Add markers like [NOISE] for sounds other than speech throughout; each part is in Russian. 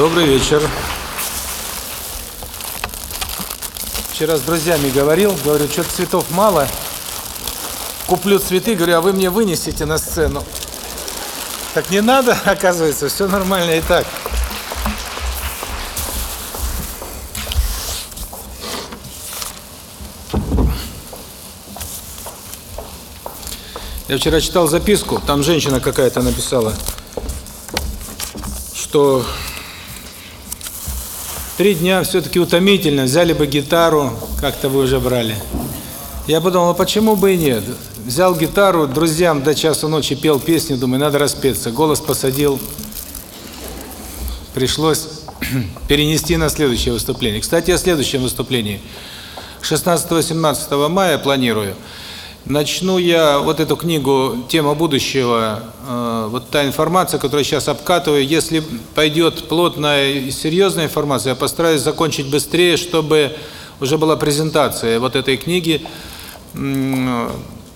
Добрый вечер. Вчера с друзьями говорил, говорю, что-то цветов мало. Куплю цветы, говорю, а вы мне вынесете на сцену. Так не надо, [LAUGHS] оказывается, все нормально и так. Я вчера читал записку, там женщина какая-то написала, что три дня все-таки утомительно, взяли бы гитару, как-то вы уже брали. Я подумал, а почему бы и нет? Взял гитару, друзьям до часу ночи пел песни, думаю, надо распеться. Голос посадил, пришлось [CLEARS THROAT] перенести на следующее выступление. Кстати, о следующем выступлении. 16-17 мая планирую. Начну я вот эту книгу «Тема будущего», э, вот та информация, которую сейчас обкатываю, если пойдет плотная и серьезная информация, я постараюсь закончить быстрее, чтобы уже была презентация вот этой книги,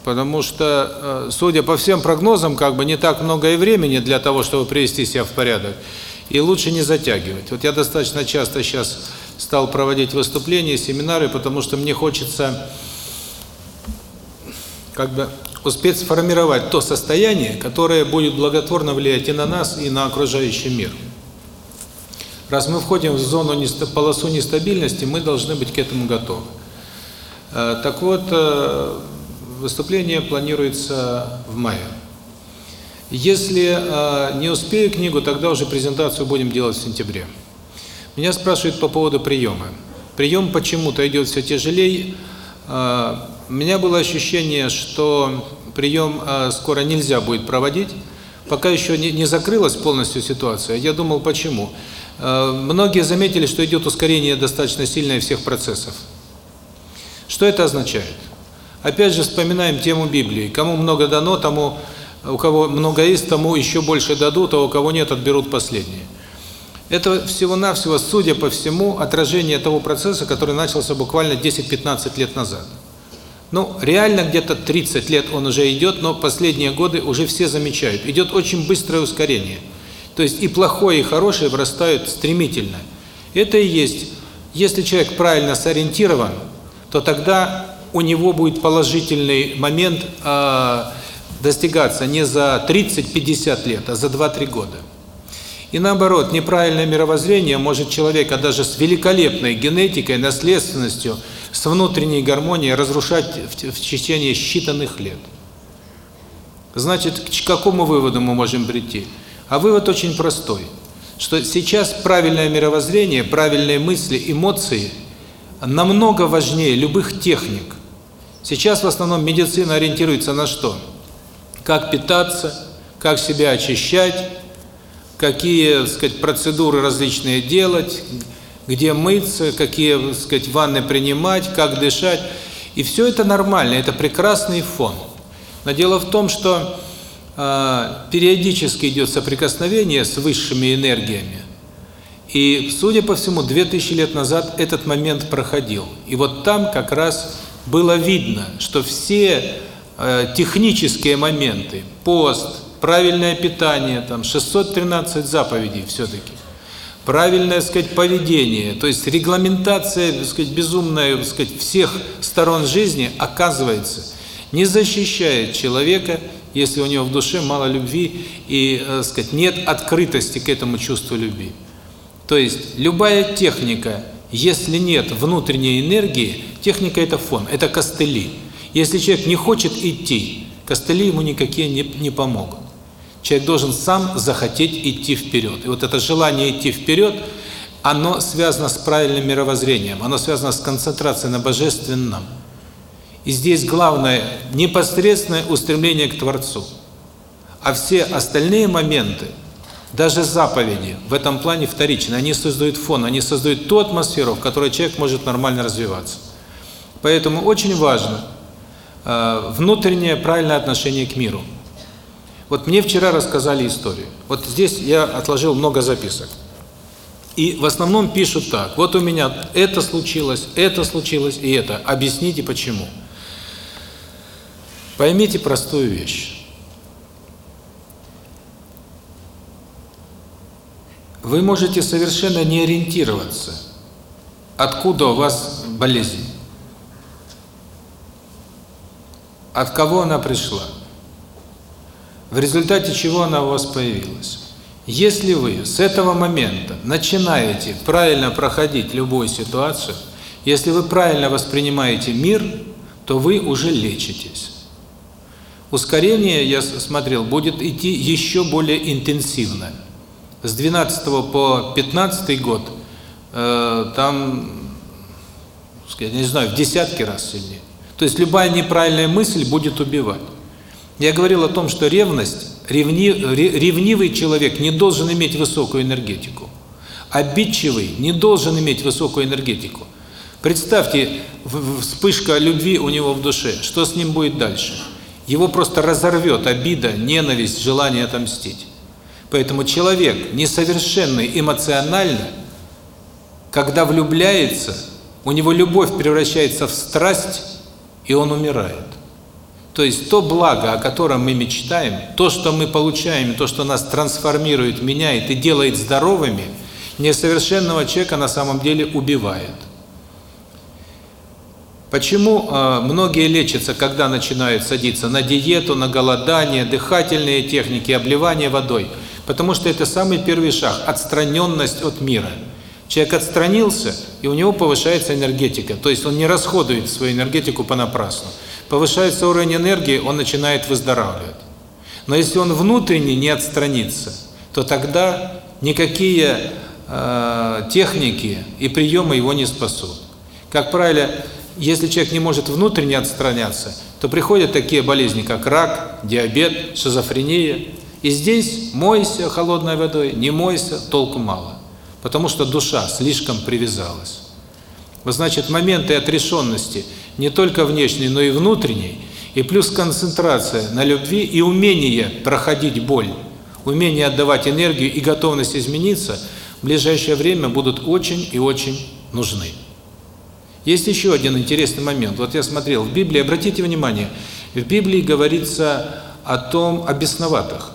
потому что, э, судя по всем прогнозам, как бы не так много и времени для того, чтобы привести себя в порядок, и лучше не затягивать. Вот я достаточно часто сейчас стал проводить выступления, семинары, потому что мне хочется как бы успеть сформировать то состояние, которое будет благотворно влиять и на нас, и на окружающий мир. Раз мы входим в зону полосу нестабильности, мы должны быть к этому готовы. Э, так вот, э, выступление планируется в мае. Если э, не успею книгу, тогда уже презентацию будем делать в сентябре. Меня спрашивают по поводу приема. Прием почему-то идет все тяжелее, у меня было ощущение, что прием э, скоро нельзя будет проводить, пока еще не, закрылась полностью ситуация. Я думал, почему. Э, многие заметили, что идет ускорение достаточно сильное всех процессов. Что это означает? Опять же вспоминаем тему Библии. Кому много дано, тому, у кого много есть, тому еще больше дадут, а у кого нет, отберут последнее. Это всего-навсего, судя по всему, отражение того процесса, который начался буквально 10-15 лет назад. Ну, реально где-то 30 лет он уже идет, но последние годы уже все замечают. Идет очень быстрое ускорение. То есть и плохое, и хорошее вырастают стремительно. Это и есть. Если человек правильно сориентирован, то тогда у него будет положительный момент э, достигаться не за 30-50 лет, а за 2-3 года. И наоборот, неправильное мировоззрение может человека даже с великолепной генетикой, наследственностью – с внутренней гармонией разрушать в, в течение считанных лет. Значит, к какому выводу мы можем прийти? А вывод очень простой, что сейчас правильное мировоззрение, правильные мысли, эмоции намного важнее любых техник. Сейчас в основном медицина ориентируется на что? Как питаться, как себя очищать, какие, так сказать, процедуры различные делать, где мыться, какие, так сказать, ванны принимать, как дышать. И все это нормально, это прекрасный фон. Но дело в том, что э, периодически идет соприкосновение с высшими энергиями. И, судя по всему, 2000 лет назад этот момент проходил. И вот там как раз было видно, что все э, технические моменты, пост, правильное питание, там 613 заповедей все-таки, правильное, так сказать, поведение, то есть регламентация, так сказать, безумная, так сказать, всех сторон жизни, оказывается, не защищает человека, если у него в душе мало любви и, так э, сказать, нет открытости к этому чувству любви. То есть любая техника, если нет внутренней энергии, техника – это фон, это костыли. Если человек не хочет идти, костыли ему никакие не, не помогут. Человек должен сам захотеть идти вперед. И вот это желание идти вперед, оно связано с правильным мировоззрением, оно связано с концентрацией на божественном. И здесь главное непосредственное устремление к Творцу. А все остальные моменты, даже заповеди, в этом плане вторичны. Они создают фон, они создают ту атмосферу, в которой человек может нормально развиваться. Поэтому очень важно э, внутреннее правильное отношение к миру. Вот мне вчера рассказали историю. Вот здесь я отложил много записок. И в основном пишут так. Вот у меня это случилось, это случилось и это. Объясните почему. Поймите простую вещь. вы можете совершенно не ориентироваться, откуда у вас болезнь, от кого она пришла, в результате чего она у вас появилась. Если вы с этого момента начинаете правильно проходить любую ситуацию, если вы правильно воспринимаете мир, то вы уже лечитесь. Ускорение, я смотрел, будет идти еще более интенсивно. С 12 по 15 год э, там, сказать, не знаю, в десятки раз сильнее. То есть любая неправильная мысль будет убивать. Я говорил о том, что ревность, ревни, ревнивый человек не должен иметь высокую энергетику. Обидчивый не должен иметь высокую энергетику. Представьте, вспышка любви у него в душе, что с ним будет дальше? Его просто разорвет обида, ненависть, желание отомстить. Поэтому человек несовершенный эмоционально, когда влюбляется, у него любовь превращается в страсть, и он умирает. То есть то благо, о котором мы мечтаем, то, что мы получаем, то, что нас трансформирует, меняет и делает здоровыми, несовершенного человека на самом деле убивает. Почему э, многие лечатся, когда начинают садиться на диету, на голодание, дыхательные техники, обливание водой? Потому что это самый первый шаг – отстраненность от мира. Человек отстранился, и у него повышается энергетика, то есть он не расходует свою энергетику понапрасну. Повышается уровень энергии, он начинает выздоравливать. Но если он внутренне не отстранится, то тогда никакие э, техники и приемы его не спасут. Как правило, если человек не может внутренне отстраняться, то приходят такие болезни, как рак, диабет, шизофрения. И здесь мойся холодной водой, не мойся, толку мало. Потому что душа слишком привязалась. Вот значит, моменты отрешенности не только внешней, но и внутренней, и плюс концентрация на любви и умение проходить боль, умение отдавать энергию и готовность измениться в ближайшее время будут очень и очень нужны. Есть еще один интересный момент. Вот я смотрел в Библии, обратите внимание, в Библии говорится о том, о бесноватых.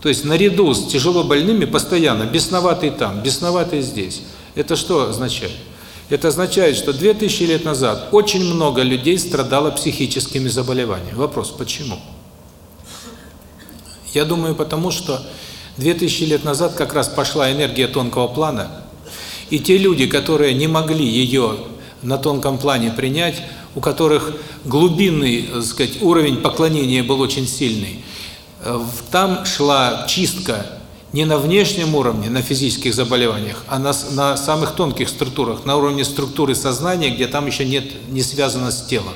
То есть наряду с тяжело больными постоянно бесноватый там, бесноватый здесь. Это что означает? Это означает, что 2000 лет назад очень много людей страдало психическими заболеваниями. Вопрос, почему? Я думаю, потому что 2000 лет назад как раз пошла энергия тонкого плана, и те люди, которые не могли ее на тонком плане принять, у которых глубинный, так сказать, уровень поклонения был очень сильный. Э, там шла чистка не на внешнем уровне, на физических заболеваниях, а на, на самых тонких структурах, на уровне структуры сознания, где там еще нет, не связано с телом.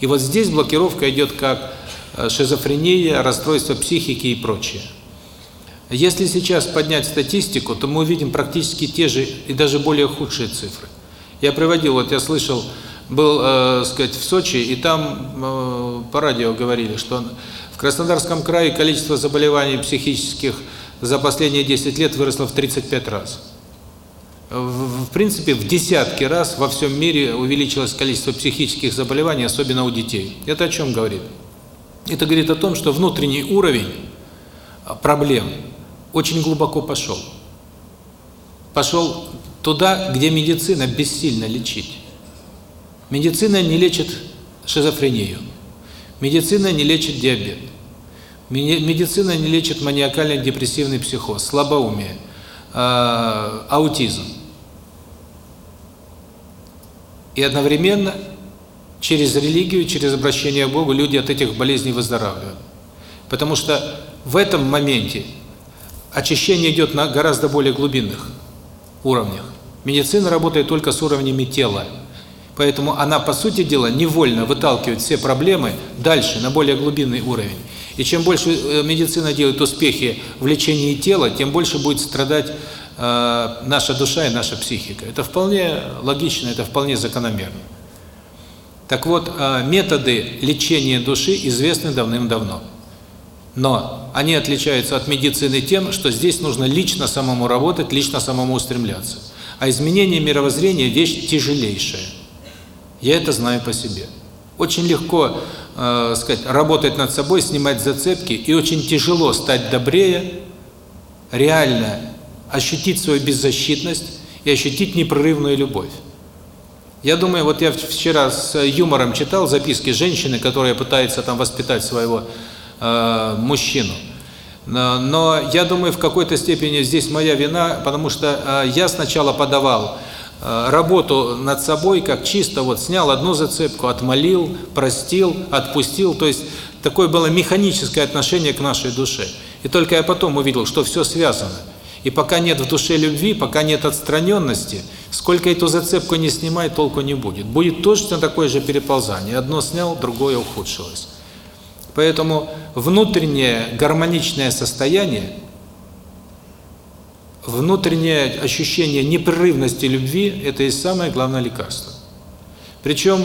И вот здесь блокировка идет как э, шизофрения, расстройство психики и прочее. Если сейчас поднять статистику, то мы увидим практически те же и даже более худшие цифры. Я приводил, вот я слышал, был, э, сказать, в Сочи, и там э, по радио говорили, что в Краснодарском крае количество заболеваний психических за последние 10 лет выросло в 35 раз. В, принципе, в десятки раз во всем мире увеличилось количество психических заболеваний, особенно у детей. Это о чем говорит? Это говорит о том, что внутренний уровень проблем очень глубоко пошел. Пошел туда, где медицина бессильна лечить. Медицина не лечит шизофрению. Медицина не лечит диабет. Медицина не лечит маниакальный депрессивный психоз, слабоумие, э, аутизм. И одновременно через религию, через обращение к Богу люди от этих болезней выздоравливают. Потому что в этом моменте очищение идет на гораздо более глубинных уровнях. Медицина работает только с уровнями тела. Поэтому она, по сути дела, невольно выталкивает все проблемы дальше, на более глубинный уровень. И чем больше э, медицина делает успехи в лечении тела, тем больше будет страдать э, наша душа и наша психика. Это вполне логично, это вполне закономерно. Так вот, э, методы лечения души известны давным-давно. Но они отличаются от медицины тем, что здесь нужно лично самому работать, лично самому устремляться. А изменение мировоззрения – вещь тяжелейшая. Я это знаю по себе. Очень легко, э, сказать, работать над собой, снимать зацепки, и очень тяжело стать добрее, реально ощутить свою беззащитность и ощутить непрерывную любовь. Я думаю, вот я вчера с юмором читал записки женщины, которая пытается там воспитать своего э, мужчину. Но, но я думаю, в какой-то степени здесь моя вина, потому что э, я сначала подавал работу над собой, как чисто вот снял одну зацепку, отмолил, простил, отпустил. То есть такое было механическое отношение к нашей душе. И только я потом увидел, что все связано. И пока нет в душе любви, пока нет отстраненности, сколько эту зацепку не снимай, толку не будет. Будет точно такое же переползание. Одно снял, другое ухудшилось. Поэтому внутреннее гармоничное состояние, внутреннее ощущение непрерывности любви – это и самое главное лекарство. Причем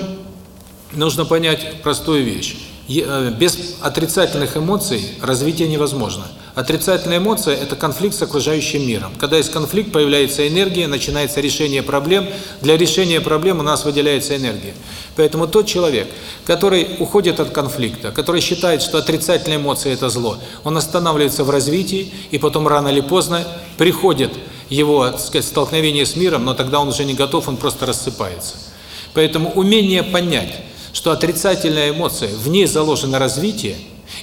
нужно понять простую вещь. Э, без отрицательных эмоций развитие невозможно. Отрицательная эмоция – это конфликт с окружающим миром. Когда есть конфликт, появляется энергия, начинается решение проблем. Для решения проблем у нас выделяется энергия. Поэтому тот человек, который уходит от конфликта, который считает, что отрицательная эмоция – это зло, он останавливается в развитии, и потом рано или поздно приходит его, так сказать, столкновение с миром, но тогда он уже не готов, он просто рассыпается. Поэтому умение понять, что отрицательная эмоция, в ней заложено развитие,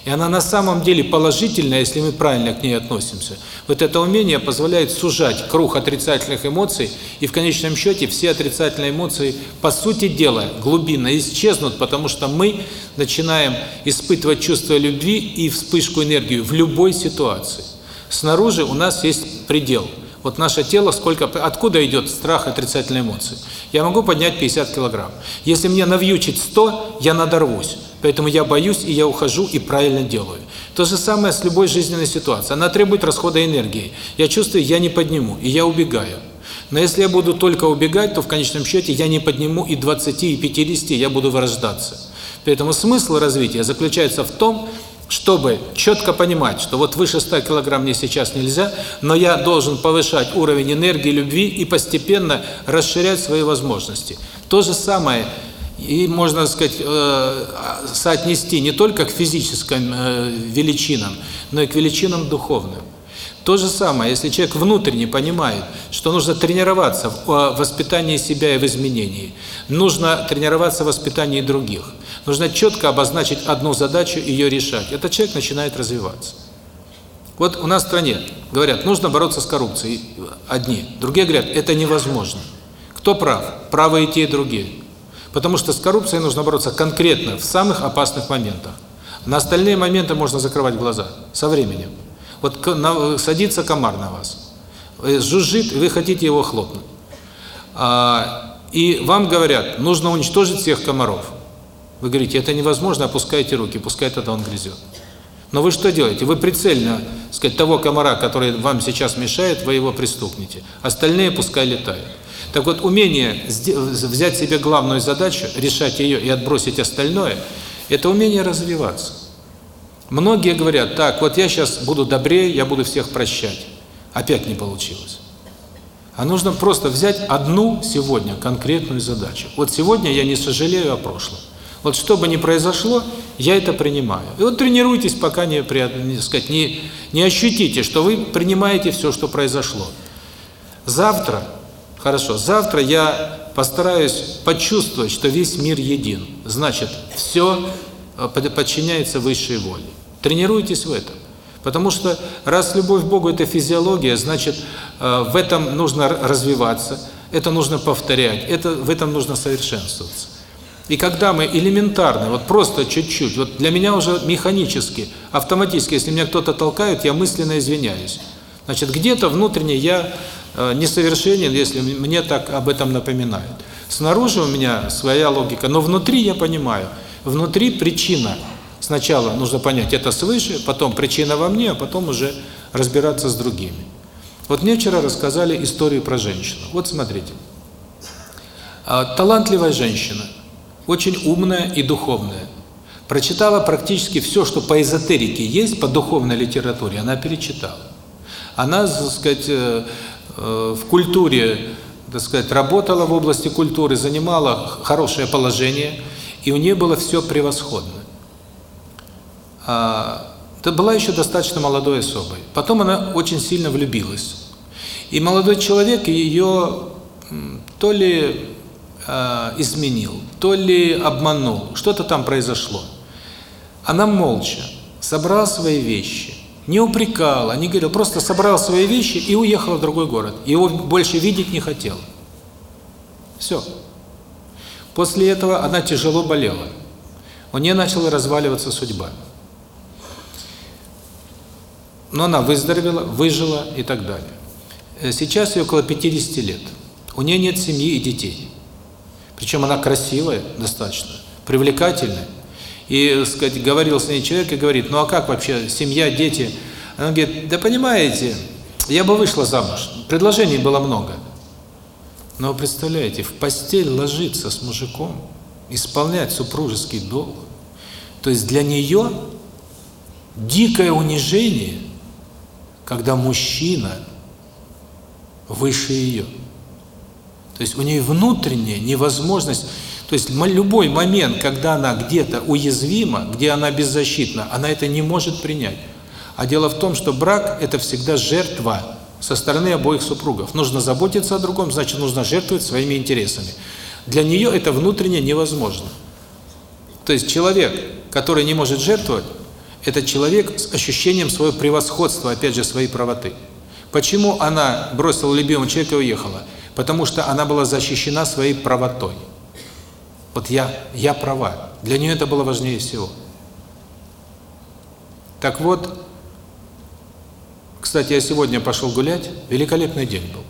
и она на самом деле положительная, если мы правильно к ней относимся. Вот это умение позволяет сужать круг отрицательных эмоций, и в конечном счете все отрицательные эмоции, по сути дела, глубинно исчезнут, потому что мы начинаем испытывать чувство любви и вспышку энергии в любой ситуации. Снаружи у нас есть предел – вот наше тело, сколько, откуда идет страх, отрицательные эмоции? Я могу поднять 50 килограмм. Если мне навьючить 100, я надорвусь. Поэтому я боюсь, и я ухожу, и правильно делаю. То же самое с любой жизненной ситуацией. Она требует расхода энергии. Я чувствую, я не подниму, и я убегаю. Но если я буду только убегать, то в конечном счете я не подниму и 20, и 50, я буду вырождаться. Поэтому смысл развития заключается в том, чтобы четко понимать, что вот выше 100 килограмм мне сейчас нельзя, но я должен повышать уровень энергии, любви и постепенно расширять свои возможности. То же самое и можно сказать э, соотнести не только к физическим э, величинам, но и к величинам духовным. То же самое, если человек внутренне понимает, что нужно тренироваться в э, воспитании себя и в изменении, нужно тренироваться в воспитании других – Нужно четко обозначить одну задачу и ее решать. Этот человек начинает развиваться. Вот у нас в стране говорят, нужно бороться с коррупцией. Одни. Другие говорят, это невозможно. Кто прав? Правы и те, и другие. Потому что с коррупцией нужно бороться конкретно, в самых опасных моментах. На остальные моменты можно закрывать глаза со временем. Вот садится комар на вас, э, жужжит, вы хотите его хлопнуть. А, и вам говорят, нужно уничтожить всех комаров. Вы говорите, это невозможно, опускайте руки, пускай тогда он грызет. Но вы что делаете? Вы прицельно, сказать, того комара, который вам сейчас мешает, вы его пристукнете. Остальные пускай летают. Так вот, умение взять себе главную задачу, решать ее и отбросить остальное, это умение развиваться. Многие говорят, так, вот я сейчас буду добрее, я буду всех прощать. Опять не получилось. А нужно просто взять одну сегодня конкретную задачу. Вот сегодня я не сожалею о прошлом. Вот что бы ни произошло, я это принимаю. И вот тренируйтесь, пока не, не, сказать, не, не ощутите, что вы принимаете все, что произошло. Завтра, хорошо, завтра я постараюсь почувствовать, что весь мир един. Значит, все подчиняется высшей воле. Тренируйтесь в этом. Потому что раз любовь к Богу – это физиология, значит, э, в этом нужно развиваться, это нужно повторять, это в этом нужно совершенствоваться. И когда мы элементарно, вот просто чуть-чуть, вот для меня уже механически, автоматически, если меня кто-то толкает, я мысленно извиняюсь. Значит, где-то внутренне я э, несовершенен, если мне так об этом напоминают. Снаружи у меня своя логика, но внутри я понимаю. Внутри причина. Сначала нужно понять, это свыше, потом причина во мне, а потом уже разбираться с другими. Вот мне вчера рассказали историю про женщину. Вот смотрите. А, талантливая женщина – очень умная и духовная. Прочитала практически все, что по эзотерике есть, по духовной литературе, она перечитала. Она, так сказать, э, э, в культуре, так сказать, работала в области культуры, занимала хорошее положение, и у нее было все превосходно. А, это была еще достаточно молодой особой. Потом она очень сильно влюбилась. И молодой человек ее то ли э, изменил, то ли обманул, что-то там произошло. Она молча собрала свои вещи, не упрекала, не говорила, просто собрала свои вещи и уехала в другой город. Его больше видеть не хотела. Все. После этого она тяжело болела. У нее начала разваливаться судьба. Но она выздоровела, выжила и так далее. Э, сейчас ей около 50 лет. У нее нет семьи и детей. Причем она красивая достаточно, привлекательная. И, сказать, говорил с ней человек и говорит, ну а как вообще семья, дети? Она говорит, да понимаете, я бы вышла замуж, предложений было много. Но вы представляете, в постель ложиться с мужиком, исполнять супружеский долг, то есть для нее дикое унижение, когда мужчина выше ее. То есть у нее внутренняя невозможность, то есть любой момент, когда она где-то уязвима, где она беззащитна, она это не может принять. А дело в том, что брак – это всегда жертва со стороны обоих супругов. Нужно заботиться о другом, значит, нужно жертвовать своими интересами. Для нее это внутренне невозможно. То есть человек, который не может жертвовать, это человек с ощущением своего превосходства, опять же, своей правоты. Почему она бросила любимого человека и уехала? Потому что она была защищена своей правотой. Вот я, я права. Для нее это было важнее всего. Так вот, кстати, я сегодня пошел гулять, великолепный день был.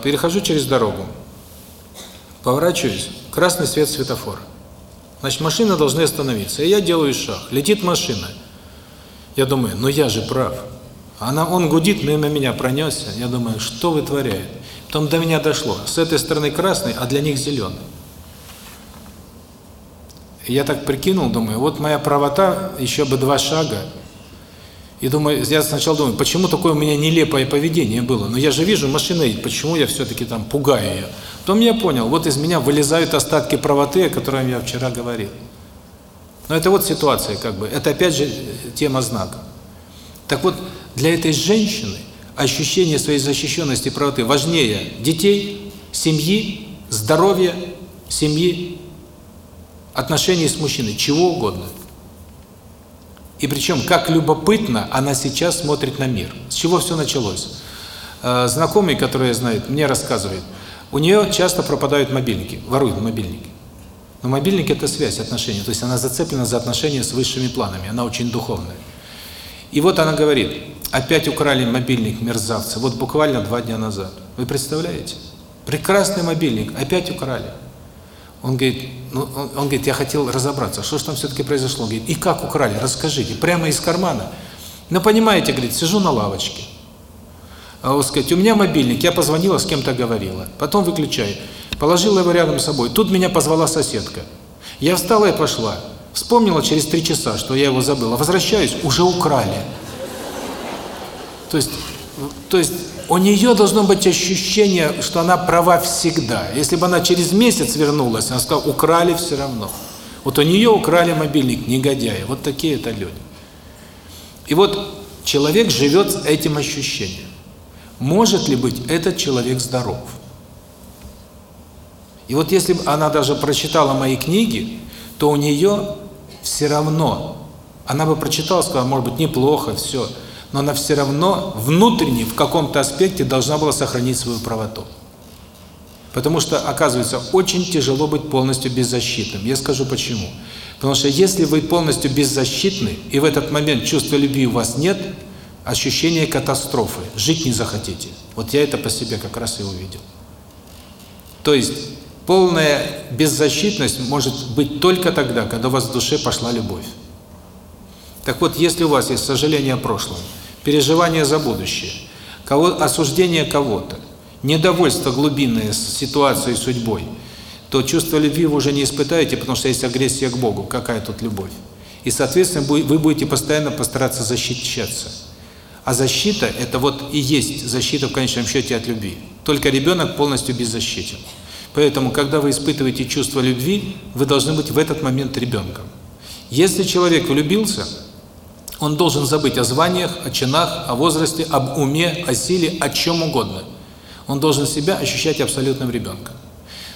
Перехожу через дорогу, поворачиваюсь, красный свет светофора. Значит, машины должны остановиться. И я делаю шаг. Летит машина. Я думаю, ну я же прав. Она, он гудит, мимо меня пронесся. Я думаю, что вытворяет? Потом до меня дошло. С этой стороны красный, а для них зеленый. я так прикинул, думаю, вот моя правота, еще бы два шага. И думаю, я сначала думаю, почему такое у меня нелепое поведение было? Но я же вижу, машина едет, почему я все-таки там пугаю ее? Потом я понял, вот из меня вылезают остатки правоты, о которой я вчера говорил. Но это вот ситуация, как бы, это опять же тема знака. Так вот, для этой женщины ощущение своей защищенности правоты важнее детей, семьи, здоровья, семьи, отношений с мужчиной, чего угодно. И причем, как любопытно она сейчас смотрит на мир. С чего все началось? Э, знакомый, который знает, мне рассказывает, у нее часто пропадают мобильники, воруют мобильники. Но мобильник – это связь, отношения. То есть она зацеплена за отношения с высшими планами, она очень духовная. И вот она говорит, опять украли мобильник мерзавцы, вот буквально два дня назад. Вы представляете? Прекрасный мобильник, опять украли. Он говорит, ну, он, он говорит, я хотел разобраться, что же там все-таки произошло. Он говорит, и как украли, расскажите, прямо из кармана. Ну, понимаете, говорит, сижу на лавочке. А вот сказать, у меня мобильник, я позвонила, с кем-то говорила. Потом выключаю. Положила его рядом с собой. Тут меня позвала соседка. Я встала и пошла. Вспомнила через три часа, что я его забыла. Возвращаюсь, уже украли. То есть, то есть у нее должно быть ощущение, что она права всегда. Если бы она через месяц вернулась, она сказала, украли все равно. Вот у нее украли мобильник, негодяи. Вот такие это люди. И вот человек живет с этим ощущением. Может ли быть этот человек здоров? И вот если бы она даже прочитала мои книги, то у нее все равно, она бы прочитала, сказала, может быть, неплохо, все, но она все равно внутренне, в каком-то аспекте должна была сохранить свою правоту. Потому что, оказывается, очень тяжело быть полностью беззащитным. Я скажу почему. Потому что если вы полностью беззащитны, и в этот момент чувства любви у вас нет, ощущение катастрофы, жить не захотите. Вот я это по себе как раз и увидел. То есть полная беззащитность может быть только тогда, когда у вас в душе пошла любовь. Так вот, если у вас есть сожаление о прошлом, переживание за будущее, кого осуждение кого-то, недовольство глубинное ситуацией, судьбой, то чувство любви вы уже не испытаете, потому что есть агрессия к Богу. Какая тут любовь? И, соответственно, вы будете постоянно постараться защищаться. А защита – это вот и есть защита в конечном счете от любви. Только ребенок полностью беззащитен. Поэтому, когда вы испытываете чувство любви, вы должны быть в этот момент ребенком. Если человек влюбился, Он должен забыть о званиях, о чинах, о возрасте, об уме, о силе, о чем угодно. Он должен себя ощущать абсолютным ребенком.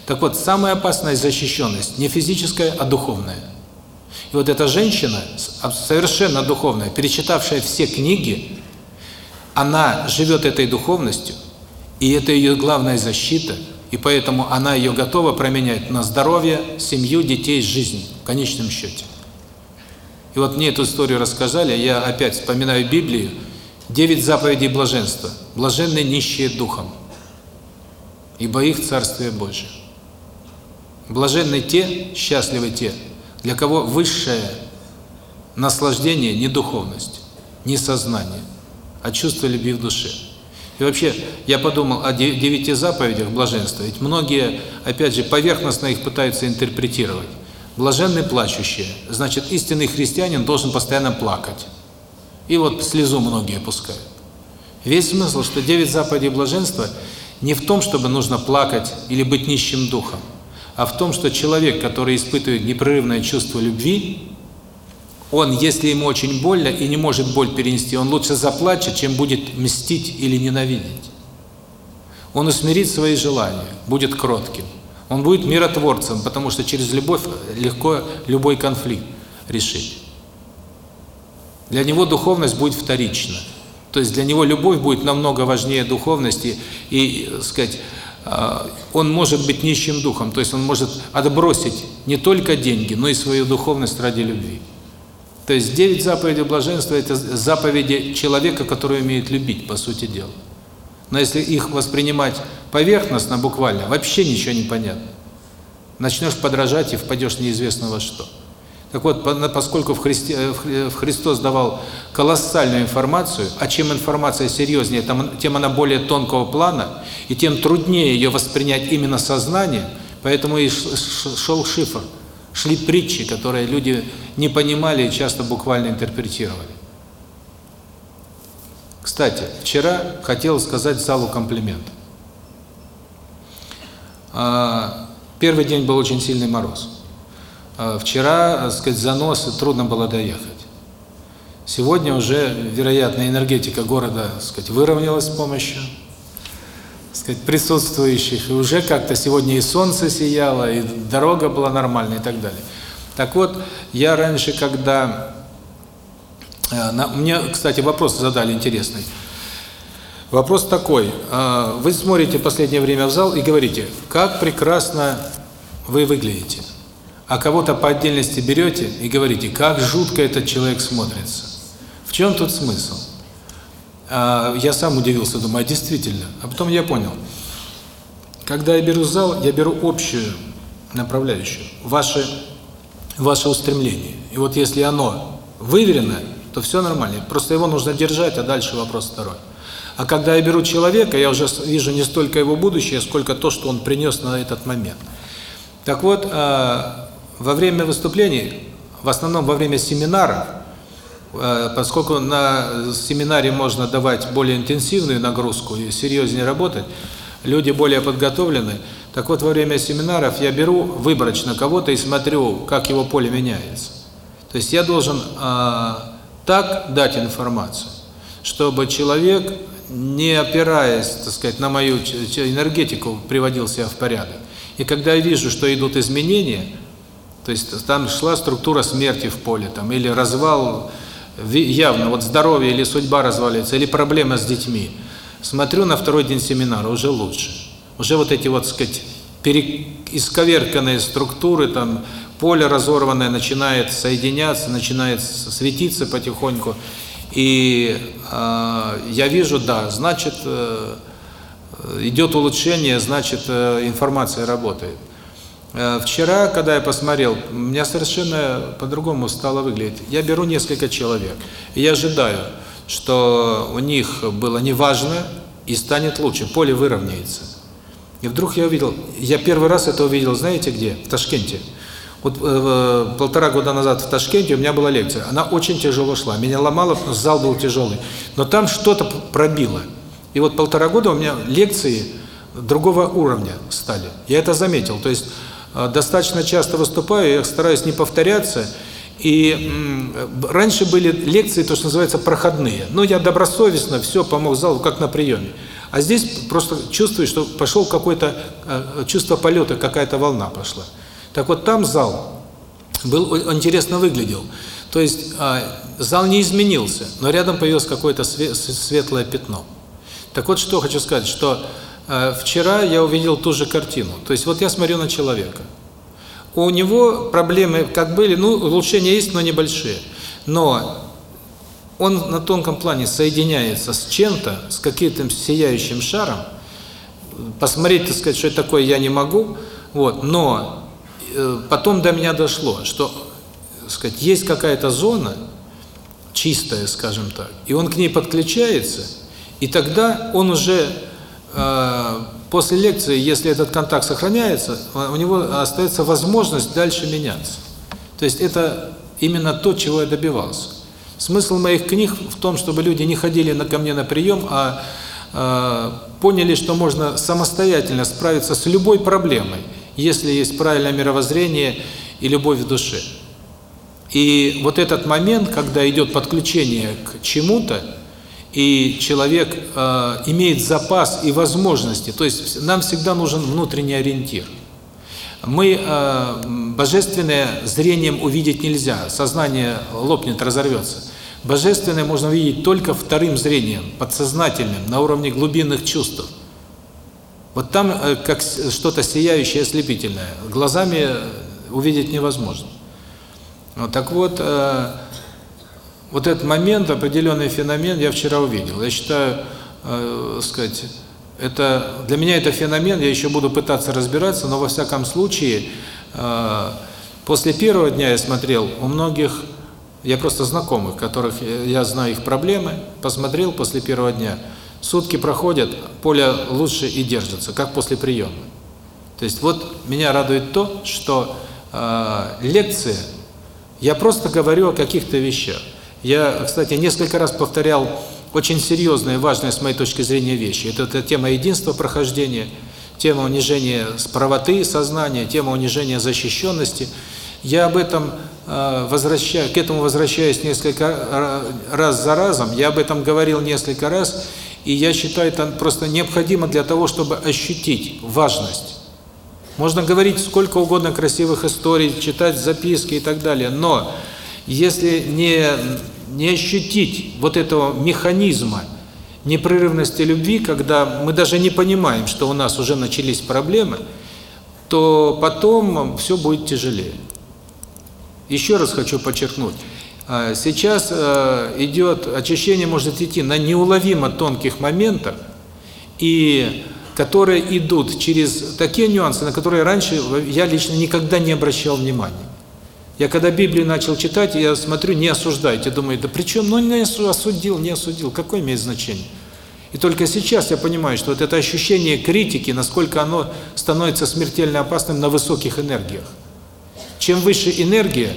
Так вот, самая опасная защищенность не физическая, а духовная. И вот эта женщина, совершенно духовная, перечитавшая все книги, она живет этой духовностью, и это ее главная защита, и поэтому она ее готова променять на здоровье, семью, детей, жизнь в конечном счете. И вот мне эту историю рассказали, я опять вспоминаю Библию, девять заповедей блаженства. Блаженны нищие духом, ибо их Царствие Божие. Блаженны те, счастливы те, для кого высшее наслаждение не духовность, не сознание, а чувство любви в душе. И вообще, я подумал о девяти заповедях блаженства, ведь многие, опять же, поверхностно их пытаются интерпретировать. Блаженны плачущие, значит, истинный христианин должен постоянно плакать. И вот слезу многие пускают. Весь смысл, что девять заповедей блаженства не в том, чтобы нужно плакать или быть нищим духом, а в том, что человек, который испытывает непрерывное чувство любви, он, если ему очень больно и не может боль перенести, он лучше заплачет, чем будет мстить или ненавидеть. Он усмирит свои желания, будет кротким. Он будет миротворцем, потому что через любовь легко любой конфликт решить. Для него духовность будет вторична. То есть для него любовь будет намного важнее духовности и, сказать, а, он может быть нищим духом, то есть он может отбросить не только деньги, но и свою духовность ради любви. То есть девять заповедей блаженства – это заповеди человека, который умеет любить, по сути дела. Но если их воспринимать поверхностно, буквально, вообще ничего не понятно. Начнешь подражать и впадешь неизвестно во что. Так вот, поскольку в, Христе, э, в Христос давал колоссальную информацию, а чем информация серьезнее, тем она более тонкого плана, и тем труднее ее воспринять именно сознанием, поэтому и шел шифр, шли притчи, которые люди не понимали и часто буквально интерпретировали. Кстати, вчера хотел сказать залу комплимент. А, первый день был очень сильный мороз. А, вчера, так сказать, занос, и трудно было доехать. Сегодня уже, вероятно, энергетика города, так сказать, выровнялась с помощью так сказать, присутствующих, и уже как-то сегодня и солнце сияло, и дорога была нормальная и так далее. Так вот, я раньше, когда... Э, мне, кстати, вопрос задали интересный. Вопрос такой. А, вы смотрите последнее время в зал и говорите, как прекрасно вы выглядите а кого-то по отдельности берете и говорите, как жутко этот человек смотрится. В чем тут смысл? А, я сам удивился, думаю, а действительно. А потом я понял. Когда я беру зал, я беру общую направляющую, ваше, ваше устремление. И вот если оно выверено, то все нормально. Просто его нужно держать, а дальше вопрос второй. А когда я беру человека, я уже вижу не столько его будущее, сколько то, что он принес на этот момент. Так вот, а, во время выступлений, в основном во время семинаров, э, поскольку на семинаре можно давать более интенсивную нагрузку и серьезнее работать, люди более подготовлены. Так вот, во время семинаров я беру выборочно кого-то и смотрю, как его поле меняется. То есть я должен э, так дать информацию, чтобы человек, не опираясь, так сказать, на мою энергетику, приводил себя в порядок. И когда я вижу, что идут изменения, то есть там шла структура смерти в поле, там или развал явно, вот здоровье или судьба разваливается, или проблема с детьми. Смотрю на второй день семинара, уже лучше. Уже вот эти вот, сказать, исковерканные структуры, там поле разорванное начинает соединяться, начинает светиться потихоньку. И э, я вижу, да, значит, э, идет улучшение, значит, э, информация работает. Э, вчера, когда я посмотрел, у меня совершенно по-другому стало выглядеть. Я беру несколько человек, и я ожидаю, что у них было неважно и станет лучше, поле выровняется. И вдруг я увидел, я первый раз это увидел, знаете где? В Ташкенте. Вот э, полтора года назад в Ташкенте у меня была лекция. Она очень тяжело шла. Меня ломало, зал был тяжелый. Но там что-то пробило. И вот полтора года у меня лекции другого уровня стали. Я это заметил. То есть Э, достаточно часто выступаю, я стараюсь не повторяться, И раньше были лекции, то, что называется, проходные. Ну, я добросовестно все помог залу, как на приеме. А здесь просто чувствую, что пошел какое-то э, чувство полета, какая-то волна пошла. Так вот, там зал был интересно выглядел. То есть э, зал не изменился, но рядом появилось какое-то светлое пятно. Так вот, что хочу сказать, что э, вчера я увидел ту же картину. То есть вот я смотрю на человека. У него проблемы как были, ну, улучшения есть, но небольшие. Но он на тонком плане соединяется с чем-то, с каким-то сияющим шаром. Посмотреть, так сказать, что это такое, я не могу. Вот, но потом до меня дошло, что, так сказать, есть какая-то зона чистая, скажем так, и он к ней подключается, и тогда он уже э, после лекции, если этот контакт сохраняется, у него остается возможность дальше меняться. То есть это именно то, чего я добивался. Смысл моих книг в том, чтобы люди не ходили на ко мне на прием, а э, поняли, что можно самостоятельно справиться с любой проблемой, если есть правильное мировоззрение и любовь в душе. И вот этот момент, когда идет подключение к чему-то, и человек э, имеет запас и возможности, то есть нам всегда нужен внутренний ориентир. Мы э, божественное зрением увидеть нельзя, сознание лопнет, разорвется. Божественное можно видеть только вторым зрением, подсознательным, на уровне глубинных чувств. Вот там э, как что-то сияющее, ослепительное. Глазами увидеть невозможно. Вот, так вот, э, вот этот момент, определенный феномен я вчера увидел. Я считаю, э, сказать, это для меня это феномен, я еще буду пытаться разбираться, но во всяком случае, э, после первого дня я смотрел, у многих я просто знакомых, которых я знаю их проблемы, посмотрел после первого дня. Сутки проходят, поле лучше и держится, как после приема. То есть вот меня радует то, что э, лекция, я просто говорю о каких-то вещах. Я, кстати, несколько раз повторял очень серьезная и важная с моей точки зрения вещи. Это, это тема единства прохождения, тема унижения правоты сознания, тема унижения защищенности. Я об этом э, возвращаю, к этому возвращаюсь несколько раз за разом. Я об этом говорил несколько раз, и я считаю, это просто необходимо для того, чтобы ощутить важность. Можно говорить сколько угодно красивых историй, читать записки и так далее, но если не не ощутить вот этого механизма непрерывности любви, когда мы даже не понимаем, что у нас уже начались проблемы, то потом все будет тяжелее. Еще раз хочу подчеркнуть, сейчас а, идет, очищение может идти на неуловимо тонких моментах, и которые идут через такие нюансы, на которые раньше я лично никогда не обращал внимания. Я когда Библию начал читать, я смотрю, не осуждайте, думаю, да при чем, ну не осудил, не осудил, какое имеет значение? И только сейчас я понимаю, что вот это ощущение критики, насколько оно становится смертельно опасным на высоких энергиях. Чем выше энергия,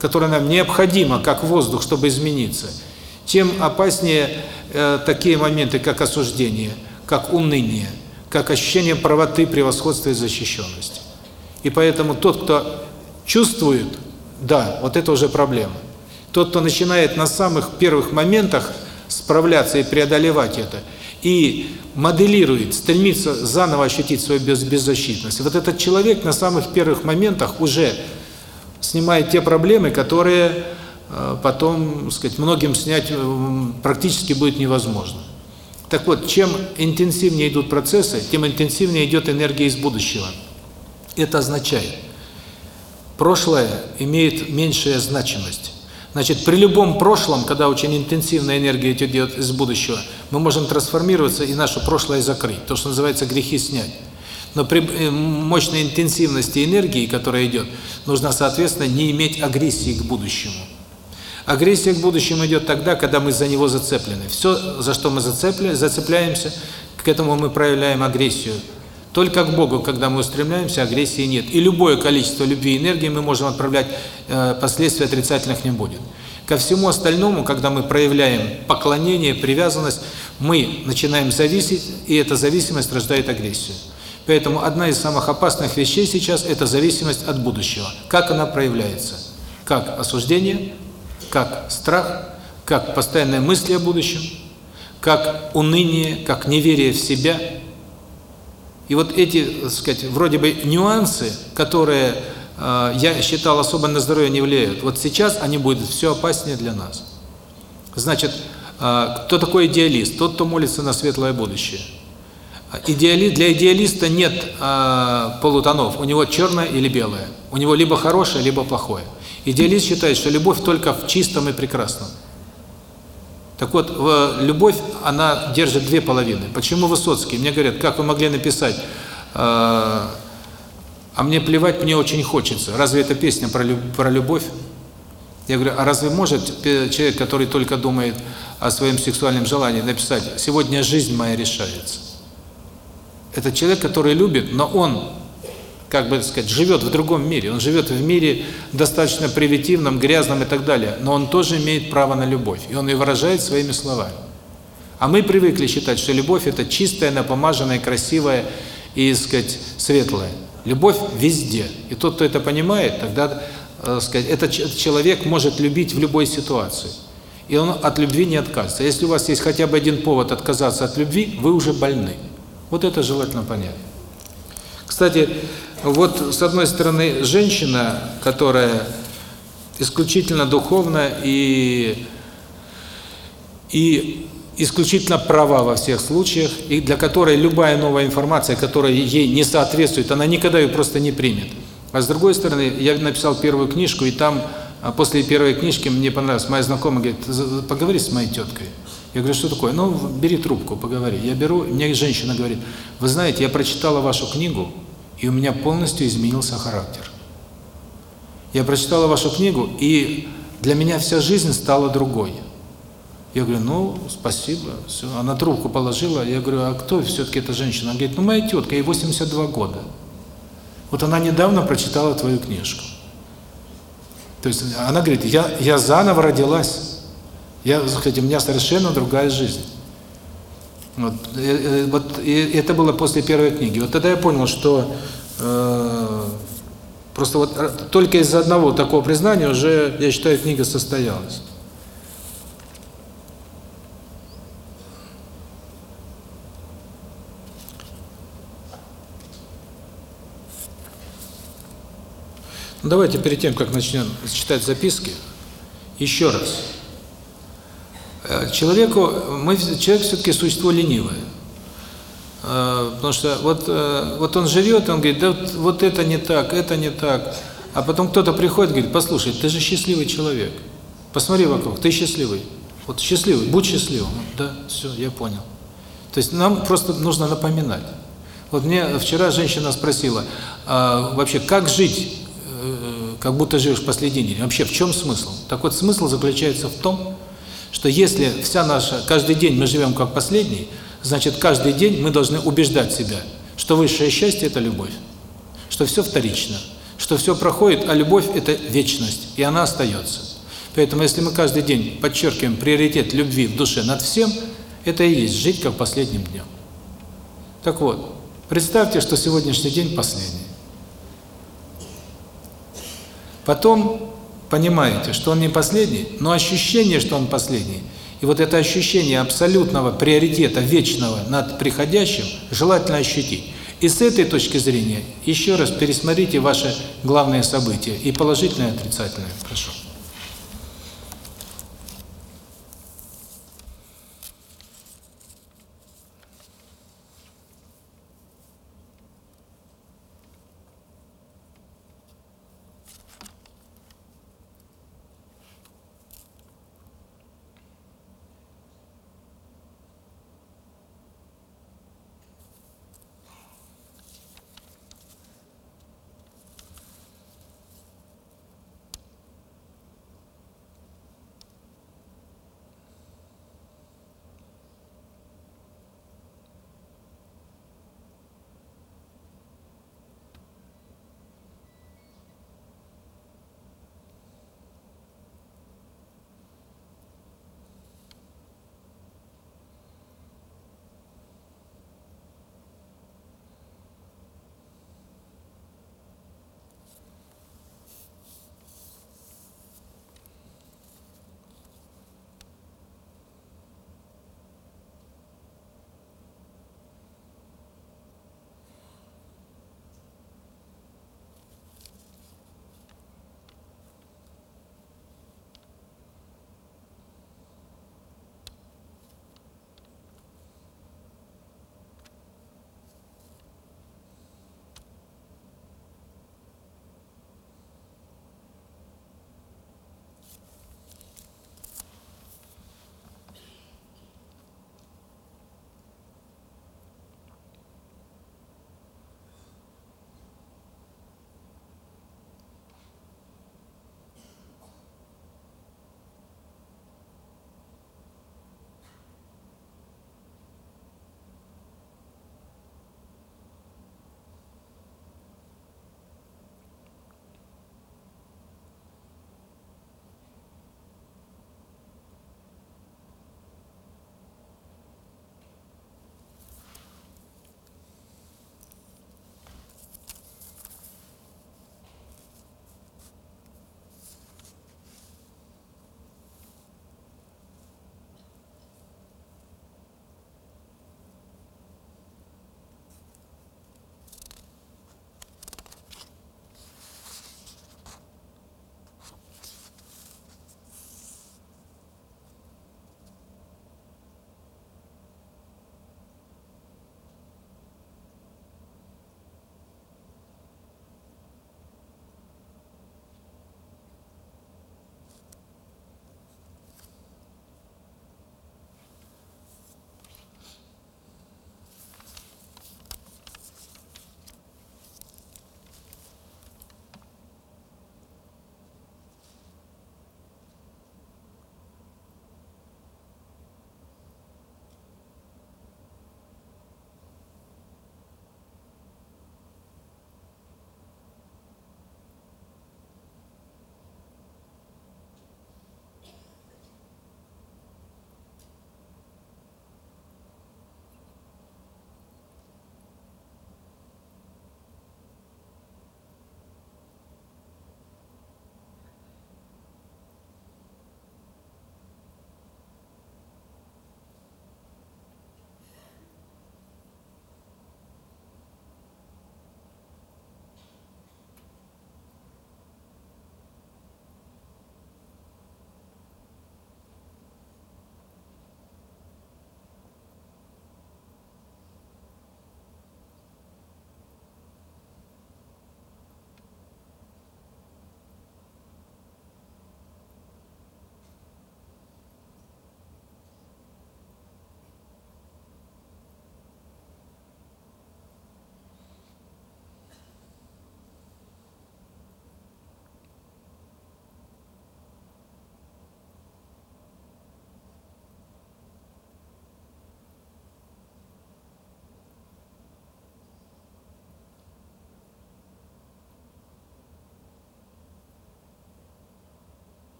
которая нам необходима, как воздух, чтобы измениться, тем опаснее э, такие моменты, как осуждение, как уныние, как ощущение правоты, превосходства и защищенности. И поэтому тот, кто чувствует, да, вот это уже проблема. Тот, кто начинает на самых первых моментах справляться и преодолевать это, и моделирует, стремится заново ощутить свою без беззащитность. Вот этот человек на самых первых моментах уже снимает те проблемы, которые э, потом, сказать, многим снять э, практически будет невозможно. Так вот, чем интенсивнее идут процессы, тем интенсивнее идет энергия из будущего. Это означает, прошлое имеет меньшая значимость. Значит, при любом прошлом, когда очень интенсивная энергия идет из будущего, мы можем трансформироваться и наше прошлое закрыть, то, что называется грехи снять. Но при э, мощной интенсивности энергии, которая идет, нужно, соответственно, не иметь агрессии к будущему. Агрессия к будущему идет тогда, когда мы за него зацеплены. Все, за что мы зацепля, зацепляемся, к этому мы проявляем агрессию. Только к Богу, когда мы устремляемся, агрессии нет. И любое количество любви и энергии мы можем отправлять, э, последствий отрицательных не будет. Ко всему остальному, когда мы проявляем поклонение, привязанность, мы начинаем зависеть, и эта зависимость рождает агрессию. Поэтому одна из самых опасных вещей сейчас – это зависимость от будущего. Как она проявляется? как осуждение, как страх, как постоянные мысли о будущем, как уныние, как неверие в себя. И вот эти, так сказать, вроде бы нюансы, которые э, я считал особо на здоровье не влияют, вот сейчас они будут все опаснее для нас. Значит, э, кто такой идеалист? Тот, кто молится на светлое будущее. Идеали... Для идеалиста нет э, полутонов, у него черное или белое. У него либо хорошее, либо плохое. Идеалист считает, что любовь только в чистом и прекрасном. Так вот, любовь, она держит две половины. Почему Высоцкий? Мне говорят, как вы могли написать, э, а мне плевать, мне очень хочется. Разве это песня про, про любовь? Я говорю, а разве может человек, который только думает о своем сексуальном желании, написать, сегодня жизнь моя решается? Это человек, который любит, но он как бы сказать, живет в другом мире. Он живет в мире достаточно примитивном, грязном и так далее. Но он тоже имеет право на любовь. И он ее выражает своими словами. А мы привыкли считать, что любовь – это чистая, напомаженная, красивая и, сказать, светлая. Любовь везде. И тот, кто это понимает, тогда, э, сказать, этот человек может любить в любой ситуации. И он от любви не откажется. Если у вас есть хотя бы один повод отказаться от любви, вы уже больны. Вот это желательно понять. Кстати, вот с одной стороны женщина, которая исключительно духовна и и исключительно права во всех случаях, и для которой любая новая информация, которая ей не соответствует, она никогда ее просто не примет. А с другой стороны, я написал первую книжку, и там а после первой книжки мне понравилось, моя знакомая говорит, поговори с моей теткой. Я говорю, что такое? Ну, бери трубку, поговори. Я беру, мне женщина говорит, вы знаете, я прочитала вашу книгу, и у меня полностью изменился характер. Я прочитала вашу книгу, и для меня вся жизнь стала другой. Я говорю, ну, спасибо. Все. Она трубку положила. Я говорю, а кто все-таки эта женщина? Она говорит, ну, моя тетка, ей 82 года. Вот она недавно прочитала твою книжку. То есть она говорит, я, я заново родилась. Я, сказать, у меня совершенно другая жизнь. Вот, и, э, э, вот и это было после первой книги. Вот тогда я понял, что э, просто вот э, только из-за одного такого признания уже, я считаю, книга состоялась. Ну, давайте перед тем, как начнем читать записки, еще раз. Э, человеку, мы, человек все-таки существо ленивое. Э, потому что вот, э, вот он живет, он говорит, да вот, вот это не так, это не так. А потом кто-то приходит и говорит, послушай, ты же счастливый человек. Посмотри вокруг, ты счастливый. Вот счастливый, будь счастливым. Да, все, я понял. То есть нам просто нужно напоминать. Вот мне вчера женщина спросила, а, вообще, как жить, как будто живешь последний день? Вообще, в чем смысл? Так вот, смысл заключается в том, что если вся наша, каждый день мы живем как последний, значит, каждый день мы должны убеждать себя, что высшее счастье – это любовь, что все вторично, что все проходит, а любовь – это вечность, и она остается. Поэтому, если мы каждый день подчеркиваем приоритет любви в душе над всем, это и есть жить как последним днем. Так вот, представьте, что сегодняшний день последний. Потом понимаете, что он не последний, но ощущение, что он последний, и вот это ощущение абсолютного приоритета вечного над приходящим желательно ощутить. И с этой точки зрения еще раз пересмотрите ваши главные события, и положительное, и отрицательное. Прошу.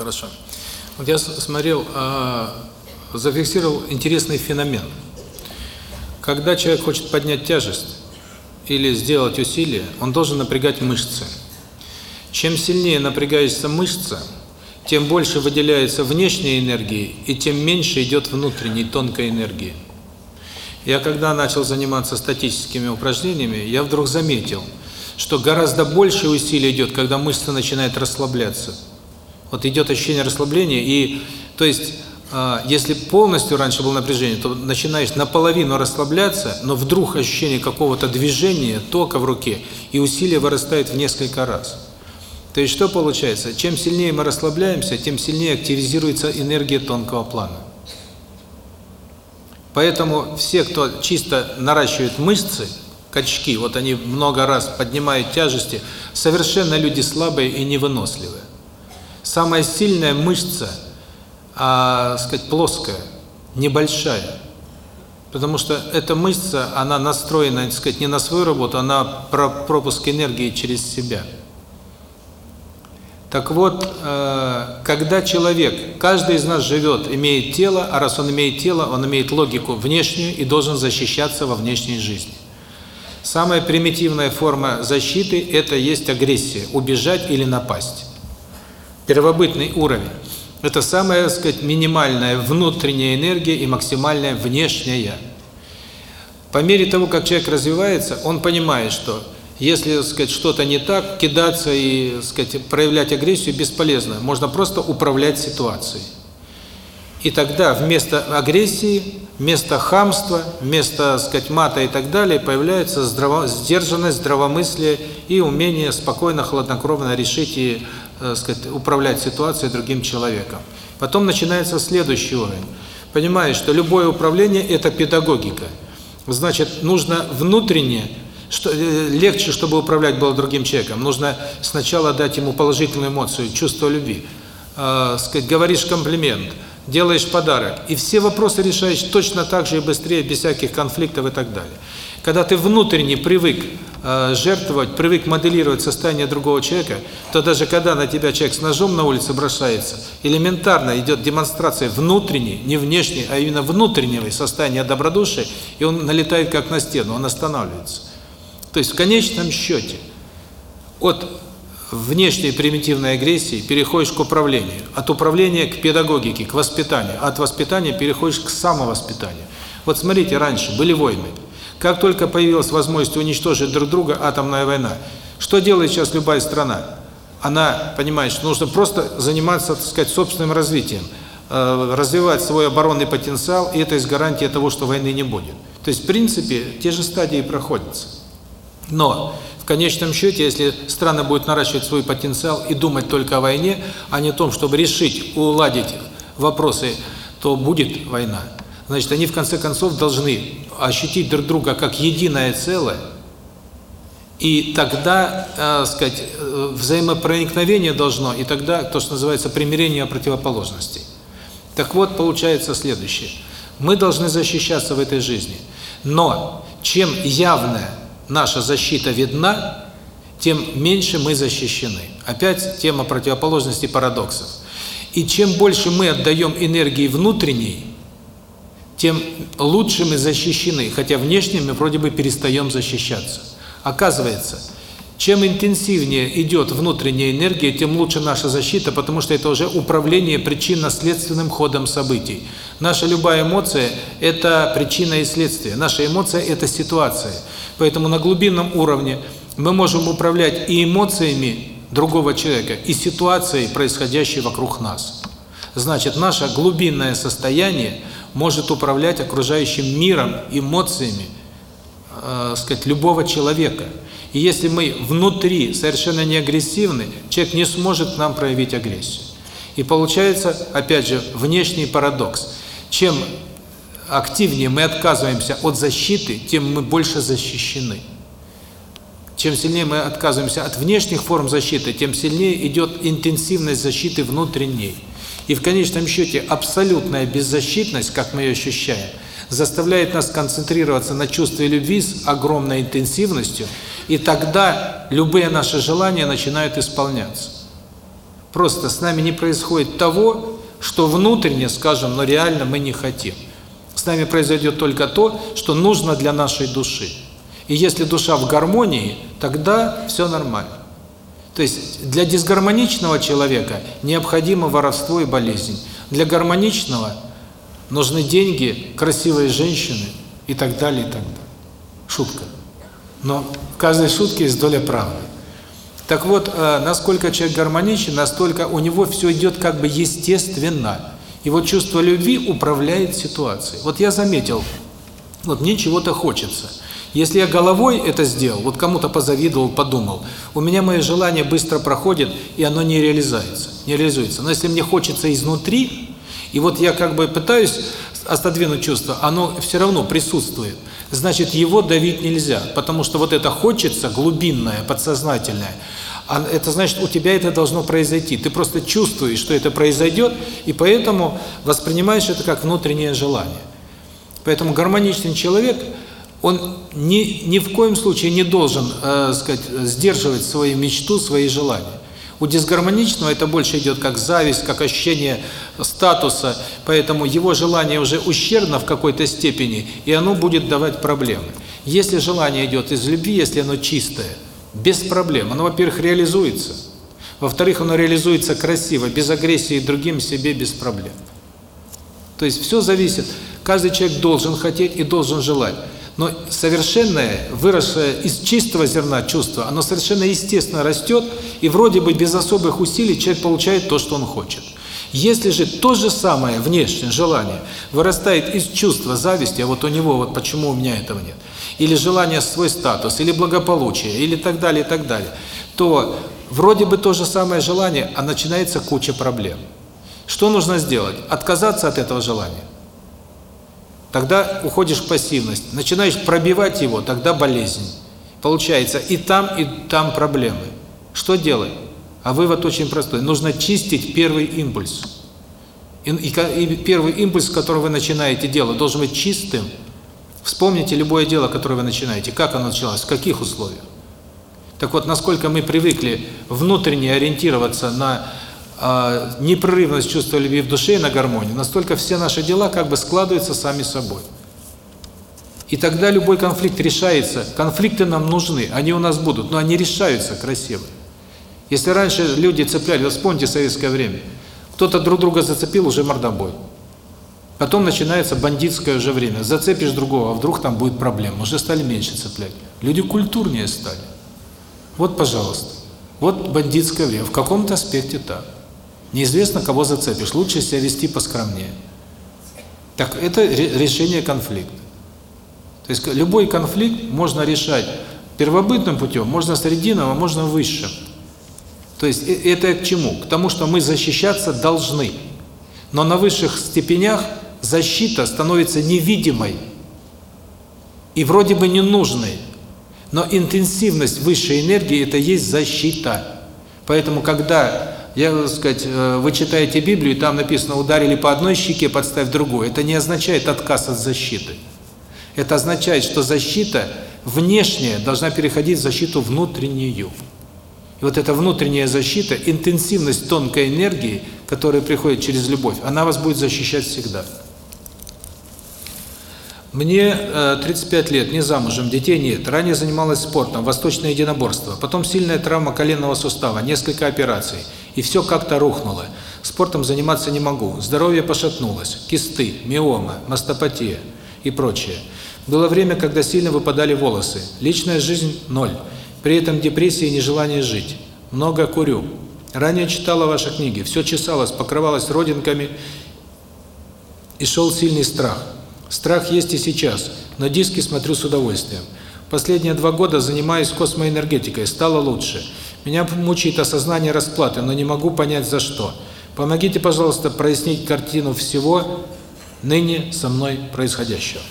Хорошо. Вот я смотрел, а, зафиксировал интересный феномен. Когда человек хочет поднять тяжесть или сделать усилие, он должен напрягать мышцы. Чем сильнее напрягается мышца, тем больше выделяется внешней энергии, и тем меньше идет внутренней тонкой энергии. Я когда начал заниматься статическими упражнениями, я вдруг заметил, что гораздо больше усилий идет, когда мышца начинает расслабляться. Вот идет ощущение расслабления, и то есть а, если полностью раньше было напряжение, то начинаешь наполовину расслабляться, но вдруг ощущение какого-то движения, тока в руке, и усилие вырастает в несколько раз. То есть что получается? Чем сильнее мы расслабляемся, тем сильнее активизируется энергия тонкого плана. Поэтому все, кто чисто наращивает мышцы, качки, вот они много раз поднимают тяжести, совершенно люди слабые и невыносливые. Самая сильная мышца – а, сказать, плоская, небольшая. Потому что эта мышца, она настроена, так сказать, не на свою работу, она про пропуск энергии через себя. Так вот, э, когда человек, каждый из нас живет, имеет тело, а раз он имеет тело, он имеет логику внешнюю и должен защищаться во внешней жизни. Самая примитивная форма защиты – это есть агрессия, убежать или напасть. Первобытный уровень. Это самая, так сказать, минимальная внутренняя энергия и максимальная внешняя. По мере того, как человек развивается, он понимает, что если, так сказать, что-то не так, кидаться и, так сказать, проявлять агрессию бесполезно. Можно просто управлять ситуацией. И тогда вместо агрессии, вместо хамства, вместо, так сказать, мата и так далее появляется здраво, сдержанность, здравомыслие и умение спокойно, хладнокровно решить и э, сказать, управлять ситуацией другим человеком. Потом начинается следующий уровень. Понимаешь, что любое управление – это педагогика. Значит, нужно внутренне, что, э, легче, чтобы управлять было другим человеком, нужно сначала дать ему положительную эмоцию, чувство любви. Э, сказать, говоришь комплимент, делаешь подарок, и все вопросы решаешь точно так же и быстрее, без всяких конфликтов и так далее. Когда ты внутренне привык э, жертвовать, привык моделировать состояние другого человека, то даже когда на тебя человек с ножом на улице бросается, элементарно идет демонстрация внутренней, не внешней, а именно внутреннего состояния добродушия, и он налетает как на стену, он останавливается. То есть в конечном счете от внешней примитивной агрессии переходишь к управлению, от управления к педагогике, к воспитанию, от воспитания переходишь к самовоспитанию. Вот смотрите, раньше были войны. Как только появилась возможность уничтожить друг друга, атомная война, что делает сейчас любая страна? Она понимает, что нужно просто заниматься, так сказать, собственным развитием, э, развивать свой оборонный потенциал, и это есть гарантия того, что войны не будет. То есть, в принципе, те же стадии проходятся. Но в конечном счете, если страны будут наращивать свой потенциал и думать только о войне, а не о том, чтобы решить, уладить вопросы, то будет война. Значит, они в конце концов должны ощутить друг друга как единое целое, и тогда, э, сказать, э, взаимопроникновение должно, и тогда то, что называется примирение противоположностей. Так вот, получается следующее. Мы должны защищаться в этой жизни. Но чем явная наша защита видна, тем меньше мы защищены. Опять тема противоположности парадоксов. И чем больше мы отдаем энергии внутренней, тем лучше мы защищены, хотя внешне мы вроде бы перестаем защищаться. Оказывается, чем интенсивнее идет внутренняя энергия, тем лучше наша защита, потому что это уже управление причинно-следственным ходом событий. Наша любая эмоция – это причина и следствие. Наша эмоция – это ситуация. Поэтому на глубинном уровне мы можем управлять и эмоциями другого человека, и ситуацией, происходящей вокруг нас. Значит, наше глубинное состояние может управлять окружающим миром, эмоциями, э, сказать, любого человека. И если мы внутри совершенно не агрессивны, человек не сможет нам проявить агрессию. И получается, опять же, внешний парадокс. Чем активнее мы отказываемся от защиты, тем мы больше защищены. Чем сильнее мы отказываемся от внешних форм защиты, тем сильнее идет интенсивность защиты внутренней. И в конечном счете абсолютная беззащитность, как мы ее ощущаем, заставляет нас концентрироваться на чувстве любви с огромной интенсивностью, и тогда любые наши желания начинают исполняться. Просто с нами не происходит того, что внутренне, скажем, но реально мы не хотим. С нами произойдет только то, что нужно для нашей души. И если душа в гармонии, тогда все нормально. То есть для дисгармоничного человека необходимо воровство и болезнь. Для гармоничного нужны деньги, красивые женщины и так далее, и так далее. Шутка. Но в каждой шутке есть доля правды. Так вот, э, насколько человек гармоничен, настолько у него все идет как бы естественно. Вот чувство любви управляет ситуацией. Вот я заметил, вот мне чего-то хочется. Если я головой это сделал, вот кому-то позавидовал, подумал, у меня мое желание быстро проходит, и оно не реализуется. Не реализуется. Но если мне хочется изнутри, и вот я как бы пытаюсь отодвинуть чувство, оно все равно присутствует значит его давить нельзя, потому что вот это хочется, глубинное, подсознательное, а это значит, у тебя это должно произойти. Ты просто чувствуешь, что это произойдет, и поэтому воспринимаешь это как внутреннее желание. Поэтому гармоничный человек, он ни, ни в коем случае не должен, э, сказать, сдерживать свою мечту, свои желания. У дисгармоничного это больше идет как зависть, как ощущение статуса, поэтому его желание уже ущербно в какой-то степени, и оно будет давать проблемы. Если желание идет из любви, если оно чистое, без проблем, оно, во-первых, реализуется, во-вторых, оно реализуется красиво, без агрессии другим себе, без проблем. То есть все зависит, каждый человек должен хотеть и должен желать. Но совершенное, выросшее из чистого зерна чувство, оно совершенно естественно растет, и вроде бы без особых усилий человек получает то, что он хочет. Если же то же самое внешнее желание вырастает из чувства зависти, а вот у него вот почему у меня этого нет, или желание свой статус, или благополучие, или так далее, и так далее, то вроде бы то же самое желание, а начинается куча проблем. Что нужно сделать? Отказаться от этого желания. Тогда уходишь в пассивность. Начинаешь пробивать его, тогда болезнь. Получается и там, и там проблемы. Что делать? А вывод очень простой. Нужно чистить первый импульс. И, и, и первый импульс, который вы начинаете делать, должен быть чистым. Вспомните любое дело, которое вы начинаете. Как оно началось, в каких условиях. Так вот, насколько мы привыкли внутренне ориентироваться на непрерывность чувства любви в душе и на гармонию, настолько все наши дела как бы складываются сами собой. И тогда любой конфликт решается. Конфликты нам нужны, они у нас будут, но они решаются красиво. Если раньше люди цепляли, вспомните советское время, кто-то друг друга зацепил, уже мордобой. Потом начинается бандитское уже время. Зацепишь другого, а вдруг там будет проблема. Уже стали меньше цеплять. Люди культурнее стали. Вот, пожалуйста. Вот бандитское время. В каком-то аспекте так. Неизвестно, кого зацепишь. Лучше себя вести поскромнее. Так это решение конфликта. То есть любой конфликт можно решать первобытным путем, можно срединным, а можно высшим. То есть э, это к чему? К тому, что мы защищаться должны. Но на высших степенях защита становится невидимой и вроде бы ненужной. Но интенсивность высшей энергии – это есть защита. Поэтому, когда я, сказать, э, вы читаете Библию, и там написано «ударили по одной щеке, подставь другую», это не означает отказ от защиты. Это означает, что защита внешняя должна переходить в защиту внутреннюю. И вот эта внутренняя защита, интенсивность тонкой энергии, которая приходит через любовь, она вас будет защищать всегда. Мне э, 35 лет, не замужем, детей нет. Ранее занималась спортом, восточное единоборство. Потом сильная травма коленного сустава, несколько операций. И все как-то рухнуло. Спортом заниматься не могу. Здоровье пошатнулось. Кисты, миома, мастопатия и прочее. Было время, когда сильно выпадали волосы. Личная жизнь – ноль. При этом депрессия и нежелание жить. Много курю. Ранее читала ваши книги. Все чесалось, покрывалось родинками. И шел сильный страх. Страх есть и сейчас, но диски смотрю с удовольствием. Последние два года занимаюсь космоэнергетикой, стало лучше. Меня мучает осознание расплаты, но не могу понять за что. Помогите, пожалуйста, прояснить картину всего ныне со мной происходящего.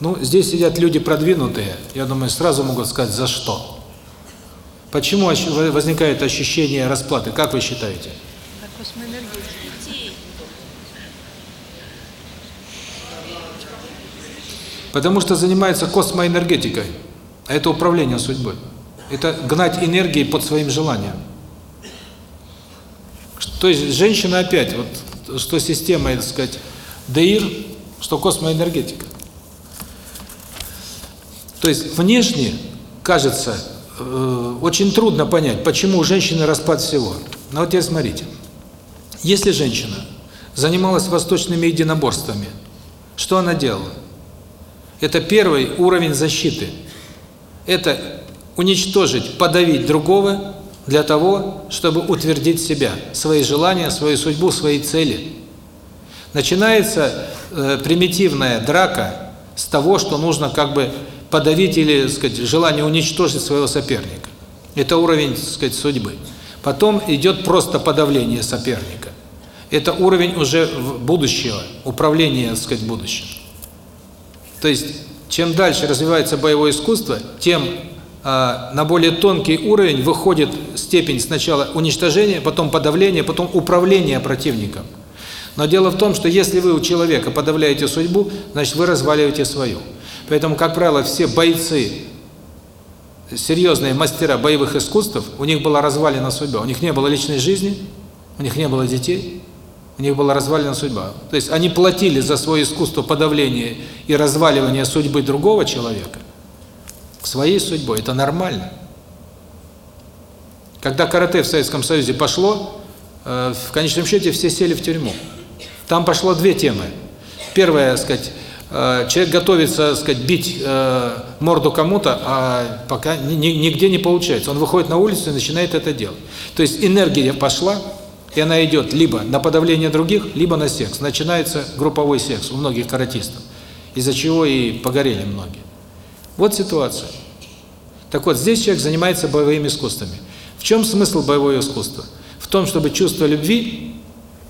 Ну, здесь сидят люди продвинутые, я думаю, сразу могут сказать, за что. Почему возникает ощущение расплаты, как вы считаете? Потому что занимается космоэнергетикой. А это управление судьбой. Это гнать энергии под своим желанием. То есть женщина опять, вот что система, так сказать, ДИР, что космоэнергетика. То есть внешне кажется э, очень трудно понять, почему у женщины распад всего. Но вот теперь смотрите. Если женщина занималась восточными единоборствами, что она делала? Это первый уровень защиты. Это уничтожить, подавить другого для того, чтобы утвердить себя, свои желания, свою судьбу, свои цели. Начинается э, примитивная драка с того, что нужно как бы подавить или, сказать, желание уничтожить своего соперника. Это уровень, сказать, судьбы. Потом идет просто подавление соперника. Это уровень уже будущего, управления, сказать, будущим. То есть, чем дальше развивается боевое искусство, тем а, на более тонкий уровень выходит степень сначала уничтожения, потом подавления, потом управления противником. Но дело в том, что если вы у человека подавляете судьбу, значит вы разваливаете свою. Поэтому, как правило, все бойцы, серьезные мастера боевых искусств, у них была развалена судьба. У них не было личной жизни, у них не было детей, у них была развалена судьба. То есть они платили за свое искусство подавления и разваливания судьбы другого человека своей судьбой. Это нормально. Когда карате в Советском Союзе пошло, э, в конечном счете все сели в тюрьму. Там пошло две темы. Первая, сказать, э, человек готовится, сказать, бить э, морду кому-то, а пока нигде не получается. Он выходит на улицу и начинает это делать. То есть энергия пошла, и она идет либо на подавление других, либо на секс. Начинается групповой секс у многих каратистов, из-за чего и погорели многие. Вот ситуация. Так вот, здесь человек занимается боевыми искусствами. В чем смысл боевого искусства? В том, чтобы чувство любви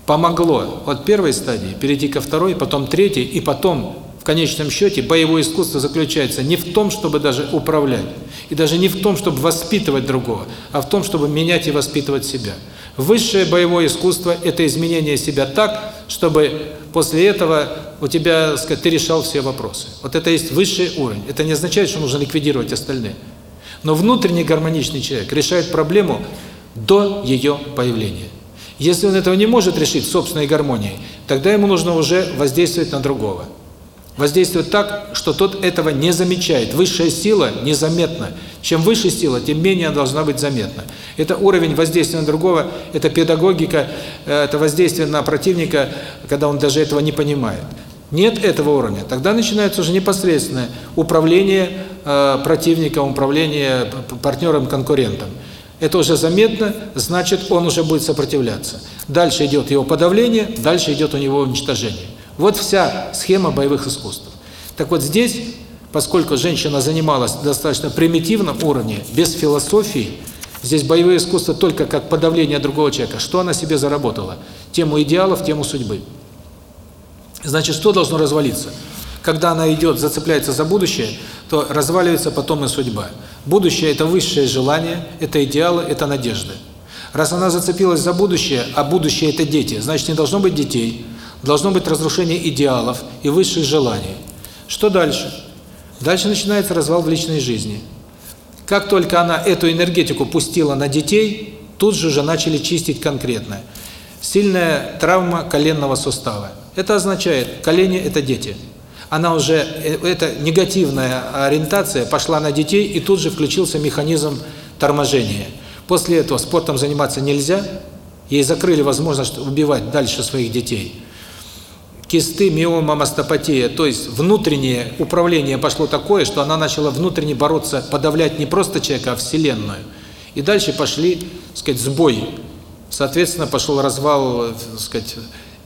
помогло от первой стадии перейти ко второй, потом третьей, и потом, в конечном счете, боевое искусство заключается не в том, чтобы даже управлять, и даже не в том, чтобы воспитывать другого, а в том, чтобы менять и воспитывать себя. Высшее боевое искусство – это изменение себя так, чтобы после этого у тебя, сказать, ты решал все вопросы. Вот это есть высший уровень. Это не означает, что нужно ликвидировать остальные. Но внутренний гармоничный человек решает проблему до ее появления. Если он этого не может решить собственной гармонией, тогда ему нужно уже воздействовать на другого. Воздействовать так, что тот этого не замечает. Высшая сила незаметна. Чем выше сила, тем менее она должна быть заметна. Это уровень воздействия на другого, это педагогика, э, это воздействие на противника, когда он даже этого не понимает. Нет этого уровня, тогда начинается уже непосредственное управление э, противником, управление партнером, конкурентом. Это уже заметно, значит, он уже будет сопротивляться. Дальше идет его подавление, дальше идет у него уничтожение. Вот вся схема боевых искусств. Так вот здесь, поскольку женщина занималась достаточно примитивном уровне, без философии, здесь боевые искусства только как подавление другого человека. Что она себе заработала? Тему идеалов, тему судьбы. Значит, что должно развалиться? Когда она идет, зацепляется за будущее, то разваливается потом и судьба. Будущее – это высшее желание, это идеалы, это надежды. Раз она зацепилась за будущее, а будущее – это дети, значит, не должно быть детей – должно быть разрушение идеалов и высших желаний. Что дальше? Дальше начинается развал в личной жизни. Как только она эту энергетику пустила на детей, тут же уже начали чистить конкретно. Сильная травма коленного сустава. Это означает, колени – это дети. Она уже, э, эта негативная ориентация пошла на детей, и тут же включился механизм торможения. После этого спортом заниматься нельзя, ей закрыли возможность убивать дальше своих детей кисты, миома, мастопатия, то есть внутреннее управление пошло такое, что она начала внутренне бороться, подавлять не просто человека, а Вселенную. И дальше пошли, так сказать, сбои. Соответственно, пошел развал, так сказать,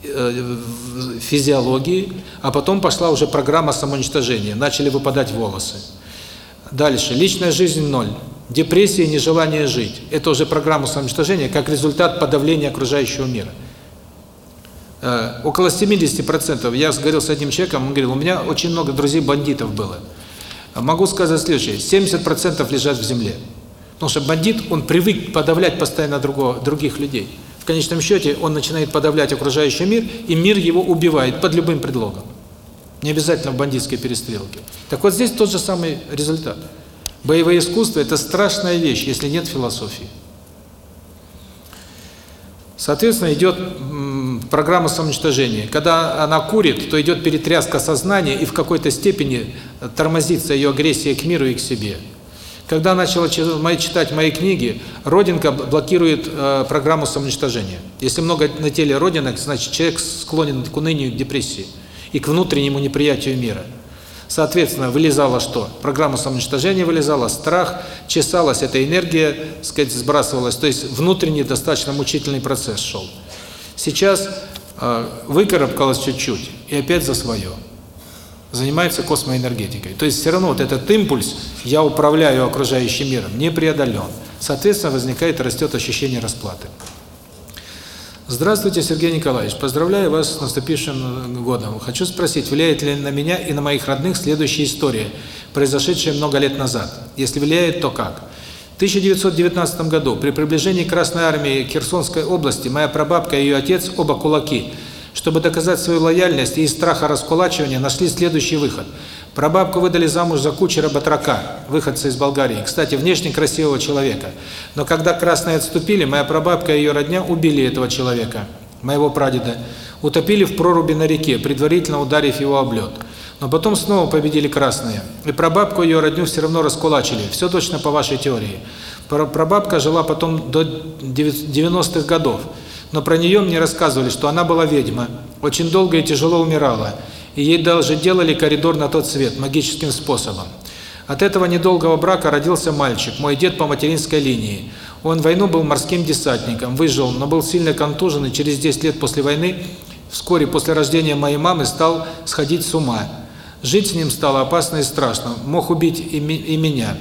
э, физиологии, а потом пошла уже программа самоуничтожения, начали выпадать волосы. Дальше, личная жизнь – ноль. Депрессия нежелание жить – это уже программа самоуничтожения как результат подавления окружающего мира. Э, около 70%, я говорил с одним человеком, он говорил, у меня очень много друзей-бандитов было. Могу сказать следующее, 70% лежат в земле. Потому что бандит, он привык подавлять постоянно другого, других людей. В конечном счете он начинает подавлять окружающий мир, и мир его убивает под любым предлогом. Не обязательно в бандитской перестрелке. Так вот здесь тот же самый результат. Боевое искусство – это страшная вещь, если нет философии. Соответственно, идет программа самоуничтожения. Когда она курит, то идет перетряска сознания, и в какой-то степени тормозится ее агрессия к миру и к себе. Когда начала читать мои книги, родинка блокирует э, программу самоуничтожения. Если много на теле родинок, значит человек склонен к унынию, к депрессии и к внутреннему неприятию мира. Соответственно, вылезало что? Программа самоуничтожения вылезала, страх, чесалась эта энергия, сказать, сбрасывалась. То есть внутренний достаточно мучительный процесс шел. Сейчас э, выкарабкалось чуть-чуть и опять за свое занимается космоэнергетикой. То есть все равно вот этот импульс «я управляю окружающим миром» не преодолен. Соответственно, возникает растет ощущение расплаты. Здравствуйте, Сергей Николаевич. Поздравляю вас с наступившим годом. Хочу спросить, влияет ли на меня и на моих родных следующая история, произошедшая много лет назад? Если влияет, то как? В 1919 году при приближении Красной Армии Херсонской области моя прабабка и ее отец, оба кулаки – чтобы доказать свою лояльность и из страха раскулачивания нашли следующий выход. Прабабку выдали замуж за кучера Батрака, выходца из Болгарии, кстати, внешне красивого человека. Но когда красные отступили, моя прабабка и ее родня убили этого человека, моего прадеда, утопили в проруби на реке, предварительно ударив его об лед. Но потом снова победили красные. И прабабку и ее родню все равно раскулачили. Все точно по вашей теории. Прабабка жила потом до 90-х годов. Но про нее мне рассказывали, что она была ведьма, очень долго и тяжело умирала, и ей даже делали коридор на тот свет магическим способом. От этого недолгого брака родился мальчик, мой дед по материнской линии. Он в войну был морским десантником, выжил, но был сильно контужен и через 10 лет после войны, вскоре после рождения моей мамы, стал сходить с ума. Жить с ним стало опасно и страшно, мог убить и, и меня.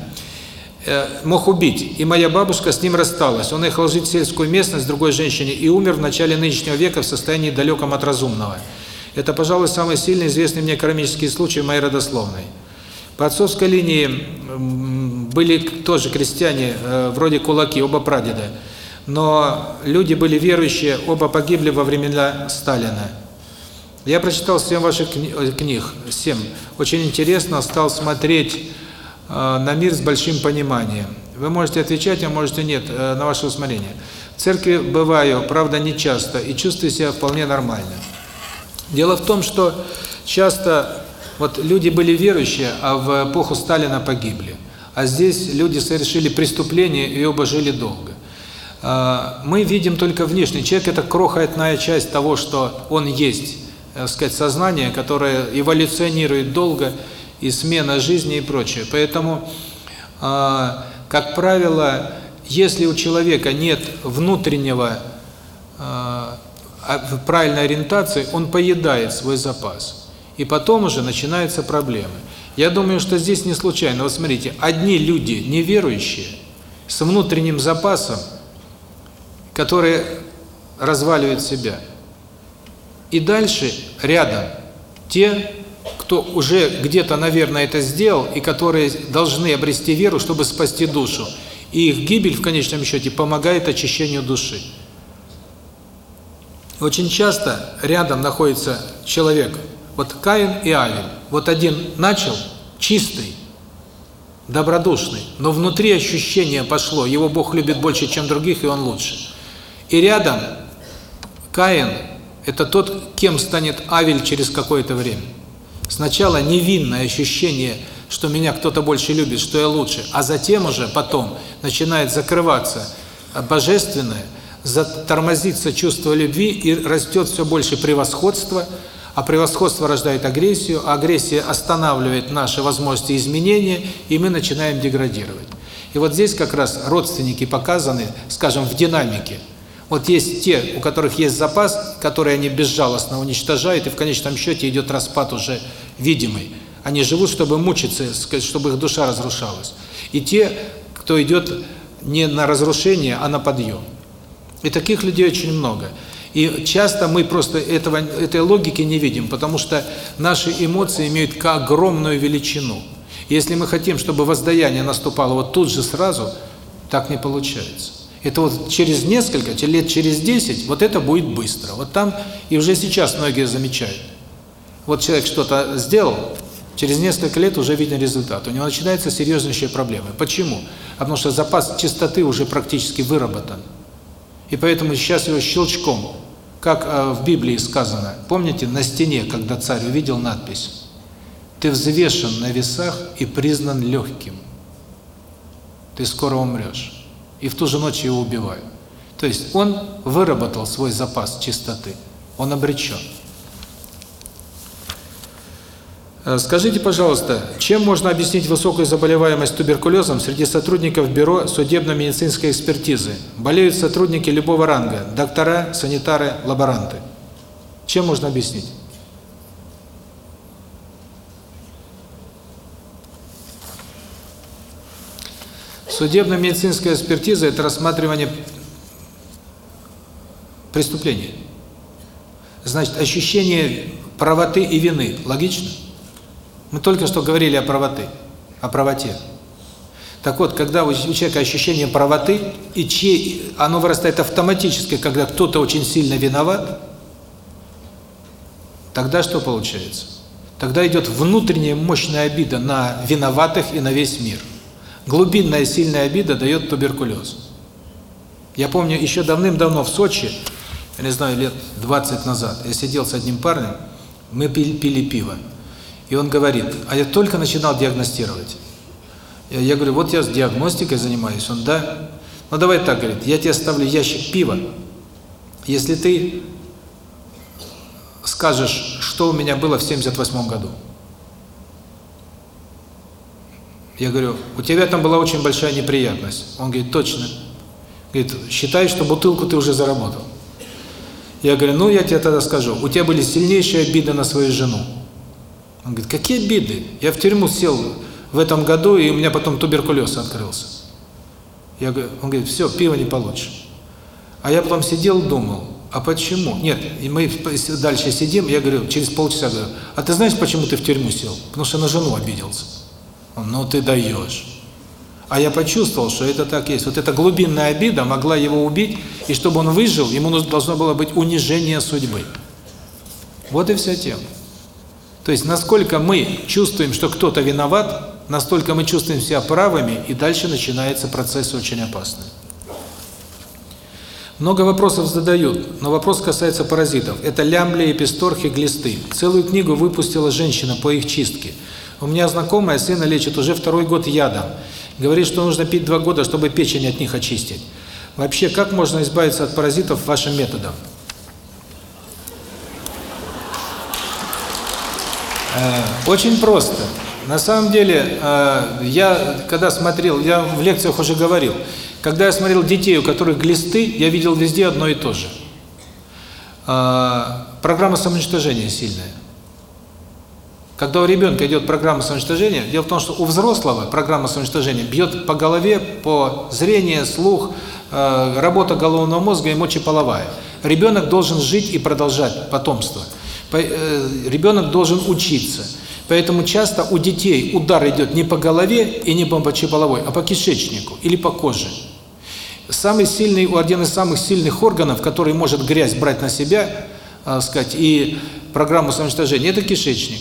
Э, мог убить, и моя бабушка с ним рассталась. Он ехал жить в сельскую местность другой женщиной и умер в начале нынешнего века в состоянии далеком от разумного. Это, пожалуй, самый сильный известный мне кармический случай моей родословной. По отцовской линии были тоже крестьяне, э, вроде кулаки, оба прадеда. Но люди были верующие, оба погибли во времена Сталина. Я прочитал семь ваших э, книг, семь. Очень интересно, стал смотреть Э, на мир с большим пониманием. Вы можете отвечать, а можете нет, э, на ваше усмотрение. В церкви бываю, правда, не часто, и чувствую себя вполне нормально. Дело в том, что часто вот люди были верующие, а в эпоху Сталина погибли. А здесь люди совершили преступление и оба жили долго. Э, мы видим только внешний. Человек – это крохотная часть того, что он есть, так сказать, сознание, которое эволюционирует долго – и смена жизни и прочее. Поэтому, э, как правило, если у человека нет внутреннего э, правильной ориентации, он поедает свой запас. И потом уже начинаются проблемы. Я думаю, что здесь не случайно. Вот смотрите, одни люди неверующие, с внутренним запасом, которые разваливают себя. И дальше рядом те, кто уже где-то, наверное, это сделал, и которые должны обрести веру, чтобы спасти душу. И их гибель, в конечном счете, помогает очищению души. Очень часто рядом находится человек, вот Каин и Авель. Вот один начал чистый, добродушный, но внутри ощущение пошло, его Бог любит больше, чем других, и он лучше. И рядом Каин – это тот, кем станет Авель через какое-то время. Сначала невинное ощущение, что меня кто-то больше любит, что я лучше, а затем уже потом начинает закрываться божественное, затормозится чувство любви и растет все больше превосходство, а превосходство рождает агрессию, а агрессия останавливает наши возможности изменения, и мы начинаем деградировать. И вот здесь как раз родственники показаны, скажем, в динамике – вот есть те, у которых есть запас, который они безжалостно уничтожают, и в конечном счете идет распад уже видимый. Они живут, чтобы мучиться, чтобы их душа разрушалась. И те, кто идет не на разрушение, а на подъем. И таких людей очень много. И часто мы просто этого, этой логики не видим, потому что наши эмоции имеют огромную величину. Если мы хотим, чтобы воздаяние наступало вот тут же сразу, так не получается. Это вот через несколько, лет через 10, вот это будет быстро. Вот там и уже сейчас многие замечают. Вот человек что-то сделал, через несколько лет уже виден результат. У него начинаются серьезнейшие проблемы. Почему? Потому что запас чистоты уже практически выработан. И поэтому сейчас его щелчком, как э, в Библии сказано, помните, на стене, когда царь увидел надпись «Ты взвешен на весах и признан легким, ты скоро умрешь». И в ту же ночь его убивают. То есть он выработал свой запас чистоты, он обречен. Э, скажите, пожалуйста, чем можно объяснить высокую заболеваемость туберкулезом среди сотрудников Бюро судебно-медицинской экспертизы? Болеют сотрудники любого ранга – доктора, санитары, лаборанты. Чем можно объяснить? Судебно-медицинская экспертиза – это рассматривание преступления. Значит, ощущение правоты и вины. Логично? Мы только что говорили о правоте, о правоте. Так вот, когда у человека ощущение правоты, и чьи, оно вырастает автоматически, когда кто-то очень сильно виноват, тогда что получается? Тогда идет внутренняя мощная обида на виноватых и на весь мир. Глубинная сильная обида дает туберкулез. Я помню, еще давным-давно в Сочи, я не знаю, лет 20 назад, я сидел с одним парнем, мы пили, пили пиво. И он говорит, а я только начинал диагностировать. Я, я говорю, вот я с диагностикой занимаюсь. Он, да. Ну давай так, говорит, я тебе ставлю ящик пива. Если ты скажешь, что у меня было в 78 году. Я говорю, у тебя там была очень большая неприятность. Он говорит, точно. Говорит, считай, что бутылку ты уже заработал. Я говорю, ну я тебе тогда скажу, у тебя были сильнейшие обиды на свою жену. Он говорит, какие обиды? Я в тюрьму сел в этом году, и у меня потом туберкулез открылся. Я говорю, он говорит, все, пиво не получишь. А я потом сидел, думал, а почему? Нет, и мы дальше сидим, я говорю, через полчаса говорю, а ты знаешь, почему ты в тюрьму сел? Потому что на жену обиделся. Ну ты даешь. А я почувствовал, что это так есть. Вот эта глубинная обида могла его убить, и чтобы он выжил, ему должно было быть унижение судьбы. Вот и вся тема. То есть, насколько мы чувствуем, что кто-то виноват, настолько мы чувствуем себя правыми, и дальше начинается процесс очень опасный. Много вопросов задают, но вопрос касается паразитов. Это лямбли, эписторхи, глисты. Целую книгу выпустила женщина по их чистке. У меня знакомая сына лечит уже второй год ядом. Говорит, что нужно пить два года, чтобы печень от них очистить. Вообще, как можно избавиться от паразитов вашим методом? Э, очень просто. На самом деле, э, я когда смотрел, я в лекциях уже говорил, когда я смотрел детей, у которых глисты, я видел везде одно и то же. Э, программа самоуничтожения сильная. Когда у ребенка идет программа самоуничтожения, дело в том, что у взрослого программа самоуничтожения бьет по голове, по зрению, слух, работа головного мозга и мочеполовая. Ребенок должен жить и продолжать потомство. Э, ребенок должен учиться. Поэтому часто у детей удар идет не по голове и не по мочеполовой, а по кишечнику или по коже. Самый сильный, один из самых сильных органов, который может грязь брать на себя, э, сказать, и программу самоуничтожения, это кишечник.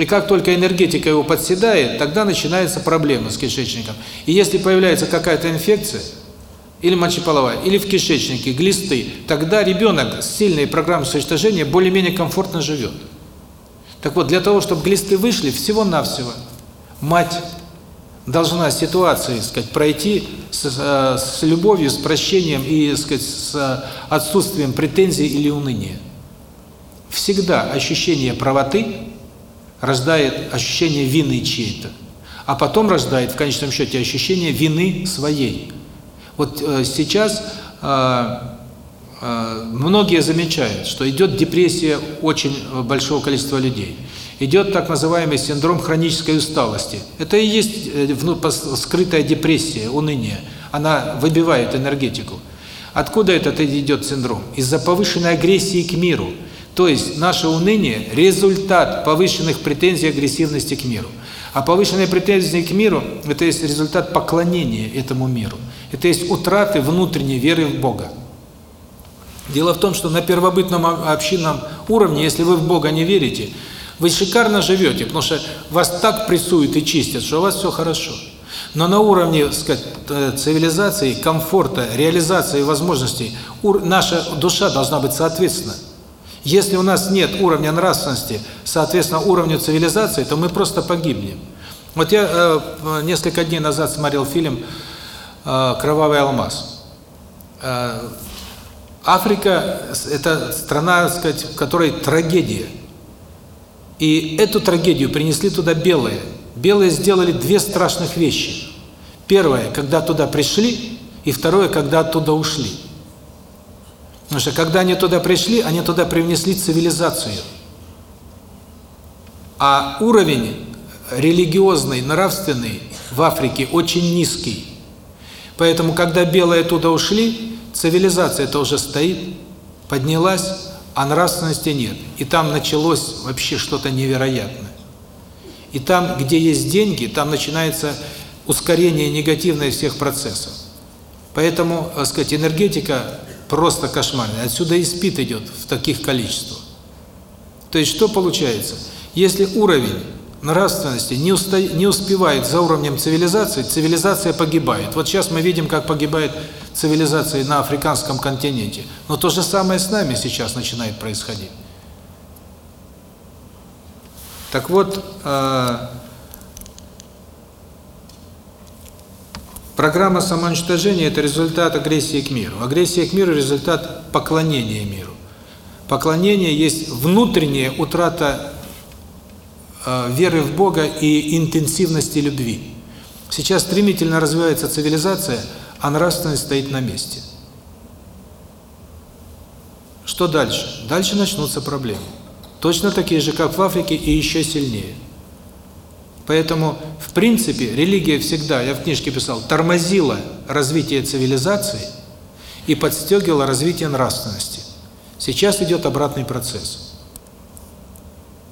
И как только энергетика его подседает, тогда начинается проблема с кишечником. И если появляется какая-то инфекция, или мочеполовая, или в кишечнике, глисты, тогда ребенок с сильной программой существования более-менее комфортно живет. Так вот, для того, чтобы глисты вышли, всего-навсего мать должна ситуации, сказать, пройти с, э, с любовью, с прощением и, сказать, с отсутствием претензий или уныния. Всегда ощущение правоты рождает ощущение вины чьей-то, а потом рождает в конечном счете ощущение вины своей. Вот э, сейчас э, э, многие замечают, что идет депрессия очень большого количества людей. Идет так называемый синдром хронической усталости. Это и есть скрытая депрессия, уныние. Она выбивает энергетику. Откуда этот идет синдром? Из-за повышенной агрессии к миру. То есть наше уныние – результат повышенных претензий агрессивности к миру. А повышенные претензии к миру – это есть результат поклонения этому миру. Это есть утраты внутренней веры в Бога. Дело в том, что на первобытном общинном уровне, если вы в Бога не верите, вы шикарно живете, потому что вас так прессуют и чистят, что у вас все хорошо. Но на уровне, сказать, э, цивилизации, комфорта, реализации возможностей наша душа должна быть соответственно. Если у нас нет уровня нравственности, соответственно, уровню цивилизации, то мы просто погибнем. Вот я э, несколько дней назад смотрел фильм э, «Кровавый алмаз». Э, Африка – это страна, так сказать, в которой трагедия. И эту трагедию принесли туда белые. Белые сделали две страшных вещи. Первое, когда туда пришли, и второе, когда оттуда ушли. Потому что когда они туда пришли, они туда привнесли цивилизацию. А уровень религиозный, нравственный в Африке очень низкий. Поэтому, когда белые туда ушли, цивилизация это уже стоит, поднялась, а нравственности нет. И там началось вообще что-то невероятное. И там, где есть деньги, там начинается ускорение негативное всех процессов. Поэтому, так сказать, энергетика просто кошмарная. Отсюда и спит идет в таких количествах. То есть что получается? Если уровень нравственности не, уста... не успевает за уровнем цивилизации, цивилизация погибает. Вот сейчас мы видим, как погибает цивилизация на африканском континенте. Но то же самое с нами сейчас начинает происходить. Так вот, э, программа самоуничтожения – это результат агрессии к миру. Агрессия к миру – результат поклонения миру. Поклонение есть внутренняя утрата Э, веры в Бога и интенсивности любви. Сейчас стремительно развивается цивилизация, а нравственность стоит на месте. Что дальше? Дальше начнутся проблемы. Точно такие же, как в Африке, и еще сильнее. Поэтому, в принципе, религия всегда, я в книжке писал, тормозила развитие цивилизации и подстегивала развитие нравственности. Сейчас идет обратный процесс.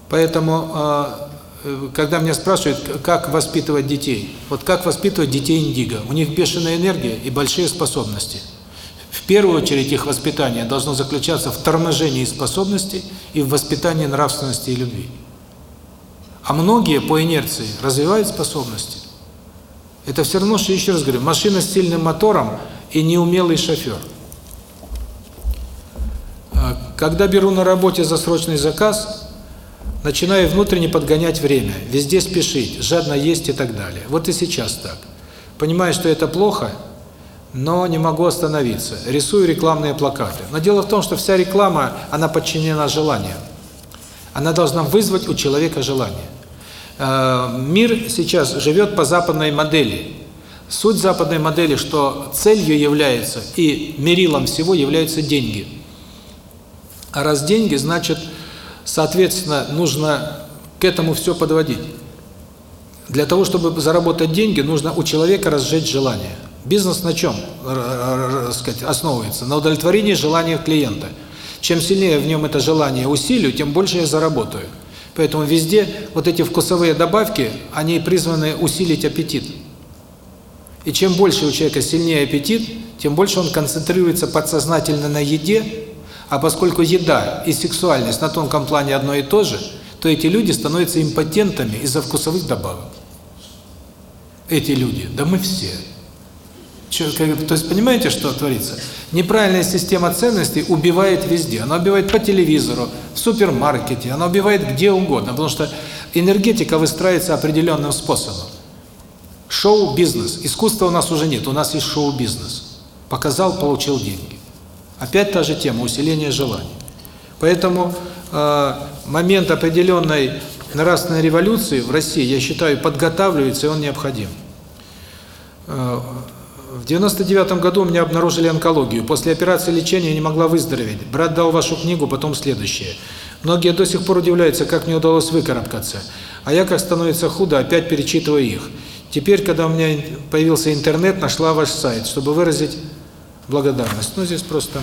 Поэтому, а, э, когда меня спрашивают, как воспитывать детей, вот как воспитывать детей индиго, у них бешеная энергия и большие способности. В первую очередь их воспитание должно заключаться в торможении способностей и в воспитании нравственности и любви. А многие по инерции развивают способности. Это все равно, что, еще раз говорю, машина с сильным мотором и неумелый шофер. А, когда беру на работе за срочный заказ, начинаю внутренне подгонять время, везде спешить, жадно есть и так далее. Вот и сейчас так. Понимаю, что это плохо, но не могу остановиться. Рисую рекламные плакаты. Но дело в том, что вся реклама, она подчинена желанию. Она должна вызвать у человека желание. Э, мир сейчас живет по западной модели. Суть западной модели, что целью является и мерилом всего являются деньги. А раз деньги, значит, Соответственно, нужно к этому все подводить. Для того, чтобы заработать деньги, нужно у человека разжечь желание. Бизнес на чем сказать, основывается? На удовлетворении желания клиента. Чем сильнее в нем это желание усилию, тем больше я заработаю. Поэтому везде вот эти вкусовые добавки, они призваны усилить аппетит. И чем больше у человека сильнее аппетит, тем больше он концентрируется подсознательно на еде, а поскольку еда и сексуальность на тонком плане одно и то же, то эти люди становятся импотентами из-за вкусовых добавок. Эти люди, да мы все. То есть понимаете, что творится? Неправильная система ценностей убивает везде. Она убивает по телевизору, в супермаркете, она убивает где угодно, потому что энергетика выстраивается определенным способом. Шоу-бизнес. Искусства у нас уже нет, у нас есть шоу-бизнес. Показал, получил деньги. Опять та же тема усиления желаний. Поэтому э, момент определенной нравственной революции в России, я считаю, подготавливается и он необходим. В 99 году у меня обнаружили онкологию. После операции лечения я не могла выздороветь. Брат дал вашу книгу, потом следующее. Многие до сих пор удивляются, как мне удалось выкарабкаться. А я, как становится худо, опять перечитываю их. Теперь, когда у меня появился интернет, нашла ваш сайт, чтобы выразить благодарность. Ну, здесь просто...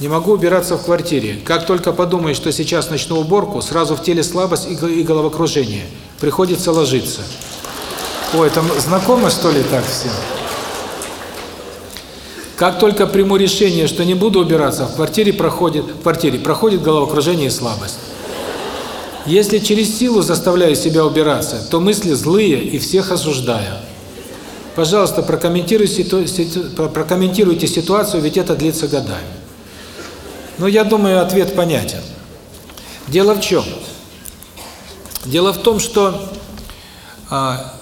Не могу убираться в квартире. Как только подумаю, что сейчас начну уборку, сразу в теле слабость и головокружение. Приходится ложиться. Ой, это знакомо, что ли, так всем? Как только приму решение, что не буду убираться, в квартире проходит, в квартире проходит головокружение и слабость. Если через силу заставляю себя убираться, то мысли злые и всех осуждаю. Пожалуйста, прокомментируйте, прокомментируйте ситуацию, ведь это длится годами. Ну, я думаю, ответ понятен. Дело в чем? Дело в том, что а,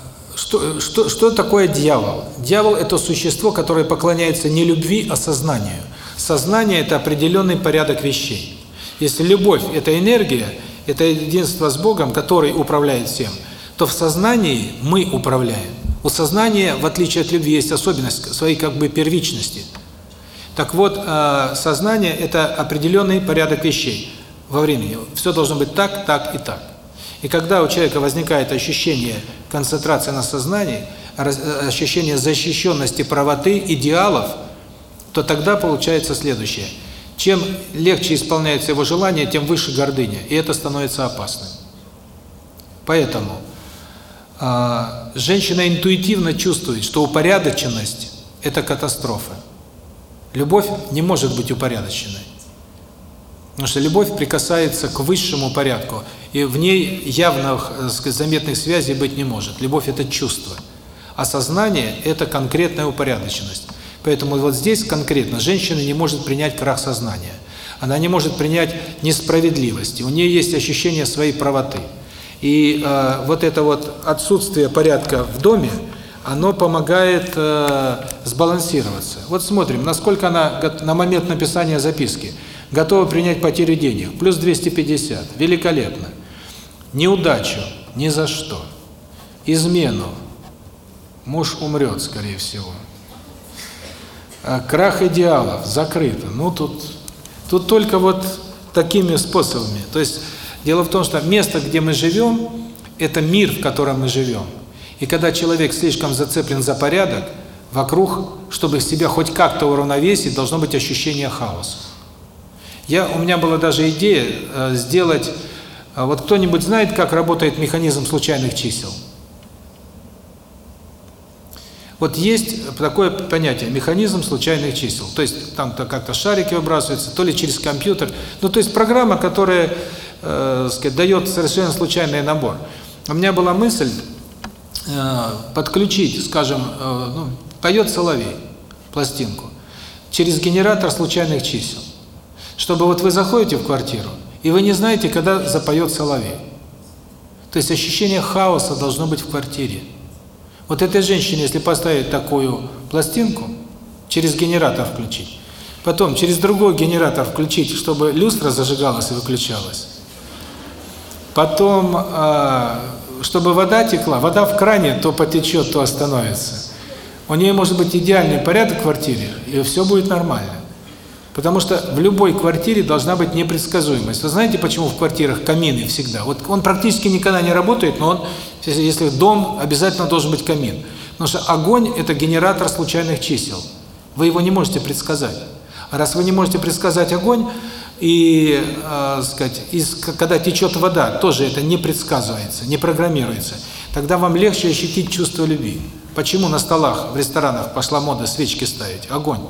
что, что, что такое дьявол? Дьявол – это существо, которое поклоняется не любви, а сознанию. Сознание – это определенный порядок вещей. Если любовь – это энергия, это единство с Богом, который управляет всем, то в сознании мы управляем. У сознания, в отличие от любви, есть особенность своей как бы первичности. Так вот, э, сознание – это определенный порядок вещей во времени. Все должно быть так, так и так. И когда у человека возникает ощущение концентрации на сознании, ощущение защищенности правоты, идеалов, то тогда получается следующее. Чем легче исполняется его желание, тем выше гордыня, и это становится опасным. Поэтому э, женщина интуитивно чувствует, что упорядоченность – это катастрофа. Любовь не может быть упорядоченной. Потому что любовь прикасается к высшему порядку, и в ней явных э, заметных связей быть не может. Любовь – это чувство. А сознание – это конкретная упорядоченность. Поэтому вот здесь конкретно женщина не может принять крах сознания. Она не может принять несправедливости. У нее есть ощущение своей правоты. И э, вот это вот отсутствие порядка в доме, оно помогает э, сбалансироваться. Вот смотрим, насколько она на момент написания записки – готова принять потерю денег, плюс 250, великолепно. Неудачу, ни за что. Измену, муж умрет, скорее всего. А крах идеалов, закрыто. Ну, тут, тут только вот такими способами. То есть, дело в том, что место, где мы живем, это мир, в котором мы живем. И когда человек слишком зацеплен за порядок, вокруг, чтобы себя хоть как-то уравновесить, должно быть ощущение хаоса. Я, у меня была даже идея э, сделать... Э, вот кто-нибудь знает, как работает механизм случайных чисел? Вот есть такое понятие – механизм случайных чисел. То есть там-то как-то шарики выбрасываются, то ли через компьютер. Ну, то есть программа, которая, э, сказать, дает совершенно случайный набор. У меня была мысль э, подключить, скажем, э, ну, поет соловей, пластинку, через генератор случайных чисел чтобы вот вы заходите в квартиру, и вы не знаете, когда запоет соловей. То есть ощущение хаоса должно быть в квартире. Вот этой женщине, если поставить такую пластинку, через генератор включить, потом через другой генератор включить, чтобы люстра зажигалась и выключалась, потом, э, чтобы вода текла, вода в кране то потечет, то остановится. У нее может быть идеальный порядок в квартире, и все будет нормально. Потому что в любой квартире должна быть непредсказуемость. Вы знаете, почему в квартирах камины всегда? Вот он практически никогда не работает, но он, если дом, обязательно должен быть камин. Потому что огонь – это генератор случайных чисел. Вы его не можете предсказать. А раз вы не можете предсказать огонь, и, э, сказать, из, когда течет вода, тоже это не предсказывается, не программируется, тогда вам легче ощутить чувство любви. Почему на столах в ресторанах пошла мода свечки ставить? Огонь.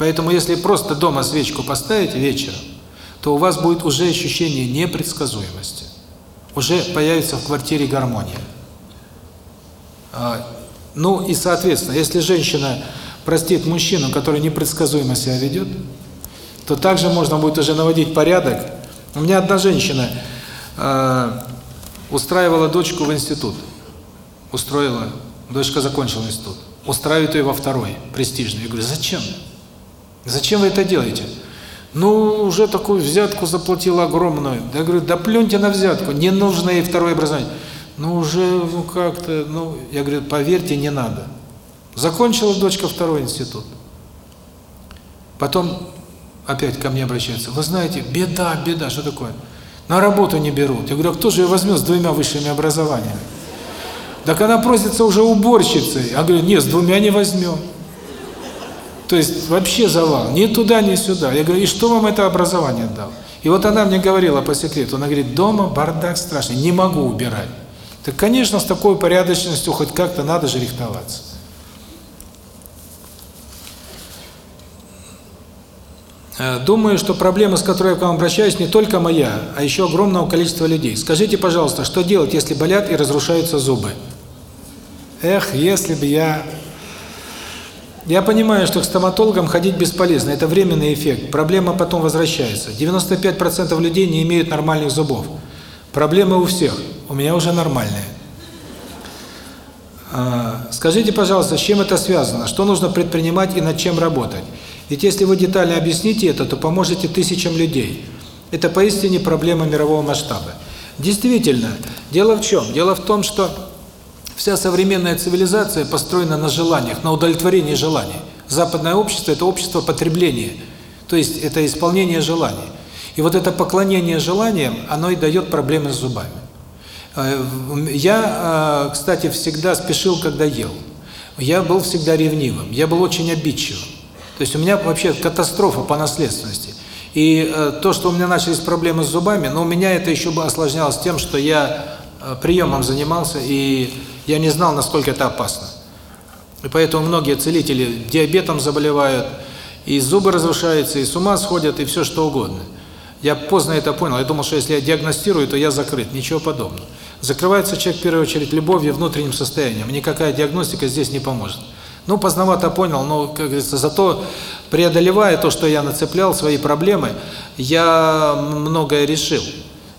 Поэтому если просто дома свечку поставить вечером, то у вас будет уже ощущение непредсказуемости. Уже появится в квартире гармония. А, ну и соответственно, если женщина простит мужчину, который непредсказуемо себя ведет, то также можно будет уже наводить порядок. У меня одна женщина э, устраивала дочку в институт. Устроила, дочка закончила институт. Устраивает ее во второй, престижный. Я говорю, зачем? Зачем вы это делаете? Ну, уже такую взятку заплатила огромную. Я говорю, да плюньте на взятку, не нужно ей второе образование. Ну, уже, ну, как-то, ну, я говорю, поверьте, не надо. Закончила дочка второй институт. Потом опять ко мне обращается. Вы знаете, беда, беда, что такое? На работу не берут. Я говорю, а кто же ее возьмет с двумя высшими образованиями? Так она просится уже уборщицей. Я говорю, нет, с двумя не возьмем. То есть вообще завал, ни туда, ни сюда. Я говорю, и что вам это образование дал? И вот она мне говорила по секрету, она говорит, дома бардак страшный, не могу убирать. Так, конечно, с такой порядочностью хоть как-то надо же рихтоваться. Э, думаю, что проблема, с которой я к вам обращаюсь, не только моя, а еще огромного количества людей. Скажите, пожалуйста, что делать, если болят и разрушаются зубы? Эх, если бы я... Я понимаю, что к стоматологам ходить бесполезно, это временный эффект, проблема потом возвращается. 95% людей не имеют нормальных зубов. Проблемы у всех, у меня уже нормальные. А, скажите, пожалуйста, с чем это связано? Что нужно предпринимать и над чем работать? Ведь если вы детально объясните это, то поможете тысячам людей. Это поистине проблема мирового масштаба. Действительно, дело в чем? Дело в том, что вся современная цивилизация построена на желаниях, на удовлетворении желаний. Западное общество – это общество потребления, то есть это исполнение желаний. И вот это поклонение желаниям, оно и дает проблемы с зубами. Э, я, э, кстати, всегда спешил, когда ел. Я был всегда ревнивым, я был очень обидчивым. То есть у меня вообще катастрофа по наследственности. И э, то, что у меня начались проблемы с зубами, но у меня это еще бы осложнялось тем, что я приемом занимался, и я не знал, насколько это опасно. И поэтому многие целители диабетом заболевают, и зубы разрушаются, и с ума сходят, и все что угодно. Я поздно это понял. Я думал, что если я диагностирую, то я закрыт. Ничего подобного. Закрывается человек в первую очередь любовью, внутренним состоянием. Никакая диагностика здесь не поможет. Ну, поздновато понял, но, как говорится, зато преодолевая то, что я нацеплял, свои проблемы, я многое решил.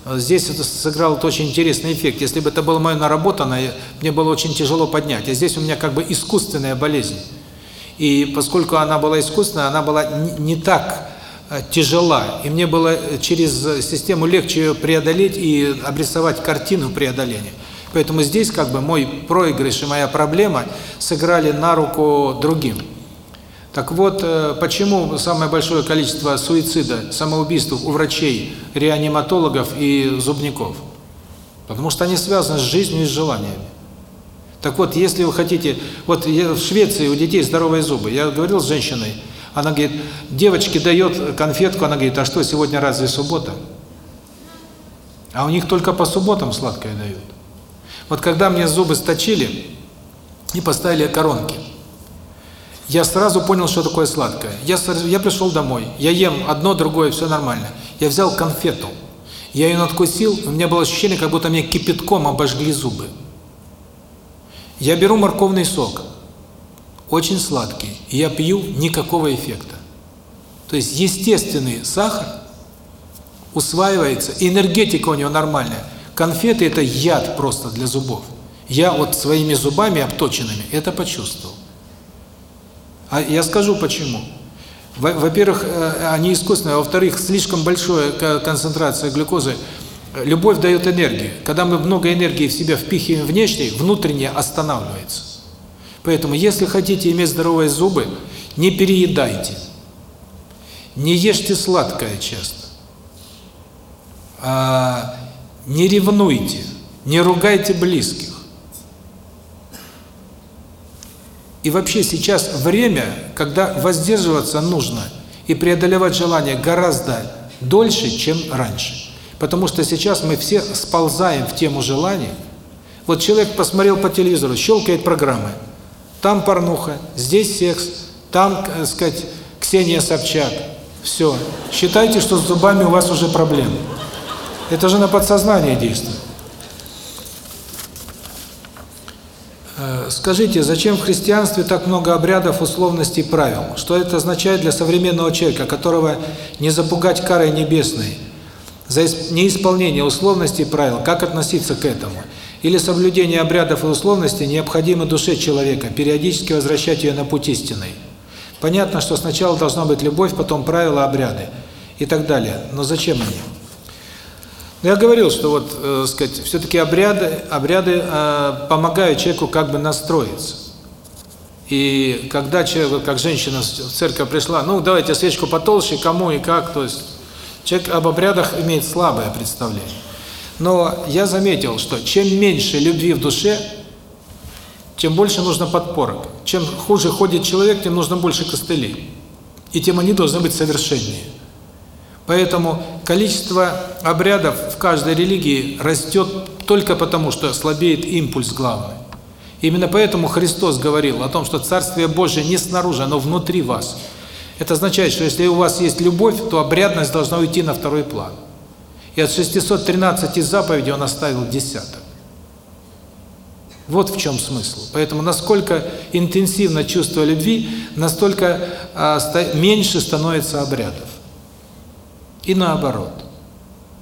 Здесь это сыграл очень интересный эффект. Если бы это было мое наработанное, мне было очень тяжело поднять. А здесь у меня как бы искусственная болезнь. И поскольку она была искусственная, она была не так э, тяжела. И мне было через систему легче ее преодолеть и обрисовать картину преодоления. Поэтому здесь как бы мой проигрыш и моя проблема сыграли на руку другим. Так вот, э, почему самое большое количество суицида, самоубийств у врачей, реаниматологов и зубников? Потому что они связаны с жизнью и с желаниями. Так вот, если вы хотите... Вот в Швеции у детей здоровые зубы. Я говорил с женщиной, она говорит, девочке дает конфетку, она говорит, а что, сегодня разве суббота? А у них только по субботам сладкое дают. Вот когда мне зубы сточили и поставили коронки, я сразу понял, что такое сладкое. Я, я пришел домой, я ем одно, другое, все нормально. Я взял конфету, я ее надкусил, у меня было ощущение, как будто мне кипятком обожгли зубы. Я беру морковный сок, очень сладкий, и я пью, никакого эффекта. То есть естественный сахар усваивается, энергетика у него нормальная. Конфеты – это яд просто для зубов. Я вот своими зубами обточенными это почувствовал. А я скажу почему. Во-первых, э, они искусственные, а во-вторых, слишком большая концентрация глюкозы. Любовь дает энергию. Когда мы много энергии в себя впихиваем внешне, внутреннее останавливается. Поэтому, если хотите иметь здоровые зубы, не переедайте. Не ешьте сладкое часто. А не ревнуйте, не ругайте близких. И вообще сейчас время, когда воздерживаться нужно и преодолевать желание гораздо дольше, чем раньше. Потому что сейчас мы все сползаем в тему желаний. Вот человек посмотрел по телевизору, щелкает программы. Там порнуха, здесь секс, там, так сказать, Ксения Собчак. Все. Считайте, что с зубами у вас уже проблемы. Это же на подсознание действует. Скажите, зачем в христианстве так много обрядов, условностей, правил? Что это означает для современного человека, которого не запугать карой небесной? За неисполнение условностей и правил, как относиться к этому? Или соблюдение обрядов и условностей необходимо душе человека, периодически возвращать ее на путь истинный? Понятно, что сначала должна быть любовь, потом правила, обряды и так далее. Но зачем они? Я говорил, что вот, э, сказать, все-таки обряды, обряды э, помогают человеку как бы настроиться. И когда человек, как женщина в церковь пришла, ну, давайте свечку потолще, кому и как, то есть человек об обрядах имеет слабое представление. Но я заметил, что чем меньше любви в душе, тем больше нужно подпорок. Чем хуже ходит человек, тем нужно больше костылей. И тем они должны быть совершеннее. Поэтому количество обрядов в каждой религии растет только потому, что слабеет импульс главный. Именно поэтому Христос говорил о том, что Царствие Божие не снаружи, оно внутри вас. Это означает, что если у вас есть любовь, то обрядность должна уйти на второй план. И от 613 заповедей он оставил десяток. Вот в чем смысл. Поэтому насколько интенсивно чувство любви, настолько а, меньше становится обрядов. И наоборот.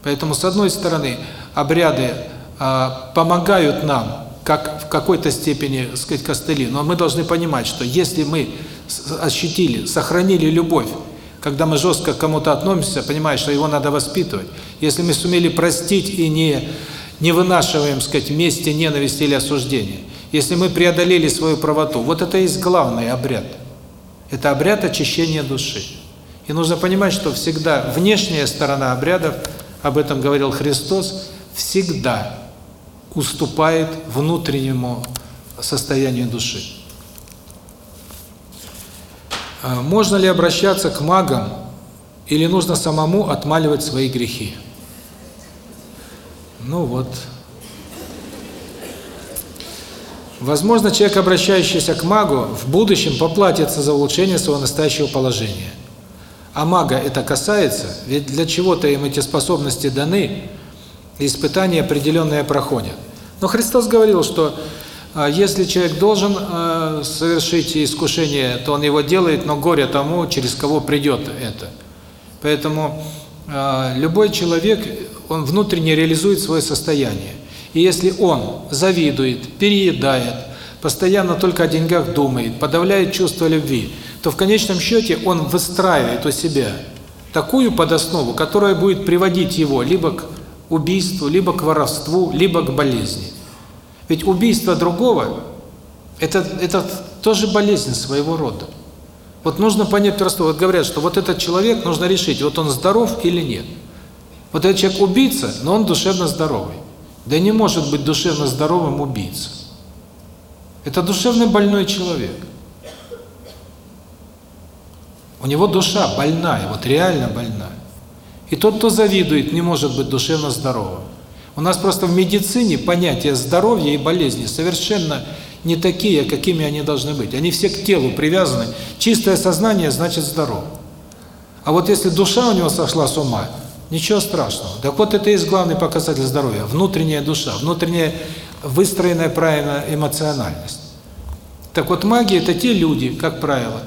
Поэтому, с одной стороны, обряды а, помогают нам, как в какой-то степени, сказать, костыли, но мы должны понимать, что если мы ощутили, сохранили любовь, когда мы жестко к кому-то относимся, понимая, что его надо воспитывать, если мы сумели простить и не, не вынашиваем, сказать, вместе ненависть или осуждение, если мы преодолели свою правоту, вот это и есть главный обряд. Это обряд очищения души. И нужно понимать, что всегда внешняя сторона обрядов, об этом говорил Христос, всегда уступает внутреннему состоянию души. А можно ли обращаться к магам или нужно самому отмаливать свои грехи? Ну вот. Возможно, человек, обращающийся к магу, в будущем поплатится за улучшение своего настоящего положения. А мага это касается, ведь для чего-то им эти способности даны, испытания определенные проходят. Но Христос говорил, что а, если человек должен э, совершить искушение, то он его делает, но горе тому, через кого придет это. Поэтому э, любой человек, он внутренне реализует свое состояние. И если он завидует, переедает, постоянно только о деньгах думает, подавляет чувство любви, то в конечном счете он выстраивает у себя такую подоснову, которая будет приводить его либо к убийству, либо к воровству, либо к болезни. Ведь убийство другого это это тоже болезнь своего рода. Вот нужно понять просто, вот говорят, что вот этот человек нужно решить, вот он здоров или нет. Вот этот человек убийца, но он душевно здоровый. Да не может быть душевно здоровым убийца. Это душевно больной человек. У него душа больная, вот реально больная. И тот, кто завидует, не может быть душевно здоровым. У нас просто в медицине понятия здоровья и болезни совершенно не такие, какими они должны быть. Они все к телу привязаны. Чистое сознание значит здоров. А вот если душа у него сошла с ума, ничего страшного. Так вот это и есть главный показатель здоровья. Внутренняя душа, внутренняя выстроенная правильно эмоциональность. Так вот маги – это те люди, как правило,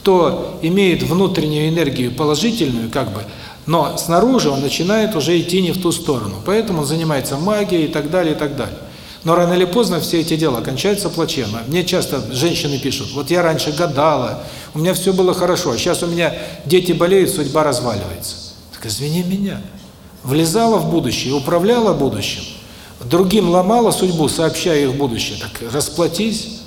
кто имеет внутреннюю энергию положительную, как бы, но снаружи он начинает уже идти не в ту сторону. Поэтому он занимается магией и так далее, и так далее. Но рано или поздно все эти дела кончаются плачевно. Мне часто женщины пишут, вот я раньше гадала, у меня все было хорошо, а сейчас у меня дети болеют, судьба разваливается. Так извини меня. Влезала в будущее, управляла будущим, другим ломала судьбу, сообщая их будущее. Так расплатись.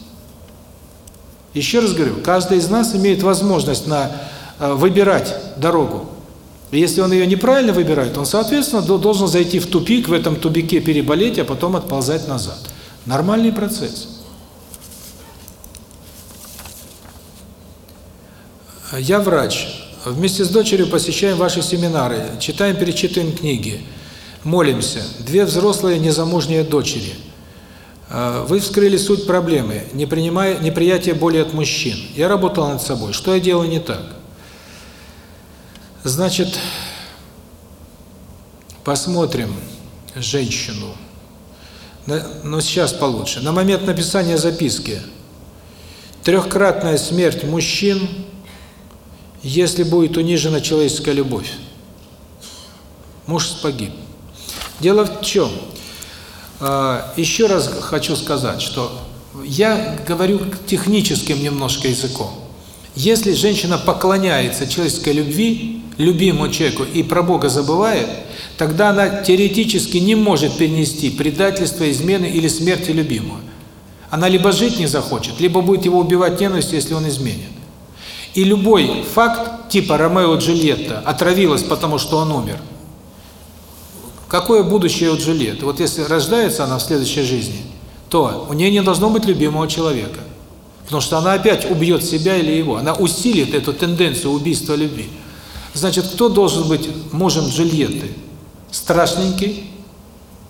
Еще раз говорю, каждый из нас имеет возможность на э, выбирать дорогу. И если он ее неправильно выбирает, он, соответственно, должен зайти в тупик, в этом тупике переболеть, а потом отползать назад. Нормальный процесс. Я врач. Вместе с дочерью посещаем ваши семинары, читаем, перечитываем книги, молимся. Две взрослые незамужние дочери. Вы вскрыли суть проблемы, не принимая неприятие боли от мужчин. Я работал над собой. Что я делаю не так? Значит, посмотрим женщину. Но сейчас получше. На момент написания записки трехкратная смерть мужчин, если будет унижена человеческая любовь. Муж погиб. Дело в чем? А, еще раз хочу сказать, что я говорю техническим немножко языком. Если женщина поклоняется человеческой любви, любимому человеку и про Бога забывает, тогда она теоретически не может перенести предательство, измены или смерти любимого. Она либо жить не захочет, либо будет его убивать ненавистью, если он изменит. И любой факт, типа Ромео Джульетта, отравилась, потому что он умер. Какое будущее у Джульетты? Вот если рождается она в следующей жизни, то у нее не должно быть любимого человека. Потому что она опять убьет себя или его. Она усилит эту тенденцию убийства любви. Значит, кто должен быть мужем Джульетты? Страшненький,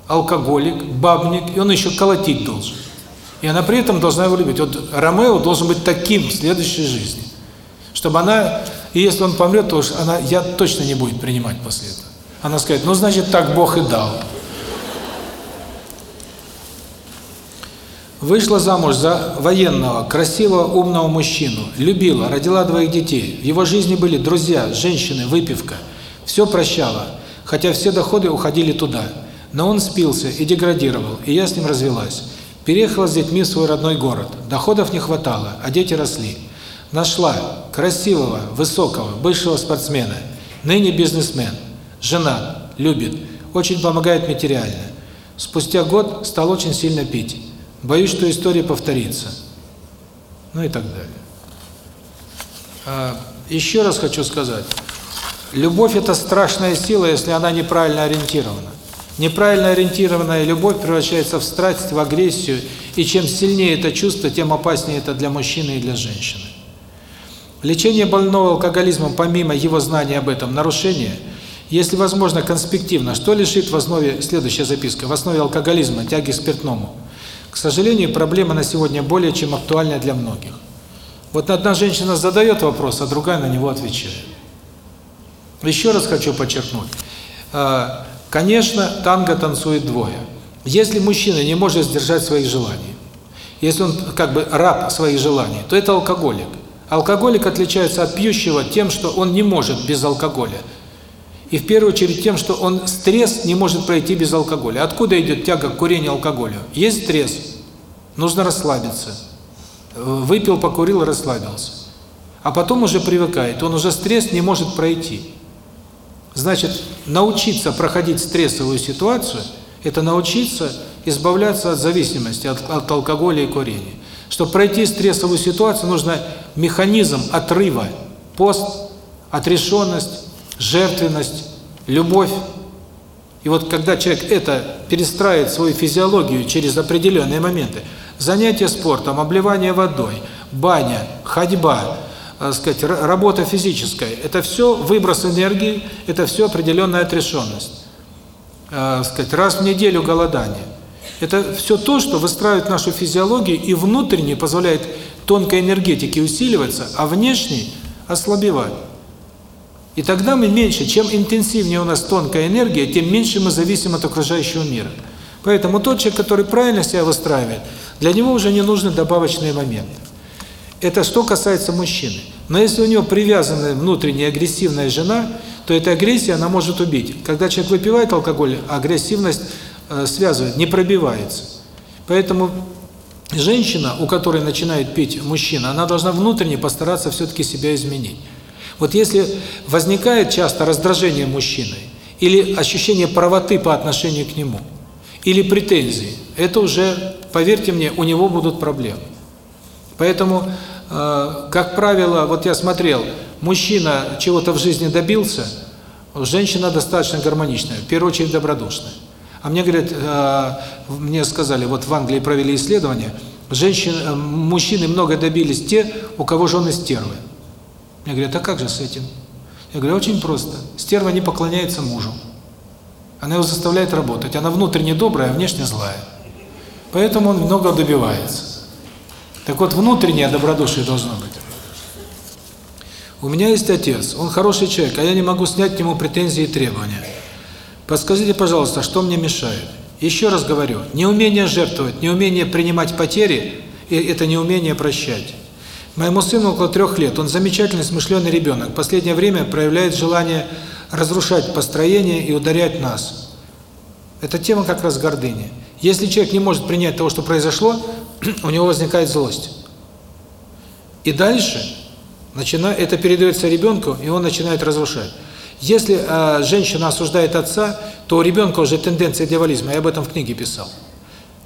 алкоголик, бабник, и он еще колотить должен. И она при этом должна его любить. Вот Ромео должен быть таким в следующей жизни, чтобы она И если он помрет, то она, я точно не будет принимать после этого. Она скажет, ну, значит, так Бог и дал. Вышла замуж за военного, красивого, умного мужчину, любила, родила двоих детей. В его жизни были друзья, женщины, выпивка. Все прощала, хотя все доходы уходили туда. Но он спился и деградировал, и я с ним развелась. Переехала с детьми в свой родной город. Доходов не хватало, а дети росли. Нашла красивого, высокого, бывшего спортсмена, ныне бизнесмен, жена, любит, очень помогает материально. Спустя год стал очень сильно пить. Боюсь, что история повторится. Ну и так далее. А, еще раз хочу сказать. Любовь – это страшная сила, если она неправильно ориентирована. Неправильно ориентированная любовь превращается в страсть, в агрессию, и чем сильнее это чувство, тем опаснее это для мужчины и для женщины. Лечение больного алкоголизмом, помимо его знания об этом, нарушение, если возможно конспективно, что лежит в основе, следующая записка, в основе алкоголизма, тяги к спиртному. К сожалению, проблема на сегодня более чем актуальна для многих. Вот одна женщина задает вопрос, а другая на него отвечает. Еще раз хочу подчеркнуть. А, Конечно, танго танцует двое. Если мужчина не может сдержать своих желаний, если он как бы раб своих желаний, то это алкоголик. Алкоголик отличается от пьющего тем, что он не может без алкоголя. И в первую очередь тем, что он стресс не может пройти без алкоголя. Откуда идет тяга к курению алкоголя? Есть стресс, нужно расслабиться. Выпил, покурил, расслабился. А потом уже привыкает, он уже стресс не может пройти. Значит, научиться проходить стрессовую ситуацию – это научиться избавляться от зависимости, от, от алкоголя и курения. Чтобы пройти стрессовую ситуацию, нужно механизм отрыва, пост, отрешенность, жертвенность, любовь. И вот когда человек это перестраивает свою физиологию через определенные моменты, занятия спортом, обливание водой, баня, ходьба – так сказать, работа физическая, это все выброс энергии, это все определенная отрешенность. Так сказать, раз в неделю голодание. Это все то, что выстраивает нашу физиологию и внутренне позволяет тонкой энергетике усиливаться, а внешней ослабевать. И тогда мы меньше, чем интенсивнее у нас тонкая энергия, тем меньше мы зависим от окружающего мира. Поэтому тот человек, который правильно себя выстраивает, для него уже не нужны добавочные моменты. Это что касается мужчины. Но если у него привязанная внутренняя агрессивная жена, то эта агрессия, она может убить. Когда человек выпивает алкоголь, агрессивность э, связывает, не пробивается. Поэтому женщина, у которой начинает пить мужчина, она должна внутренне постараться все-таки себя изменить. Вот если возникает часто раздражение мужчиной, или ощущение правоты по отношению к нему, или претензии, это уже, поверьте мне, у него будут проблемы. Поэтому Э, как правило, вот я смотрел, мужчина чего-то в жизни добился, женщина достаточно гармоничная, в первую очередь добродушная. А мне говорят, э, мне сказали, вот в Англии провели исследование, женщин, э, мужчины много добились те, у кого жены стервы. Мне говорят, а как же с этим? Я говорю, очень просто. Стерва не поклоняется мужу. Она его заставляет работать. Она внутренне добрая, а внешне злая. Поэтому он много добивается. Так вот, внутреннее добродушие должно быть. У меня есть отец, он хороший человек, а я не могу снять к нему претензии и требования. Подскажите, пожалуйста, что мне мешает? Еще раз говорю, неумение жертвовать, неумение принимать потери – это неумение прощать. Моему сыну около трех лет, он замечательный, смышленый ребенок. Последнее время проявляет желание разрушать построение и ударять нас. Это тема как раз гордыни. Если человек не может принять того, что произошло, [CLEARS THROAT] у него возникает злость. И дальше начинает, это передается ребенку, и он начинает разрушать. Если э, женщина осуждает отца, то у ребенка уже тенденция дьяволизма, я об этом в книге писал.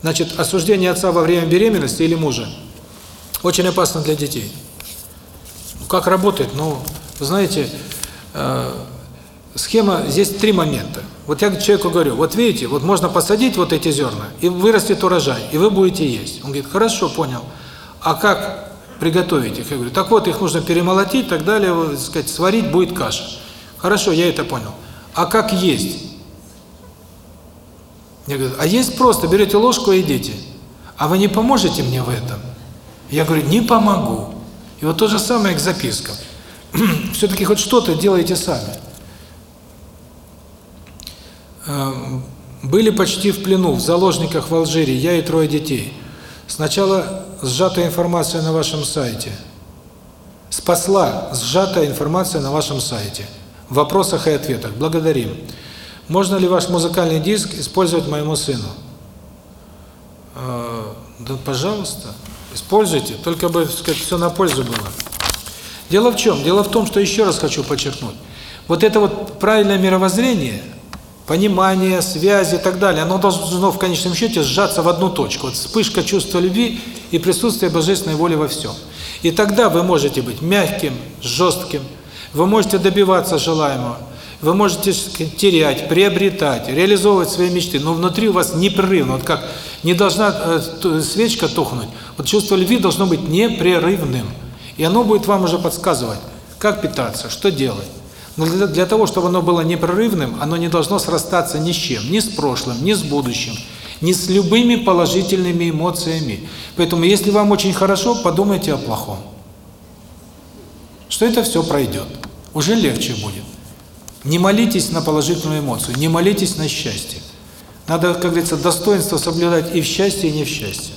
Значит, осуждение отца во время беременности или мужа очень опасно для детей. Как работает? Ну, знаете, э, схема, здесь три момента. Вот я человеку говорю, вот видите, вот можно посадить вот эти зерна, и вырастет урожай, и вы будете есть. Он говорит, хорошо, понял. А как приготовить их? Я говорю, так вот, их нужно перемолотить, так далее, так сказать, сварить будет каша. Хорошо, я это понял. А как есть? Я говорю, а есть просто, берете ложку и едите. А вы не поможете мне в этом? Я говорю, не помогу. И вот то же самое к запискам. [CLEARS THROAT] все-таки хоть что-то делайте сами. Эм, были почти в плену, в заложниках в Алжире, я и трое детей. Сначала сжатая информация на вашем сайте. Спасла сжатая информация на вашем сайте. В вопросах и ответах. Благодарим. Можно ли ваш музыкальный диск использовать моему сыну? Э, да, пожалуйста, используйте, только бы, сказать, все на пользу было. Дело в чем? Дело в том, что еще раз хочу подчеркнуть. Вот это вот правильное мировоззрение, понимание, связи и так далее, оно должно в конечном счете сжаться в одну точку. Вот вспышка чувства любви и присутствие божественной воли во всем. И тогда вы можете быть мягким, жестким, вы можете добиваться желаемого, вы можете терять, приобретать, реализовывать свои мечты, но внутри у вас непрерывно, вот как не должна э, свечка тухнуть, вот чувство любви должно быть непрерывным. И оно будет вам уже подсказывать, как питаться, что делать. Но для, для того, чтобы оно было непрерывным, оно не должно срастаться ни с чем, ни с прошлым, ни с будущим, ни с любыми положительными эмоциями. Поэтому, если вам очень хорошо, подумайте о плохом. Что это все пройдет. Уже легче будет. Не молитесь на положительную эмоцию, не молитесь на счастье. Надо, как говорится, достоинство соблюдать и в счастье, и не в счастье.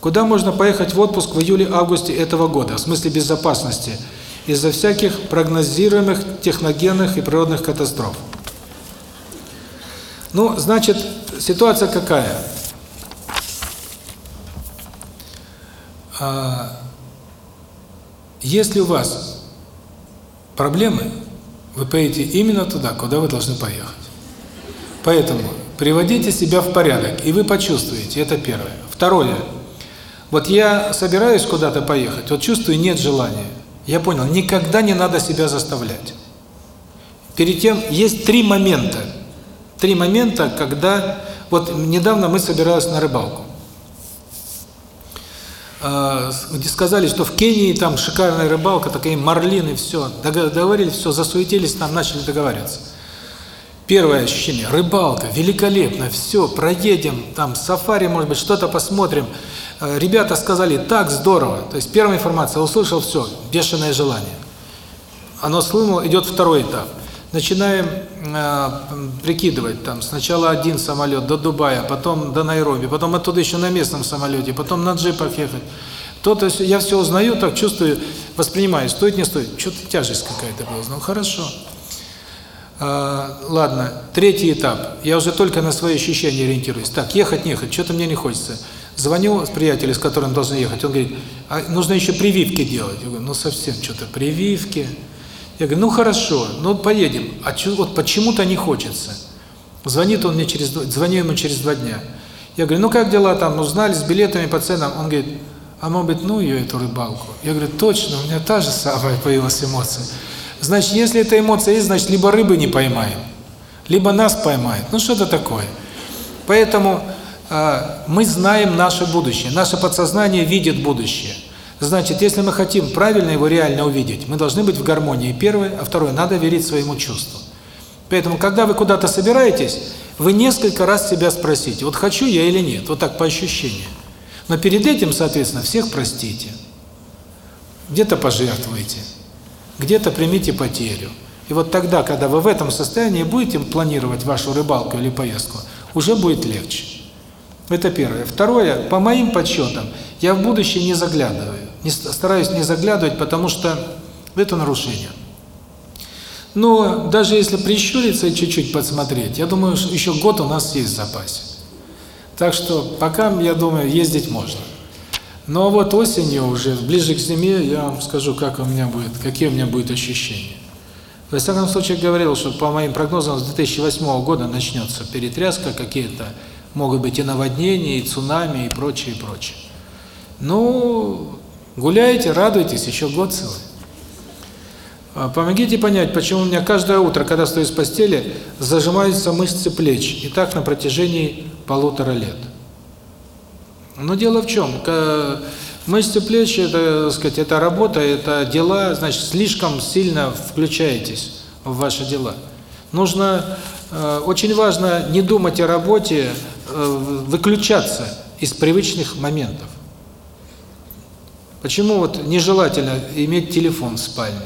Куда можно поехать в отпуск в июле-августе этого года, в смысле безопасности, из-за всяких прогнозируемых техногенных и природных катастроф? Ну, значит, ситуация какая? А, если у вас проблемы, вы поедете именно туда, куда вы должны поехать. Поэтому приводите себя в порядок, и вы почувствуете, это первое. Второе. Вот я собираюсь куда-то поехать, вот чувствую, нет желания. Я понял, никогда не надо себя заставлять. Перед тем, есть три момента. Три момента, когда... Вот недавно мы собирались на рыбалку. А, сказали, что в Кении там шикарная рыбалка, такие марлины, все. Договорились, все, засуетились, там начали договариваться. Первое ощущение – рыбалка, великолепно, все, проедем, там сафари, может быть, что-то посмотрим. Э, ребята сказали, так здорово. То есть первая информация, услышал все, бешеное желание. Оно слынуло, идет второй этап. Начинаем э, прикидывать, там сначала один самолет до Дубая, потом до Найроби, потом оттуда еще на местном самолете, потом на джипах ехать. То, то есть я все узнаю, так чувствую, воспринимаю, стоит, не стоит. Что-то тяжесть какая-то была. Ну, хорошо. А, ладно, третий этап. Я уже только на свои ощущения ориентируюсь. Так, ехать, не ехать, что-то мне не хочется. Звоню с приятелем, с которым должен ехать, он говорит, а нужно еще прививки делать. Я говорю, ну совсем что-то, прививки. Я говорю, ну хорошо, ну поедем. А чё, вот почему-то не хочется. Звонит он мне через, звоню ему через два дня. Я говорю, ну как дела там, узнали с билетами по ценам? Он говорит, а может быть, ну ее, эту рыбалку. Я говорю, точно, у меня та же самая появилась эмоция. Значит, если эта эмоция есть, значит, либо рыбы не поймаем, либо нас поймают. Ну, что-то такое. Поэтому э, мы знаем наше будущее. Наше подсознание видит будущее. Значит, если мы хотим правильно его реально увидеть, мы должны быть в гармонии. Первое, а второе, надо верить своему чувству. Поэтому, когда вы куда-то собираетесь, вы несколько раз себя спросите, вот хочу я или нет, вот так по ощущениям. Но перед этим, соответственно, всех простите. Где-то пожертвуйте где-то примите потерю. И вот тогда, когда вы в этом состоянии будете планировать вашу рыбалку или поездку, уже будет легче. Это первое. Второе, по моим подсчетам, я в будущее не заглядываю. Не, стараюсь не заглядывать, потому что это нарушение. Но даже если прищуриться и чуть-чуть подсмотреть, я думаю, что еще год у нас есть в запасе. Так что пока, я думаю, ездить можно. Но вот осенью уже, ближе к зиме, я вам скажу, как у меня будет, какие у меня будут ощущения. Во всяком случае, говорил, что по моим прогнозам с 2008 года начнется перетряска, какие-то могут быть и наводнения, и цунами, и прочее, и прочее. Ну, гуляйте, радуйтесь, еще год целый. А, помогите понять, почему у меня каждое утро, когда стою с постели, зажимаются мышцы плеч, и так на протяжении полутора лет. Но дело в чем? Мышцы плеч, это, сказать, это работа, это дела, значит, слишком сильно включаетесь в ваши дела. Нужно, э, очень важно не думать о работе, э, выключаться из привычных моментов. Почему вот нежелательно иметь телефон в спальне?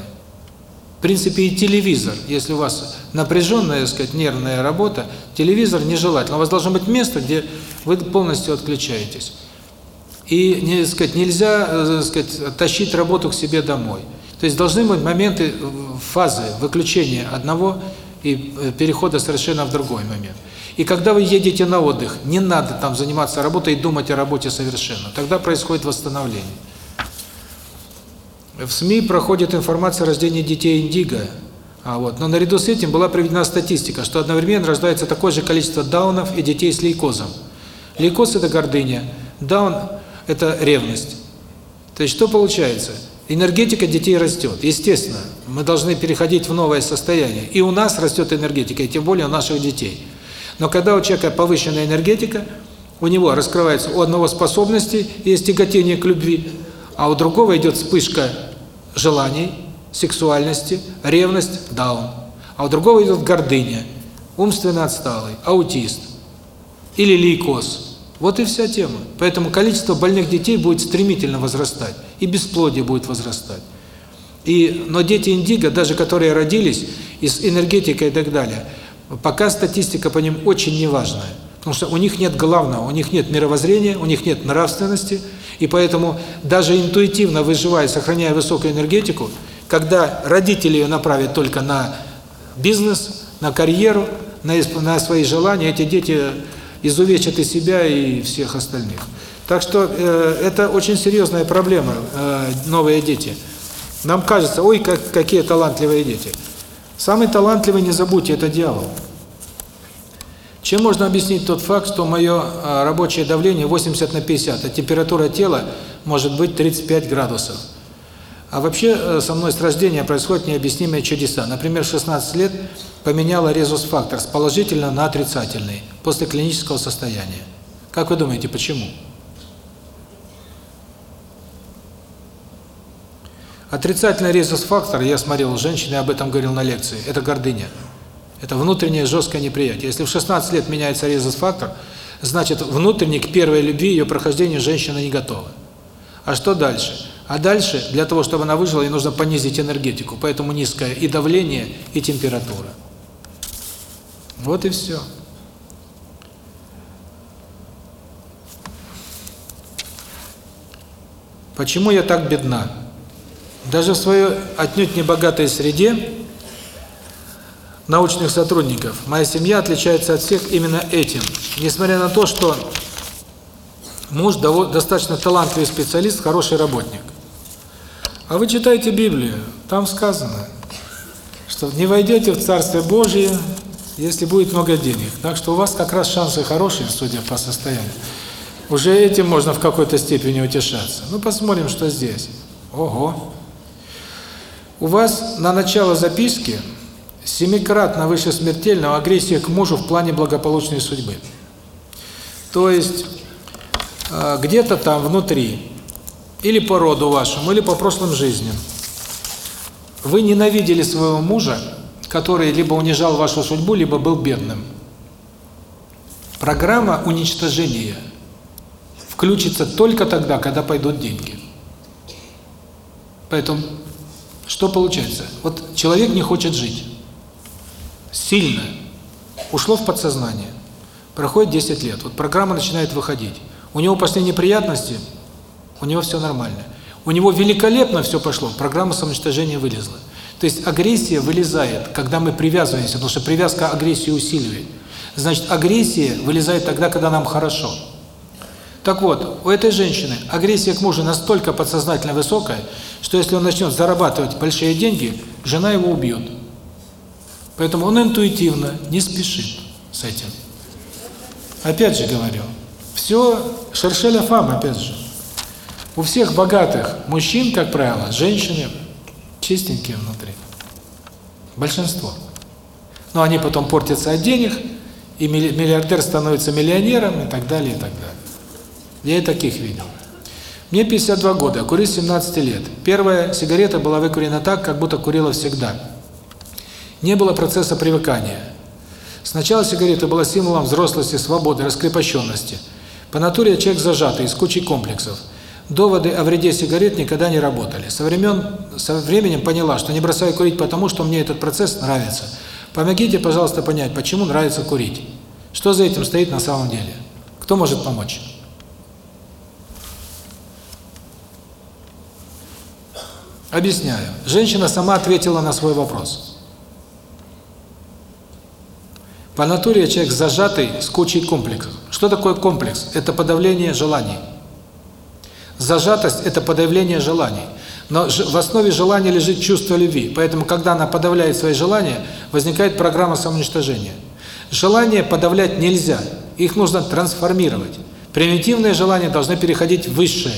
В принципе, и телевизор, если у вас напряженная, так сказать, нервная работа, телевизор нежелательно. У вас должно быть место, где вы полностью отключаетесь. И, не сказать, нельзя, э, сказать, тащить работу к себе домой. То есть должны быть моменты, э, фазы выключения одного и э, перехода совершенно в другой момент. И когда вы едете на отдых, не надо там заниматься работой и думать о работе совершенно. Тогда происходит восстановление. В СМИ проходит информация о рождении детей индиго. А вот, но наряду с этим была приведена статистика, что одновременно рождается такое же количество даунов и детей с лейкозом. Лейкоз – это гордыня, даун – это ревность. То есть что получается? Энергетика детей растет. Естественно, мы должны переходить в новое состояние. И у нас растет энергетика, и тем более у наших детей. Но когда у человека повышенная энергетика, у него раскрывается у одного способности, есть тяготение к любви, а у другого идет вспышка желаний, сексуальности, ревность, даун. А у другого идет гордыня, умственно отсталый, аутист или лейкоз. Вот и вся тема. Поэтому количество больных детей будет стремительно возрастать, и бесплодие будет возрастать. И, но дети индиго, даже которые родились, и с и так далее, пока статистика по ним очень неважная. Потому что у них нет главного, у них нет мировоззрения, у них нет нравственности, и поэтому даже интуитивно выживая, сохраняя высокую энергетику, когда родители ее направят только на бизнес, на карьеру, на, на свои желания, эти дети изувечат и себя, и всех остальных. Так что э, это очень серьезная проблема, э, новые дети. Нам кажется, ой, как, какие талантливые дети. Самый талантливый, не забудьте, это дьявол. Чем можно объяснить тот факт, что мое а, рабочее давление 80 на 50, а температура тела может быть 35 градусов? А вообще э, со мной с рождения происходят необъяснимые чудеса. Например, в 16 лет поменяла резус-фактор с положительного на отрицательный после клинического состояния. Как вы думаете, почему? Отрицательный резус-фактор, я смотрел женщины, об этом говорил на лекции, это гордыня. Это внутреннее жесткое неприятие. Если в 16 лет меняется резус-фактор, значит, внутренне к первой любви ее прохождению женщина не готова. А что дальше? А дальше, для того, чтобы она выжила, ей нужно понизить энергетику, поэтому низкое и давление, и температура. Вот и все. Почему я так бедна? Даже в своей отнюдь небогатой среде научных сотрудников. Моя семья отличается от всех именно этим. Несмотря на то, что муж достаточно талантливый специалист, хороший работник. А вы читаете Библию, там сказано, что не войдете в Царствие Божие, если будет много денег. Так что у вас как раз шансы хорошие, судя по состоянию. Уже этим можно в какой-то степени утешаться. Ну, посмотрим, что здесь. Ого! У вас на начало записки семикратно выше смертельного агрессия к мужу в плане благополучной судьбы. То есть э, где-то там внутри, или по роду вашему, или по прошлым жизням, вы ненавидели своего мужа, который либо унижал вашу судьбу, либо был бедным. Программа уничтожения включится только тогда, когда пойдут деньги. Поэтому что получается? Вот человек не хочет жить сильно ушло в подсознание. Проходит 10 лет, вот программа начинает выходить. У него пошли неприятности, у него все нормально. У него великолепно все пошло, программа самоуничтожения вылезла. То есть агрессия вылезает, когда мы привязываемся, потому что привязка агрессию усиливает. Значит, агрессия вылезает тогда, когда нам хорошо. Так вот, у этой женщины агрессия к мужу настолько подсознательно высокая, что если он начнет зарабатывать большие деньги, жена его убьет. Поэтому он интуитивно не спешит с этим. Опять же говорю, все шершеля фам, опять же. У всех богатых мужчин, как правило, женщины чистенькие внутри. Большинство. Но они потом портятся от денег, и миллиардер становится миллионером и так далее, и так далее. Я и таких видел. Мне 52 года, курю с 17 лет. Первая сигарета была выкурена так, как будто курила всегда. Не было процесса привыкания. Сначала сигарета была символом взрослости, свободы, раскрепощенности. По натуре человек зажатый, из кучи комплексов. Доводы о вреде сигарет никогда не работали. Со времен, со временем поняла, что не бросаю курить потому, что мне этот процесс нравится. Помогите, пожалуйста, понять, почему нравится курить. Что за этим стоит на самом деле? Кто может помочь? Объясняю. Женщина сама ответила на свой вопрос. По натуре я человек зажатый с кучей комплексов. Что такое комплекс? Это подавление желаний. Зажатость – это подавление желаний. Но в основе желания лежит чувство любви. Поэтому, когда она подавляет свои желания, возникает программа самоуничтожения. Желания подавлять нельзя. Их нужно трансформировать. Примитивные желания должны переходить в высшие.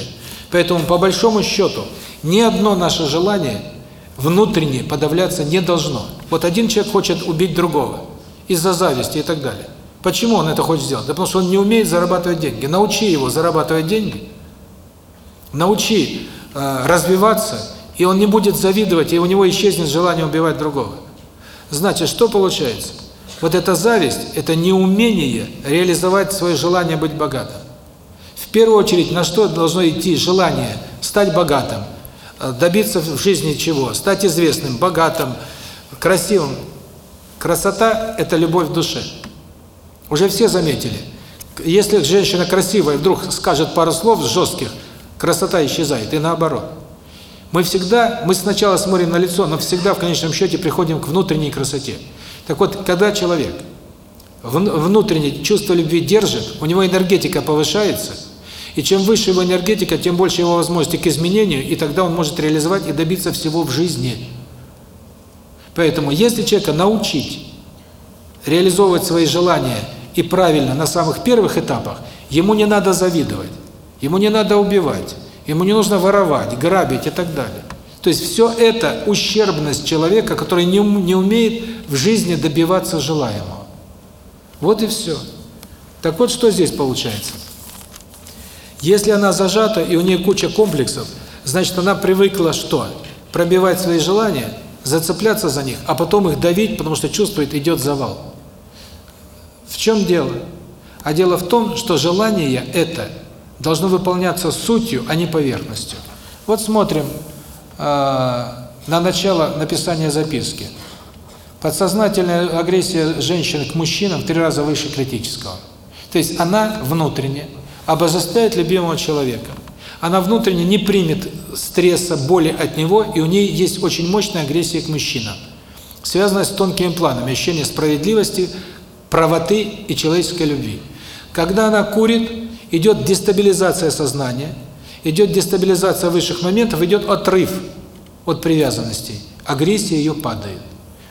Поэтому, по большому счету, ни одно наше желание внутренне подавляться не должно. Вот один человек хочет убить другого из-за зависти и так далее. Почему он это хочет сделать? Да потому что он не умеет зарабатывать деньги. Научи его зарабатывать деньги, научи э, развиваться, и он не будет завидовать, и у него исчезнет желание убивать другого. Значит, что получается? Вот эта зависть – это неумение реализовать свое желание быть богатым. В первую очередь, на что должно идти желание стать богатым, э, добиться в жизни чего? Стать известным, богатым, красивым. Красота – это любовь в душе. Уже все заметили. Если женщина красивая вдруг скажет пару слов жестких, красота исчезает, и наоборот. Мы всегда, мы сначала смотрим на лицо, но всегда в конечном счете приходим к внутренней красоте. Так вот, когда человек внутреннее чувство любви держит, у него энергетика повышается, и чем выше его энергетика, тем больше его возможности к изменению, и тогда он может реализовать и добиться всего в жизни. Поэтому, если человека научить реализовывать свои желания и правильно на самых первых этапах, ему не надо завидовать, ему не надо убивать, ему не нужно воровать, грабить и так далее. То есть все это ущербность человека, который не, не умеет в жизни добиваться желаемого. Вот и все. Так вот, что здесь получается? Если она зажата и у нее куча комплексов, значит, она привыкла что? Пробивать свои желания, зацепляться за них, а потом их давить, потому что чувствует, идет завал. В чем дело? А дело в том, что желание это должно выполняться сутью, а не поверхностью. Вот смотрим э, на начало написания записки. Подсознательная агрессия женщины к мужчинам в три раза выше критического. То есть она внутренне обожествляет любимого человека. Она внутренне не примет стресса, боли от него, и у нее есть очень мощная агрессия к мужчинам, связанная с тонкими планами, ощущение справедливости, правоты и человеческой любви. Когда она курит, идет дестабилизация сознания, идет дестабилизация высших моментов, идет отрыв от привязанностей, агрессия ее падает.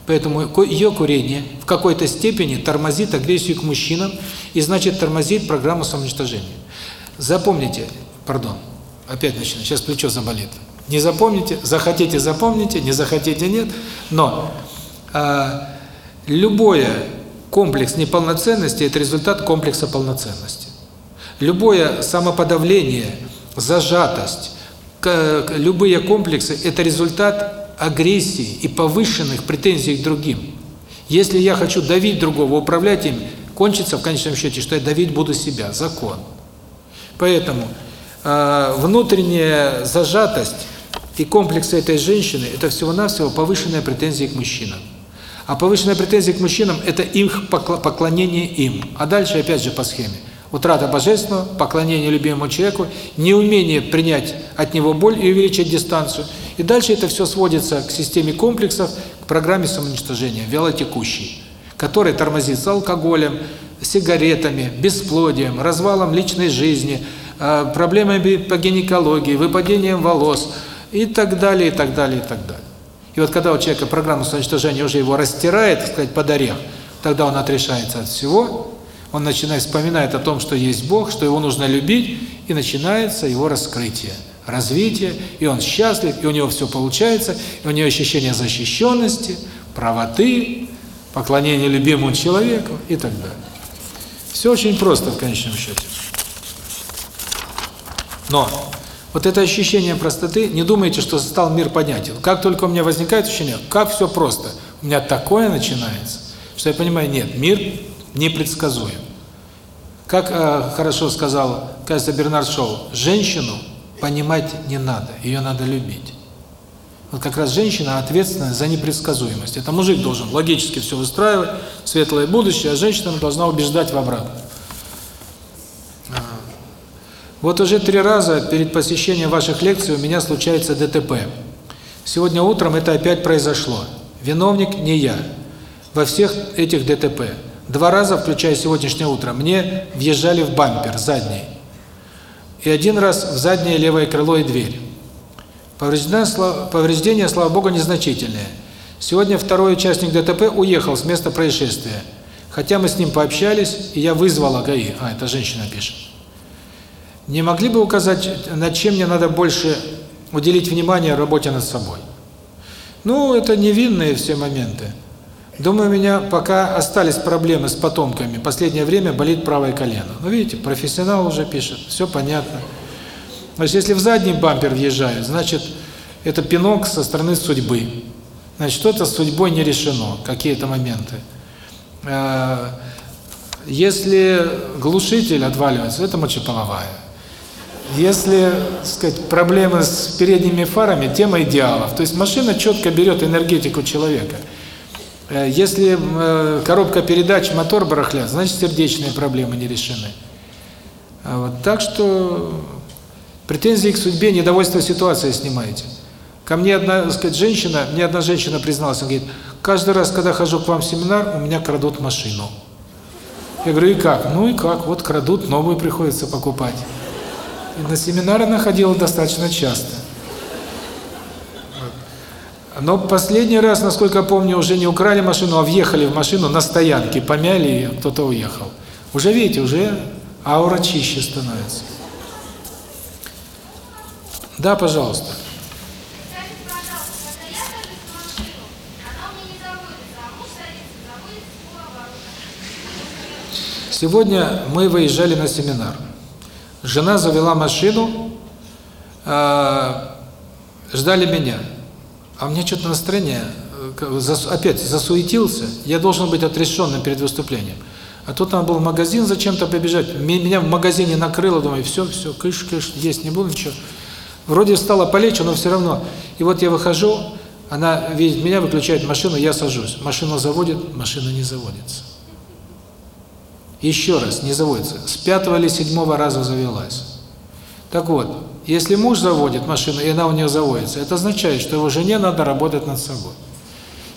Поэтому ее курение в какой-то степени тормозит агрессию к мужчинам и, значит, тормозит программу самоуничтожения. Запомните, пардон, опять начинаю, сейчас плечо заболит. Не запомните, захотите – запомните, не захотите – нет. Но э, любое комплекс неполноценности – это результат комплекса полноценности. Любое самоподавление, зажатость, любые комплексы – это результат агрессии и повышенных претензий к другим. Если я хочу давить другого, управлять им, кончится в конечном счете, что я давить буду себя, закон. Поэтому внутренняя зажатость и комплексы этой женщины – это всего-навсего повышенная претензия к мужчинам. А повышенная претензия к мужчинам – это их поклонение им. А дальше опять же по схеме. Утрата божественного, поклонение любимому человеку, неумение принять от него боль и увеличить дистанцию. И дальше это все сводится к системе комплексов, к программе самоуничтожения, вялотекущей, которая тормозит с алкоголем, сигаретами, бесплодием, развалом личной жизни, проблемами по гинекологии, выпадением волос и так далее, и так далее, и так далее. И вот когда у человека программа самоуничтожения уже его растирает, так сказать, под орех, тогда он отрешается от всего, он начинает вспоминать о том, что есть Бог, что его нужно любить, и начинается его раскрытие, развитие, и он счастлив, и у него все получается, и у него ощущение защищенности, правоты, поклонение любимому человеку и так далее. Все очень просто в конечном счете. Но вот это ощущение простоты, не думайте, что стал мир понятен. Как только у меня возникает ощущение, как все просто, у меня такое начинается, что я понимаю, нет, мир непредсказуем. Как э, хорошо сказал, кажется, Бернард Шоу, женщину понимать не надо, ее надо любить. Вот как раз женщина ответственна за непредсказуемость. Это мужик должен логически все выстраивать, светлое будущее, а женщина должна убеждать в обратном. А. Вот уже три раза перед посещением ваших лекций у меня случается ДТП. Сегодня утром это опять произошло. Виновник не я. Во всех этих ДТП. Два раза, включая сегодняшнее утро, мне въезжали в бампер задний. И один раз в заднее левое крыло и дверь. Повреждения, слава богу, незначительные. Сегодня второй участник ДТП уехал с места происшествия. Хотя мы с ним пообщались, и я вызвала ГАИ. А, это женщина пишет. Не могли бы указать, над чем мне надо больше уделить внимание работе над собой? Ну, это невинные все моменты. Думаю, у меня пока остались проблемы с потомками. Последнее время болит правое колено. Ну, видите, профессионал уже пишет, все понятно. Значит, если в задний бампер въезжают, значит, это пинок со стороны судьбы. Значит, что-то с судьбой не решено, какие-то моменты. Э, если глушитель отваливается, это мочеполовая. Если, так сказать, проблемы с передними фарами, тема идеалов. То есть машина четко берет энергетику человека. Э, если э, коробка передач, мотор барахлят, значит сердечные проблемы не решены. А вот. Так что Претензии к судьбе, недовольство ситуацией снимаете. Ко мне одна, так сказать, женщина, мне одна женщина призналась, она говорит, каждый раз, когда хожу к вам в семинар, у меня крадут машину. Я говорю, и как? Ну и как, вот крадут, новую приходится покупать. И на семинар она ходила достаточно часто. Но последний раз, насколько помню, уже не украли машину, а въехали в машину на стоянке, помяли ее, кто-то уехал. Уже видите, уже аура чище становится. Да, пожалуйста. Сегодня мы выезжали на семинар. Жена завела машину, э, ждали меня. А мне что-то настроение, э, опять засуетился, я должен быть отрешенным перед выступлением. А тут надо был магазин зачем-то побежать, меня в магазине накрыло, думаю, все, все, кыш, кыш, есть не буду, ничего. Вроде стало полегче, но все равно. И вот я выхожу, она видит меня, выключает машину, я сажусь. Машину заводит, машина не заводится. Еще раз, не заводится. С пятого или седьмого раза завелась. Так вот, если муж заводит машину, и она у нее заводится, это означает, что его жене надо работать над собой.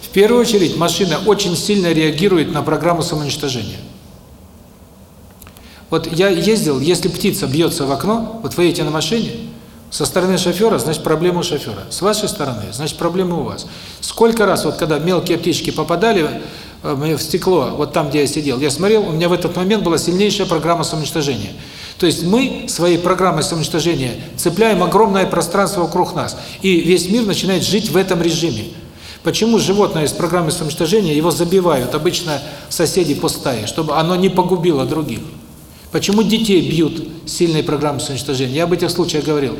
В первую очередь, машина очень сильно реагирует на программу самоуничтожения. Вот я ездил, если птица бьется в окно, вот вы едете на машине, со стороны шофера, значит, проблема у шофера. С вашей стороны, значит, проблема у вас. Сколько раз, вот когда мелкие птички попадали э, в стекло, вот там, где я сидел, я смотрел, у меня в этот момент была сильнейшая программа самоуничтожения. То есть мы своей программой самоуничтожения цепляем огромное пространство вокруг нас, и весь мир начинает жить в этом режиме. Почему животное из программы самоуничтожения, его забивают обычно соседи по стае, чтобы оно не погубило других? Почему детей бьют сильной программой самоуничтожения? Я об этих случаях говорил.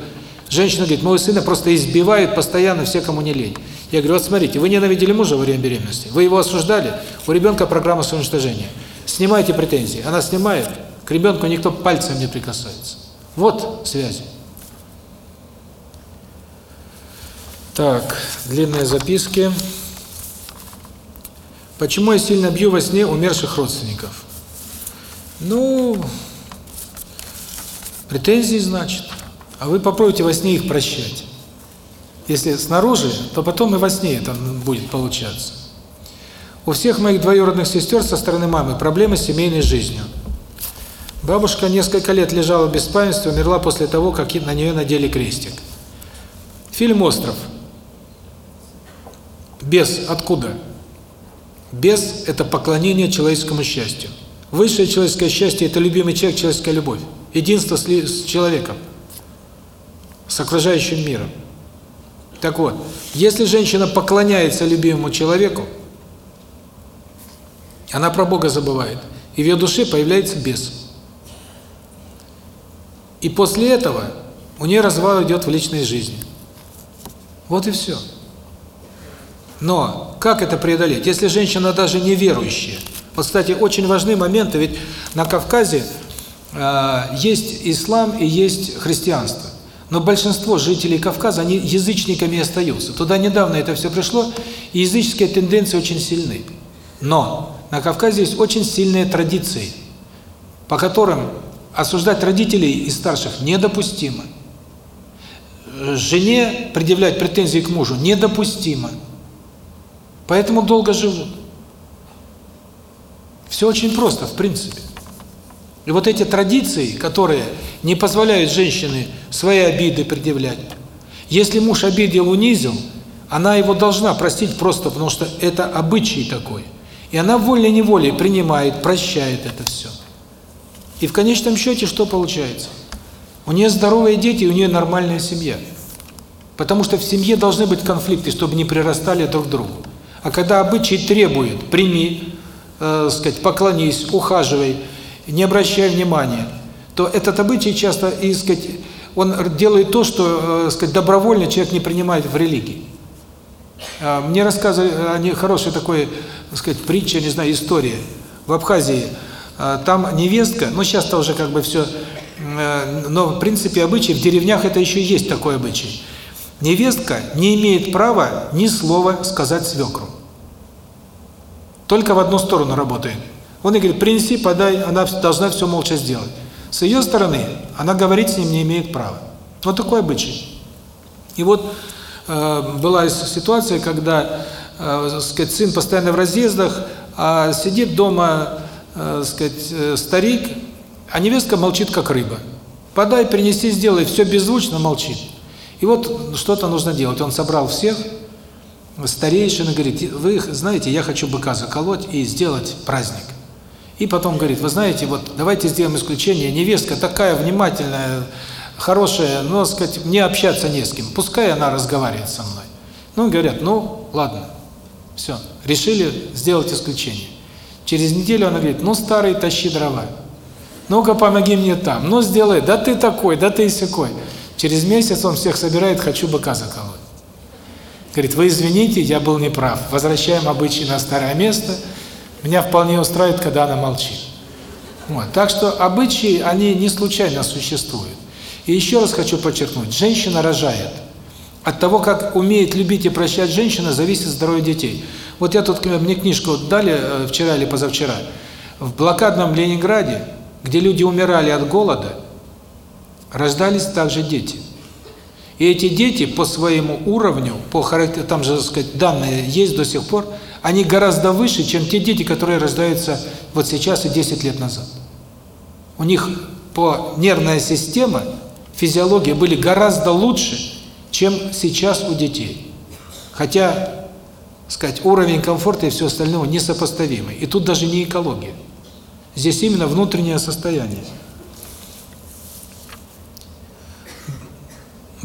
Женщина говорит, моего сына просто избивают постоянно все, кому не лень. Я говорю, вот смотрите, вы ненавидели мужа во время беременности, вы его осуждали, у ребенка программа самоуничтожения. Снимайте претензии. Она снимает, к ребенку никто пальцем не прикасается. Вот связи. Так, длинные записки. Почему я сильно бью во сне умерших родственников? Ну, претензии, значит. А вы попробуйте во сне их прощать. Если снаружи, то потом и во сне это будет получаться. У всех моих двоюродных сестер со стороны мамы проблемы с семейной жизнью. Бабушка несколько лет лежала в беспамятстве, умерла после того, как на нее надели крестик. Фильм «Остров». Без откуда? Без – это поклонение человеческому счастью. Высшее человеческое счастье – это любимый человек, человеческая любовь. Единство с, с человеком, с окружающим миром. Так вот, если женщина поклоняется любимому человеку, она про Бога забывает, и в ее душе появляется бес. И после этого у нее развал идет в личной жизни. Вот и все. Но как это преодолеть? Если женщина даже неверующая, вот, кстати, очень важны моменты, ведь на Кавказе э, есть ислам и есть христианство. Но большинство жителей Кавказа, они язычниками остаются. Туда недавно это все пришло, и языческие тенденции очень сильны. Но на Кавказе есть очень сильные традиции, по которым осуждать родителей и старших недопустимо. Жене предъявлять претензии к мужу недопустимо. Поэтому долго живут. Все очень просто, в принципе. И вот эти традиции, которые не позволяют женщине свои обиды предъявлять. Если муж обидел, унизил, она его должна простить просто потому, что это обычай такой. И она волей-неволей принимает, прощает это все. И в конечном счете что получается? У нее здоровые дети, у нее нормальная семья. Потому что в семье должны быть конфликты, чтобы не прирастали друг к другу. А когда обычай требует, прими, э, сказать, поклонись, ухаживай, не обращай внимания, то этот обычай часто, и, сказать, он делает то, что, э, сказать, добровольно человек не принимает в религии. А, мне рассказывали, они хорошая такой, так сказать, притча, не знаю, история. В Абхазии а, там невестка, ну сейчас-то уже как бы все, э, но в принципе обычай, в деревнях это еще есть такой обычай. Невестка не имеет права ни слова сказать свекру. Только в одну сторону работает. Он ей говорит, принеси, подай, она должна все молча сделать. С ее стороны, она говорить с ним не имеет права. Вот такой обычай. И вот э, была ситуация, когда э, сказать, сын постоянно в разъездах, а сидит дома э, сказать, э, старик, а невестка молчит как рыба. Подай, принеси, сделай, все беззвучно молчит. И вот что-то нужно делать. Он собрал всех, старейшин, и говорит, вы знаете, я хочу быка заколоть и сделать праздник. И потом говорит, вы знаете, вот давайте сделаем исключение, невестка такая внимательная, хорошая, но, сказать, мне общаться не с кем, пускай она разговаривает со мной. Ну, говорят, ну, ладно, все, решили сделать исключение. Через неделю она говорит, ну, старый, тащи дрова. Ну-ка, помоги мне там. Ну, сделай, да ты такой, да ты сякой. Через месяц он всех собирает, хочу быка заколоть. Говорит, вы извините, я был неправ. Возвращаем обычай на старое место – меня вполне устраивает, когда она молчит. Вот. Так что обычаи, они не случайно существуют. И еще раз хочу подчеркнуть, женщина рожает. От того, как умеет любить и прощать женщина, зависит здоровье детей. Вот я тут, мне книжку дали э, вчера или позавчера. В блокадном Ленинграде, где люди умирали от голода, рождались также дети. И эти дети по своему уровню, по характер, там же, так сказать, данные есть до сих пор, они гораздо выше, чем те дети, которые рождаются вот сейчас и 10 лет назад. У них по нервная система, физиология были гораздо лучше, чем сейчас у детей. Хотя, сказать, уровень комфорта и все остальное несопоставимый. И тут даже не экология. Здесь именно внутреннее состояние.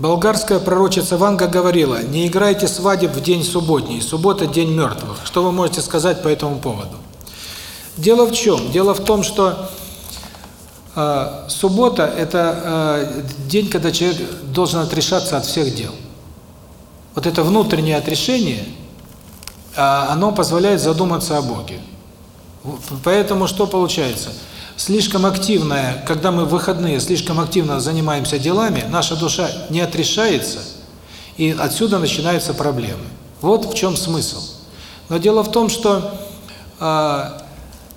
Болгарская пророчица Ванга говорила, не играйте свадеб в день субботний, суббота – день мертвых. Что вы можете сказать по этому поводу? Дело в чем? Дело в том, что э, суббота – это э, день, когда человек должен отрешаться от всех дел. Вот это внутреннее отрешение, э, оно позволяет задуматься о Боге. Поэтому что получается? – слишком активная, когда мы в выходные слишком активно занимаемся делами, наша душа не отрешается, и отсюда начинаются проблемы. Вот в чем смысл. Но дело в том, что э,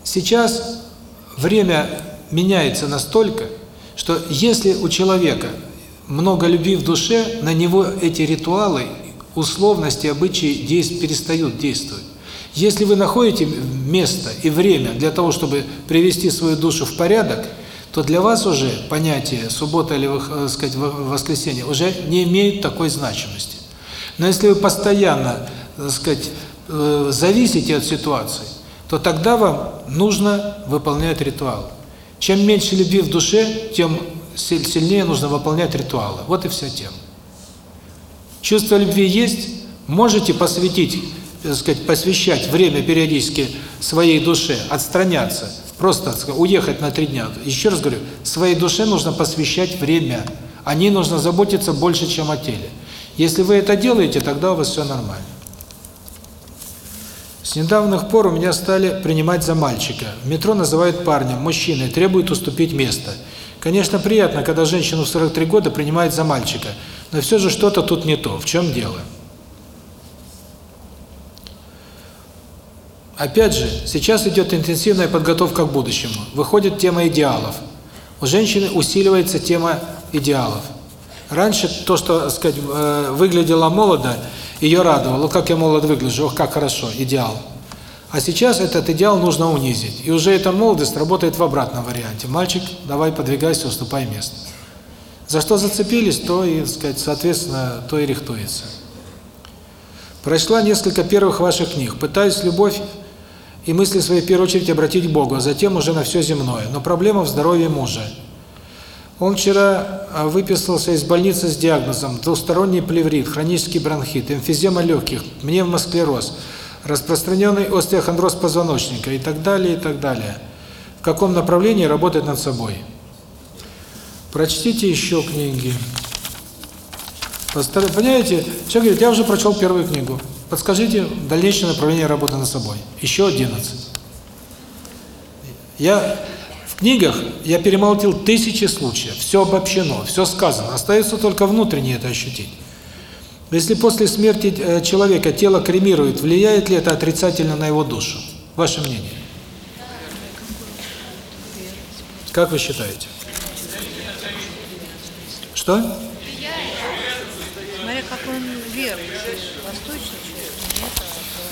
сейчас время меняется настолько, что если у человека много любви в душе, на него эти ритуалы, условности, обычаи перестают действовать. Если вы находите место и время для того, чтобы привести свою душу в порядок, то для вас уже понятие суббота или, так сказать, воскресенье уже не имеет такой значимости. Но если вы постоянно, так сказать, э, зависите от ситуации, то тогда вам нужно выполнять ритуалы. Чем меньше любви в душе, тем сильнее нужно выполнять ритуалы. Вот и вся тема. Чувство любви есть, можете посвятить так сказать, посвящать время периодически своей душе, отстраняться, просто сказать, уехать на три дня. Еще раз говорю, своей душе нужно посвящать время. О ней нужно заботиться больше, чем о теле. Если вы это делаете, тогда у вас все нормально. С недавних пор у меня стали принимать за мальчика. В метро называют парнем, мужчиной, требуют уступить место. Конечно, приятно, когда женщину в 43 года принимают за мальчика, но все же что-то тут не то. В чем дело? Опять же, сейчас идет интенсивная подготовка к будущему. Выходит тема идеалов. У женщины усиливается тема идеалов. Раньше то, что, так сказать, э, выглядело молодо, ее радовало. Как я молод выгляжу, ох, как хорошо, идеал. А сейчас этот идеал нужно унизить. И уже эта молодость работает в обратном варианте. Мальчик, давай подвигайся, уступай место. За что зацепились, то и, так сказать, соответственно, то и рихтуется. Прочла несколько первых ваших книг. Пытаюсь любовь и мысли свои в первую очередь обратить к Богу, а затем уже на все земное. Но проблема в здоровье мужа. Он вчера а, выписался из больницы с диагнозом двусторонний плеврит, хронический бронхит, эмфизема легких, пневмосклероз, распространенный остеохондроз позвоночника и так далее, и так далее. В каком направлении работать над собой? Прочтите еще книги. Понимаете, человек говорит, я уже прочел первую книгу. Подскажите дальнейшее направление работы над собой. Еще 11. Я в книгах я перемолотил тысячи случаев, все обобщено, все сказано. Остается только внутренне это ощутить. Если после смерти э, человека тело кремирует, влияет ли это отрицательно на его душу? Ваше мнение? Как вы считаете? Что? Смотря как он верующий, восточный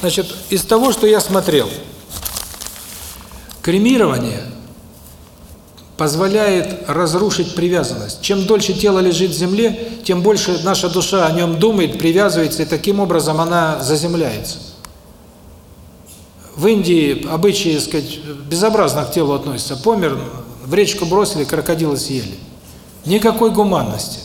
Значит, из того, что я смотрел, кремирование позволяет разрушить привязанность. Чем дольше тело лежит в земле, тем больше наша душа о нем думает, привязывается, и таким образом она заземляется. В Индии обычаи, сказать, безобразно к телу относятся. Помер, в речку бросили, крокодилы съели. Никакой гуманности.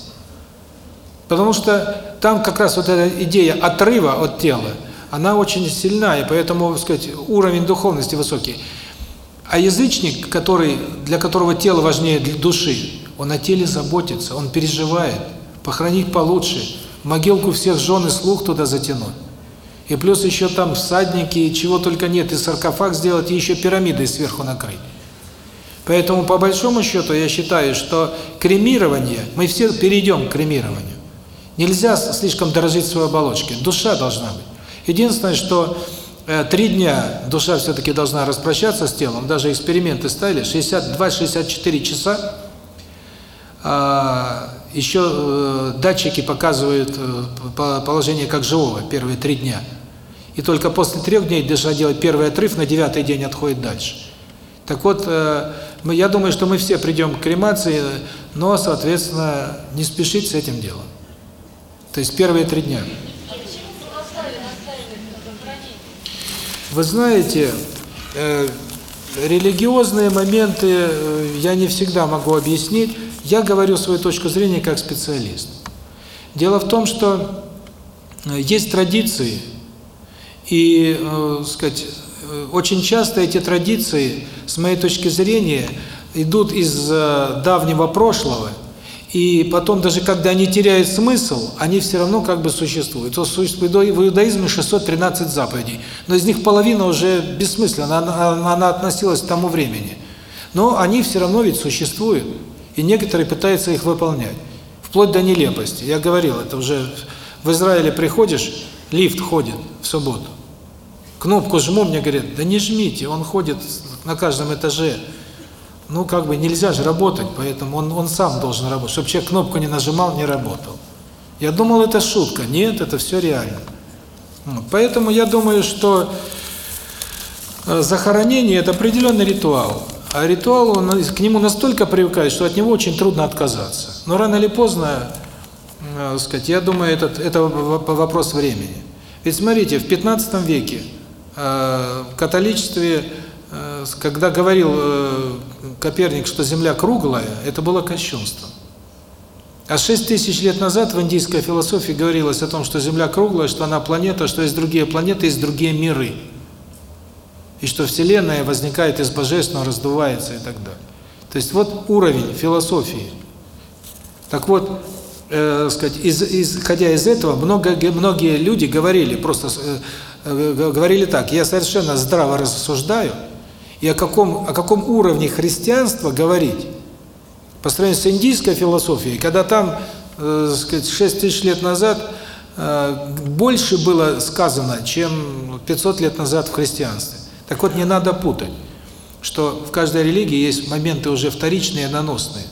Потому что там как раз вот эта идея отрыва от тела, она очень сильна, и поэтому, так сказать, уровень духовности высокий. А язычник, который для которого тело важнее для души, он о теле заботится, он переживает, похоронить получше, могилку всех жен и слух туда затянуть. И плюс еще там всадники, чего только нет, и саркофаг сделать, и еще пирамидой сверху накрыть. Поэтому, по большому счету, я считаю, что кремирование, мы все перейдем к кремированию. Нельзя слишком дорожить своей оболочкой, душа должна быть. Единственное, что Э, три дня душа все-таки должна распрощаться с телом, даже эксперименты ставили, 62-64 часа, а, еще э, датчики показывают э, положение как живого первые три дня. И только после трех дней душа делает первый отрыв, на девятый день отходит дальше. Так вот, я думаю, что мы все придем к кремации, но, соответственно, не спешить с этим делом. То есть первые три дня. Вы знаете, э, религиозные моменты э, я не всегда могу объяснить. Я говорю свою точку зрения как специалист. Дело в том, что э, есть традиции, и, э, сказать, э, очень часто эти традиции, с моей точки зрения, идут из э, давнего прошлого – и потом, даже когда они теряют смысл, они все равно как бы существуют. То существует в иудаизме 613 заповедей, но из них половина уже бессмысленна, она, она относилась к тому времени. Но они все равно ведь существуют, и некоторые пытаются их выполнять, вплоть до нелепости. Я говорил, это уже в Израиле приходишь, лифт ходит в субботу. Кнопку жму, мне говорят, да не жмите, он ходит на каждом этаже, ну, как бы нельзя же работать, поэтому он, он сам должен работать. Чтобы человек кнопку не нажимал, не работал. Я думал, это шутка. Нет, это все реально. Поэтому я думаю, что э, захоронение – это определенный ритуал. А ритуал, он, к нему настолько привыкает, что от него очень трудно отказаться. Но рано или поздно, э, сказать, я думаю, этот, это вопрос времени. Ведь смотрите, в 15 веке э, в католичестве когда говорил э, Коперник, что Земля круглая, это было кощунством. А 6 тысяч лет назад в индийской философии говорилось о том, что Земля круглая, что она планета, что есть другие планеты, есть другие миры. И что Вселенная возникает из Божественного, раздувается и так далее. То есть вот уровень философии. Так вот, э, сказать, из, исходя из этого, много, многие люди говорили, просто э, э, говорили так, я совершенно здраво рассуждаю, и о каком, о каком уровне христианства говорить, По сравнению с индийской философией, когда там, э, сказать, 6 тысяч лет назад э, больше было сказано, чем 500 лет назад в христианстве. Так вот, не надо путать, что в каждой религии есть моменты уже вторичные наносные.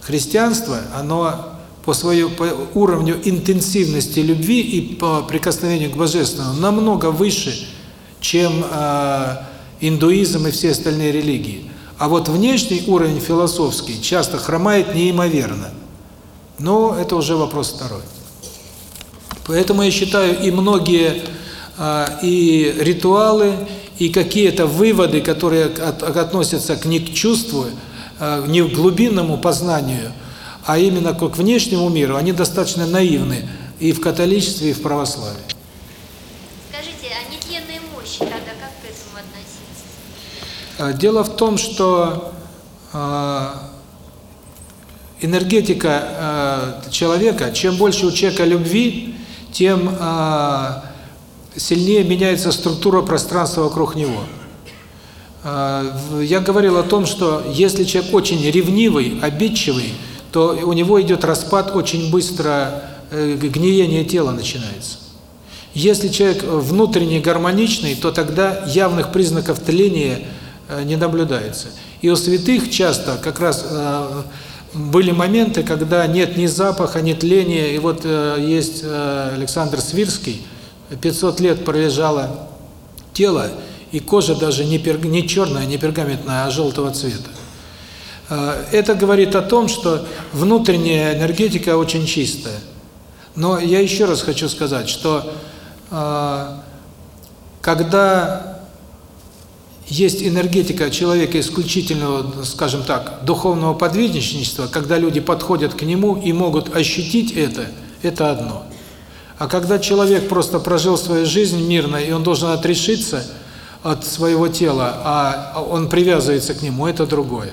Христианство, оно по своему по уровню интенсивности любви и по прикосновению к Божественному намного выше, чем э, индуизм и все остальные религии. А вот внешний уровень философский часто хромает неимоверно. Но это уже вопрос второй. Поэтому я считаю, и многие э, и ритуалы, и какие-то выводы, которые от, относятся к не к чувству, э, не к глубинному познанию, а именно к внешнему миру, они достаточно наивны и в католичестве, и в православии. Скажите, а нетленные мощи тогда как к этому относиться? Дело в том, что э, энергетика э, человека, чем больше у человека любви, тем сильнее меняется структура пространства вокруг него. Я говорил о том, что если человек очень ревнивый, обидчивый, то у него идет распад очень быстро, э, гниение тела начинается. Если человек внутренне гармоничный, то тогда явных признаков тления не наблюдается. И у святых часто как раз э, были моменты, когда нет ни запаха, ни тления. И вот есть Александр Свирский, 500 лет пролежало тело, и кожа даже не, пер, не черная, не пергаментная, а желтого цвета. Это говорит о том, что внутренняя энергетика очень чистая. Но я еще раз хочу сказать, что когда есть энергетика человека исключительного, скажем так, духовного подвижничества, когда люди подходят к нему и могут ощутить это, это одно. А когда человек просто прожил свою жизнь мирно, и он должен отрешиться от своего тела, а он привязывается к нему, это другое.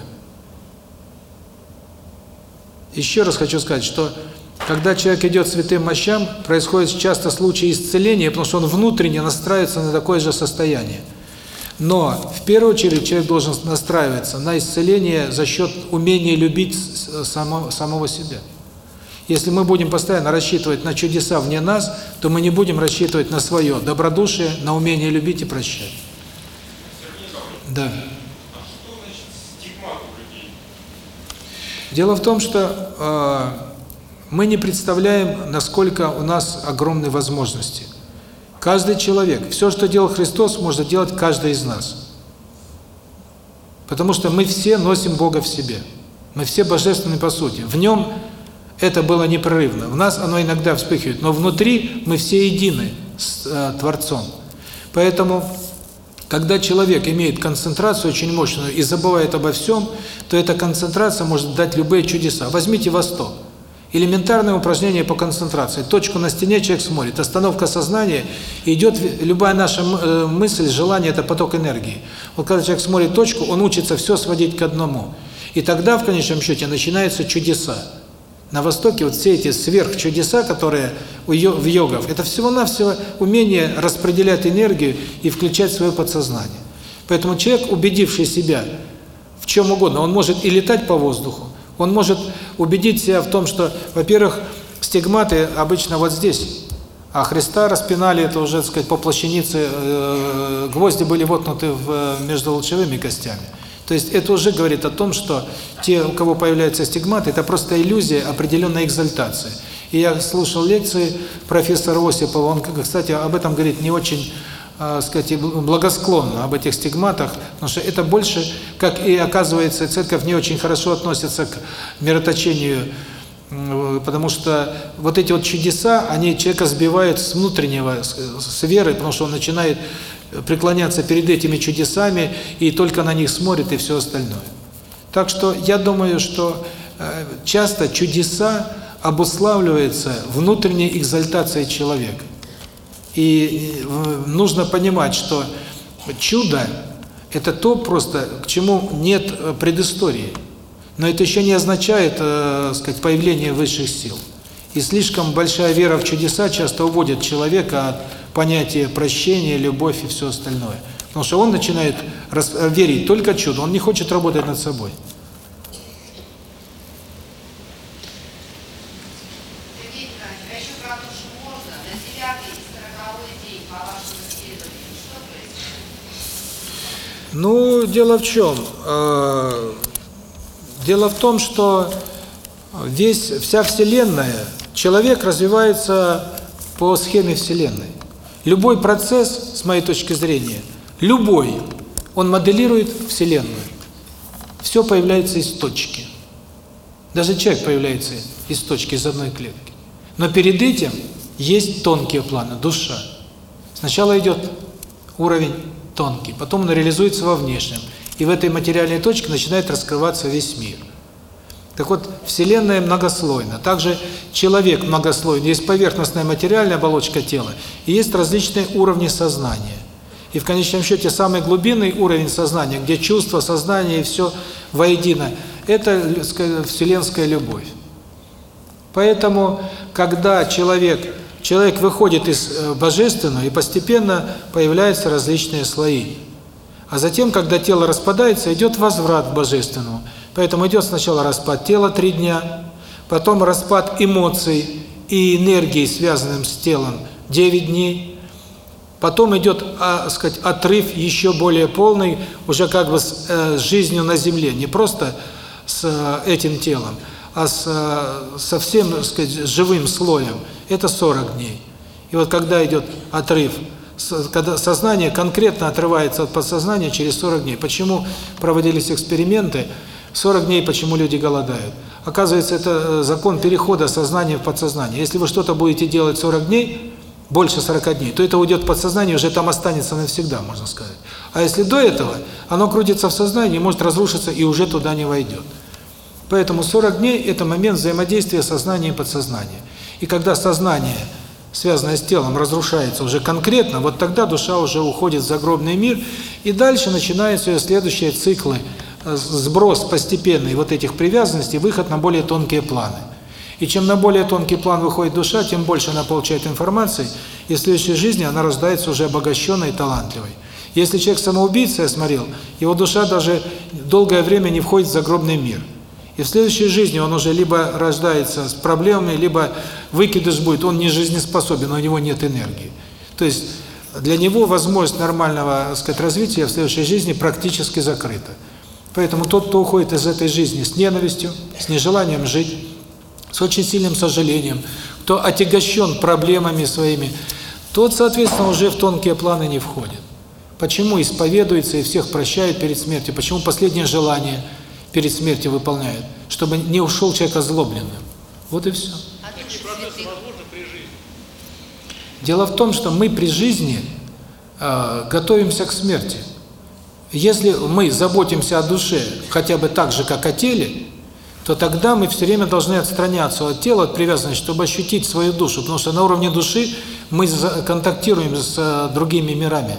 Еще раз хочу сказать, что когда человек идет святым мощам, происходит часто случаи исцеления, потому что он внутренне настраивается на такое же состояние. Но в первую очередь человек должен настраиваться на исцеление за счет умения любить само, самого себя. Если мы будем постоянно рассчитывать на чудеса вне нас, то мы не будем рассчитывать на свое добродушие, на умение любить и прощать. Да. Дело в том, что э, мы не представляем, насколько у нас огромные возможности. Каждый человек, все, что делал Христос, может делать каждый из нас. Потому что мы все носим Бога в себе. Мы все божественны по сути. В нем это было непрерывно. В нас оно иногда вспыхивает, но внутри мы все едины с э, Творцом. Поэтому когда человек имеет концентрацию очень мощную и забывает обо всем, то эта концентрация может дать любые чудеса. Возьмите Восток. Элементарное упражнение по концентрации. Точку на стене человек смотрит, остановка сознания, идет любая наша э, мысль, желание – это поток энергии. Вот когда человек смотрит точку, он учится все сводить к одному. И тогда, в конечном счете, начинаются чудеса. На Востоке вот все эти сверхчудеса, которые в йогов, это всего-навсего умение распределять энергию и включать свое подсознание. Поэтому человек, убедивший себя в чем угодно, он может и летать по воздуху, он может убедить себя в том, что, во-первых, стигматы обычно вот здесь, а Христа распинали, это уже, так сказать, по плащанице, э, гвозди были воткнуты в, между лучевыми костями. То есть это уже говорит о том, что те, у кого появляются стигматы, это просто иллюзия определенной экзальтации. И я слушал лекции профессора Осипова, он, кстати, об этом говорит не очень, э, сказать, благосклонно, об этих стигматах, потому что это больше, как и оказывается, церковь не очень хорошо относится к мироточению, потому что вот эти вот чудеса, они человека сбивают с внутреннего, с, с веры, потому что он начинает преклоняться перед этими чудесами и только на них смотрит и все остальное. Так что я думаю, что э, часто чудеса обуславливаются внутренней экзальтацией человека. И нужно понимать, что чудо – это то просто, к чему нет э, предыстории. Но это еще не означает, э, сказать, появление высших сил. И слишком большая вера в чудеса часто уводит человека от понятие прощения, любовь и все остальное. Потому что он начинает верить только чудо, он не хочет работать над собой. Ну, дело в чем? Э, Дело в том, что весь, вся Вселенная, человек развивается по схеме Вселенной. Любой процесс, с моей точки зрения, любой, он моделирует Вселенную. Все появляется из точки. Даже человек появляется из точки, из одной клетки. Но перед этим есть тонкие планы, душа. Сначала идет уровень тонкий, потом он реализуется во внешнем. И в этой материальной точке начинает раскрываться весь мир. Так вот, Вселенная многослойна. Также человек многослойный. Есть поверхностная материальная оболочка тела, и есть различные уровни сознания. И в конечном счете самый глубинный уровень сознания, где чувство, сознание и все воедино, это вселенская любовь. Поэтому, когда человек, человек выходит из э, божественного, и постепенно появляются различные слои. А затем, когда тело распадается, идет возврат к божественному. Поэтому идет сначала распад тела три дня, потом распад эмоций и энергии, связанным с телом, 9 дней. Потом идет, а, сказать, отрыв еще более полный, уже как бы с, э, с жизнью на земле, не просто с э, этим телом, а с э, совсем, так сказать, живым слоем. Это 40 дней. И вот когда идет отрыв, когда сознание конкретно отрывается от подсознания через 40 дней. Почему проводились эксперименты? 40 дней почему люди голодают? Оказывается, это э, закон перехода сознания в подсознание. Если вы что-то будете делать 40 дней, больше 40 дней, то это уйдет в подсознание, уже там останется навсегда, можно сказать. А если до этого, оно крутится в сознании, может разрушиться и уже туда не войдет. Поэтому 40 дней – это момент взаимодействия сознания и подсознания. И когда сознание, связанное с телом, разрушается уже конкретно, вот тогда душа уже уходит в загробный мир, и дальше начинаются ее следующие циклы – сброс постепенный вот этих привязанностей, выход на более тонкие планы. И чем на более тонкий план выходит душа, тем больше она получает информации, и в следующей жизни она рождается уже обогащенной и талантливой. Если человек самоубийца, я смотрел, его душа даже долгое время не входит в загробный мир. И в следующей жизни он уже либо рождается с проблемами, либо выкидыш будет, он не жизнеспособен, у него нет энергии. То есть для него возможность нормального, так сказать, развития в следующей жизни практически закрыта. Поэтому тот, кто уходит из этой жизни с ненавистью, с нежеланием жить, с очень сильным сожалением, кто отягощен проблемами своими, тот, соответственно, уже в тонкие планы не входит. Почему исповедуется и всех прощает перед смертью? Почему последнее желание перед смертью выполняет? Чтобы не ушел человек озлобленным. Вот и все. Дело в том, что мы при жизни э, готовимся к смерти. Если мы заботимся о душе хотя бы так же, как о теле, то тогда мы все время должны отстраняться от тела, от привязанности, чтобы ощутить свою душу, потому что на уровне души мы контактируем с э, другими мирами.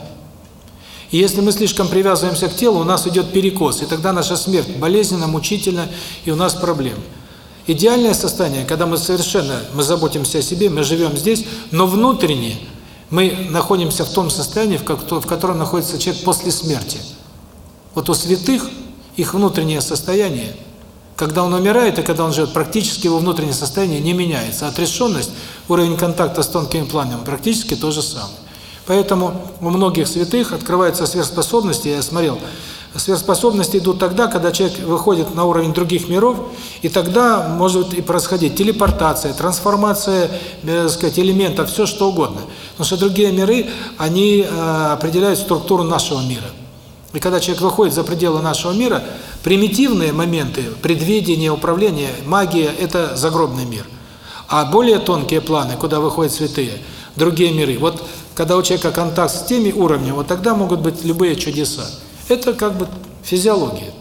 И если мы слишком привязываемся к телу, у нас идет перекос, и тогда наша смерть болезненна, мучительна, и у нас проблемы. Идеальное состояние, когда мы совершенно, мы заботимся о себе, мы живем здесь, но внутренне мы находимся в том состоянии, в котором находится человек после смерти. Вот у святых их внутреннее состояние, когда он умирает и когда он живет, практически его внутреннее состояние не меняется. Отрешенность, уровень контакта с тонкими планами практически то же самое. Поэтому у многих святых открываются сверхспособности, я смотрел, сверхспособности идут тогда, когда человек выходит на уровень других миров, и тогда может и происходить телепортация, трансформация, э, сказать, элементов, все что угодно. Потому что другие миры, они э, определяют структуру нашего мира. И когда человек выходит за пределы нашего мира, примитивные моменты, предвидение, управление, магия – это загробный мир. А более тонкие планы, куда выходят святые, другие миры, вот когда у человека контакт с теми уровнями, вот тогда могут быть любые чудеса. Это как бы физиология.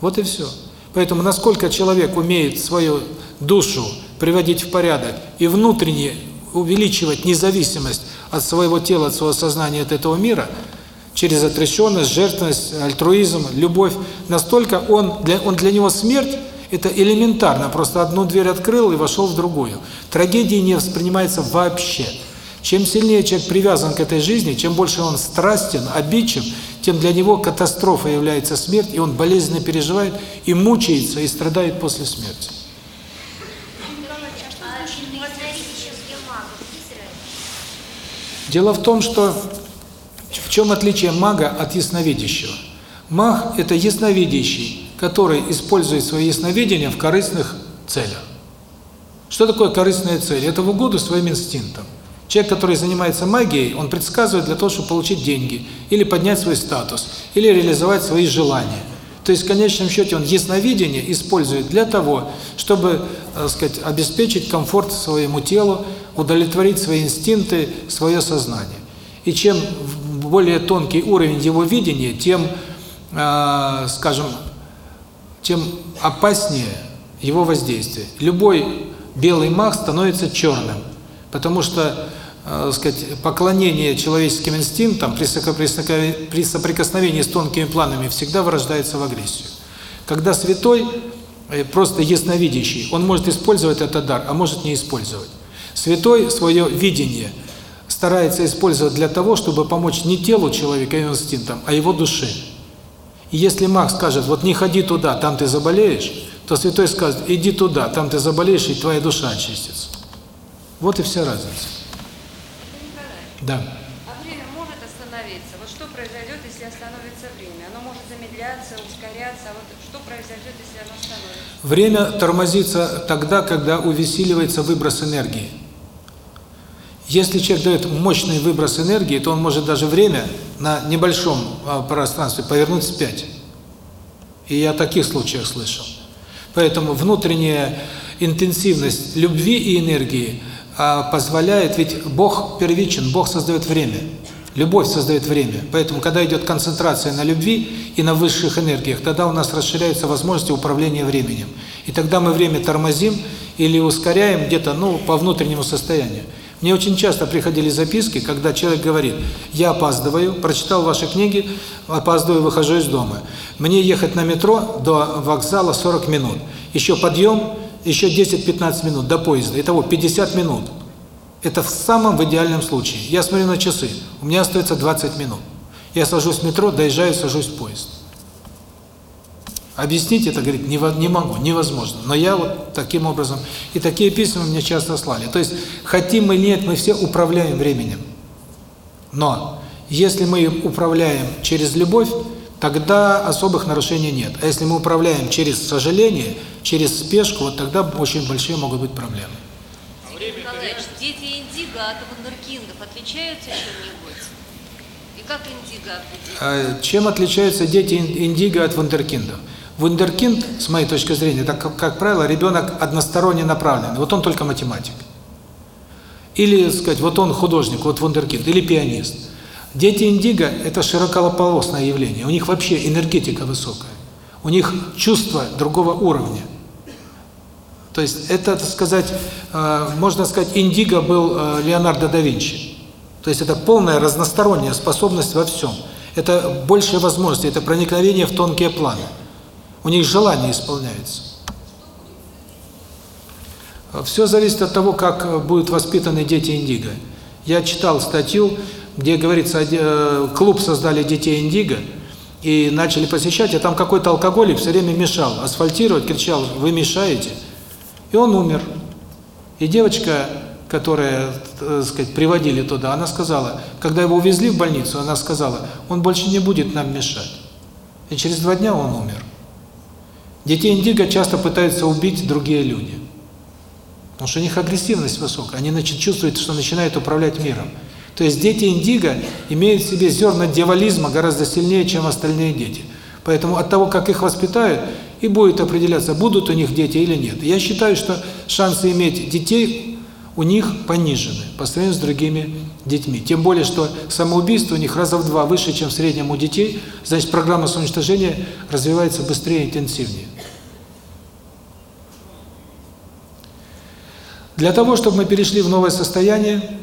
Вот и все. Поэтому насколько человек умеет свою душу приводить в порядок и внутренне увеличивать независимость от своего тела, от своего сознания, от этого мира – через отрешенность, жертвенность, альтруизм, любовь, настолько он для, он для него смерть – это элементарно, просто одну дверь открыл и вошел в другую. Трагедии не воспринимается вообще. Чем сильнее человек привязан к этой жизни, чем больше он страстен, обидчив, тем для него катастрофа является смерть, и он болезненно переживает, и мучается, и страдает после смерти. Дело в том, что в чем отличие мага от ясновидящего? Маг – это ясновидящий, который использует свое ясновидение в корыстных целях. Что такое корыстная цель? Это в угоду своим инстинктам. Человек, который занимается магией, он предсказывает для того, чтобы получить деньги, или поднять свой статус, или реализовать свои желания. То есть, в конечном счете, он ясновидение использует для того, чтобы, так сказать, обеспечить комфорт своему телу, удовлетворить свои инстинкты, свое сознание. И чем более тонкий уровень его видения, тем, э, скажем, тем опаснее его воздействие. Любой белый маг становится черным, потому что, э, сказать, поклонение человеческим инстинктам при при соприкосновении с тонкими планами всегда вырождается в агрессию. Когда святой, э, просто ясновидящий, он может использовать этот дар, а может не использовать. Святой свое видение старается использовать для того, чтобы помочь не телу человека и инстинктам, а его душе. И если маг скажет, вот не ходи туда, там ты заболеешь, то святой скажет, иди туда, там ты заболеешь, и твоя душа очистится. Вот и вся разница. Да. А время может остановиться? Вот что произойдет, если остановится время? Оно может замедляться, ускоряться. А вот что произойдет, если оно остановится? Время тормозится тогда, когда увесиливается выброс энергии. Если человек дает мощный выброс энергии, то он может даже время на небольшом а, пространстве повернуть вспять. И я о таких случаях слышал. Поэтому внутренняя интенсивность любви и энергии позволяет, ведь Бог первичен, Бог создает время. Любовь создает время. Поэтому, когда идет концентрация на любви и на высших энергиях, тогда у нас расширяются возможности управления временем. И тогда мы время тормозим или ускоряем где-то, ну, по внутреннему состоянию. Мне очень часто приходили записки, когда человек говорит, я опаздываю, прочитал ваши книги, опаздываю, выхожу из дома. Мне ехать на метро до вокзала 40 минут. Еще подъем, еще 10-15 минут до поезда. Итого 50 минут. Это в самом в идеальном случае. Я смотрю на часы, у меня остается 20 минут. Я сажусь в метро, доезжаю, сажусь в поезд. Объяснить это, говорит, не, могу, невозможно. Но я вот таким образом... И такие письма мне часто слали. То есть, хотим мы нет, мы все управляем временем. Но если мы управляем через любовь, тогда особых нарушений нет. А если мы управляем через сожаление, через спешку, вот тогда очень большие могут быть проблемы. Сергей Николаевич, дети индиго от вундеркиндов отличаются чем-нибудь? И как индиго определить? А чем отличаются дети индиго от вундеркиндов? Вундеркинд, с моей точки зрения, это, как, как правило, ребенок односторонне направленный. Вот он только математик. Или, сказать, вот он художник, вот вундеркинд, или пианист. Дети индиго – это широкополосное явление. У них вообще энергетика высокая. У них чувство другого уровня. То есть это, так сказать, э, можно сказать, индиго был э, Леонардо да Винчи. То есть это полная разносторонняя способность во всем. Это большие возможности, это проникновение в тонкие планы. У них желания исполняются. Все зависит от того, как будут воспитаны дети индиго. Я читал статью, где говорится, э, клуб создали детей индиго, и начали посещать, а там какой-то алкоголик все время мешал асфальтировать, кричал, вы мешаете. И он умер. И девочка, которая, так сказать, приводили туда, она сказала, когда его увезли в больницу, она сказала, он больше не будет нам мешать. И через два дня он умер. Детей индиго часто пытаются убить другие люди. Потому что у них агрессивность высокая. Они значит, чувствуют, что начинают управлять миром. То есть дети индиго имеют в себе зерна дьяволизма гораздо сильнее, чем остальные дети. Поэтому от того, как их воспитают, и будет определяться, будут у них дети или нет. Я считаю, что шансы иметь детей у них понижены по сравнению с другими детьми. Тем более, что самоубийство у них раза в два выше, чем в среднем у детей, значит, программа самоуничтожения развивается быстрее и интенсивнее. Для того, чтобы мы перешли в новое состояние,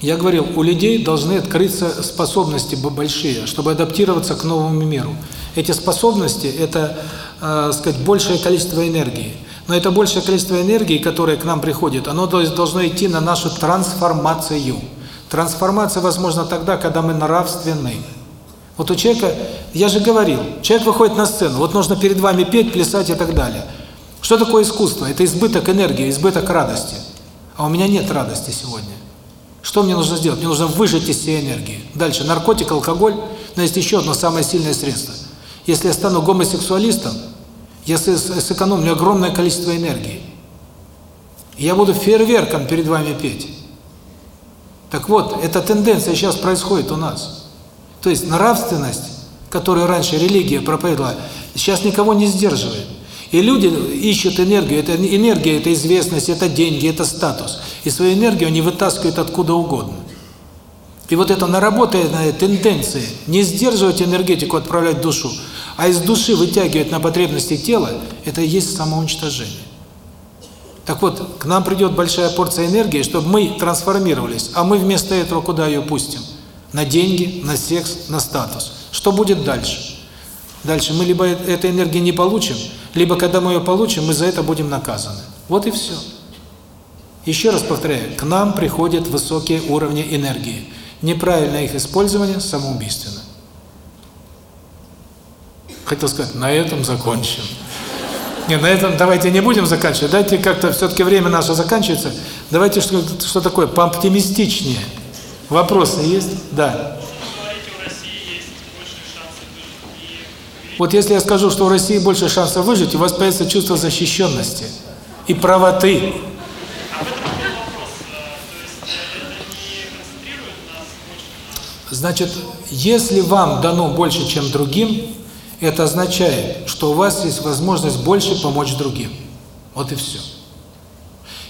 я говорил, у людей должны открыться способности большие, чтобы адаптироваться к новому миру. Эти способности – это, э, сказать, большее количество энергии. Но это большее количество энергии, которое к нам приходит, оно должно идти на нашу трансформацию. Трансформация возможна тогда, когда мы нравственны. Вот у человека, я же говорил, человек выходит на сцену, вот нужно перед вами петь, плясать и так далее. Что такое искусство? Это избыток энергии, избыток радости. А у меня нет радости сегодня. Что мне нужно сделать? Мне нужно выжать из всей энергии. Дальше наркотик, алкоголь. Но есть еще одно самое сильное средство. Если я стану гомосексуалистом, я сэкономлю огромное количество энергии. Я буду фейерверком перед вами петь. Так вот, эта тенденция сейчас происходит у нас. То есть нравственность, которую раньше религия проповедовала, сейчас никого не сдерживает. И люди ищут энергию. Это энергия, это известность, это деньги, это статус. И свою энергию они вытаскивают откуда угодно. И вот это наработанная тенденция не сдерживать энергетику, отправлять душу, а из души вытягивать на потребности тела, это и есть самоуничтожение. Так вот, к нам придет большая порция энергии, чтобы мы трансформировались, а мы вместо этого куда ее пустим? На деньги, на секс, на статус. Что будет дальше? Дальше мы либо этой энергии не получим, либо когда мы ее получим, мы за это будем наказаны. Вот и все. Еще раз повторяю, к нам приходят высокие уровни энергии. Неправильное их использование самоубийственно. Хотел сказать, на этом закончим. Не, на этом давайте не будем заканчивать. Дайте как-то, все-таки время наше заканчивается. Давайте что, что такое, пооптимистичнее. Вопросы есть? Да. Вот если я скажу, что у России больше шансов выжить, у вас появится чувство защищенности и правоты. Значит, если вам дано больше, чем другим, это означает, что у вас есть возможность больше помочь другим. Вот и все.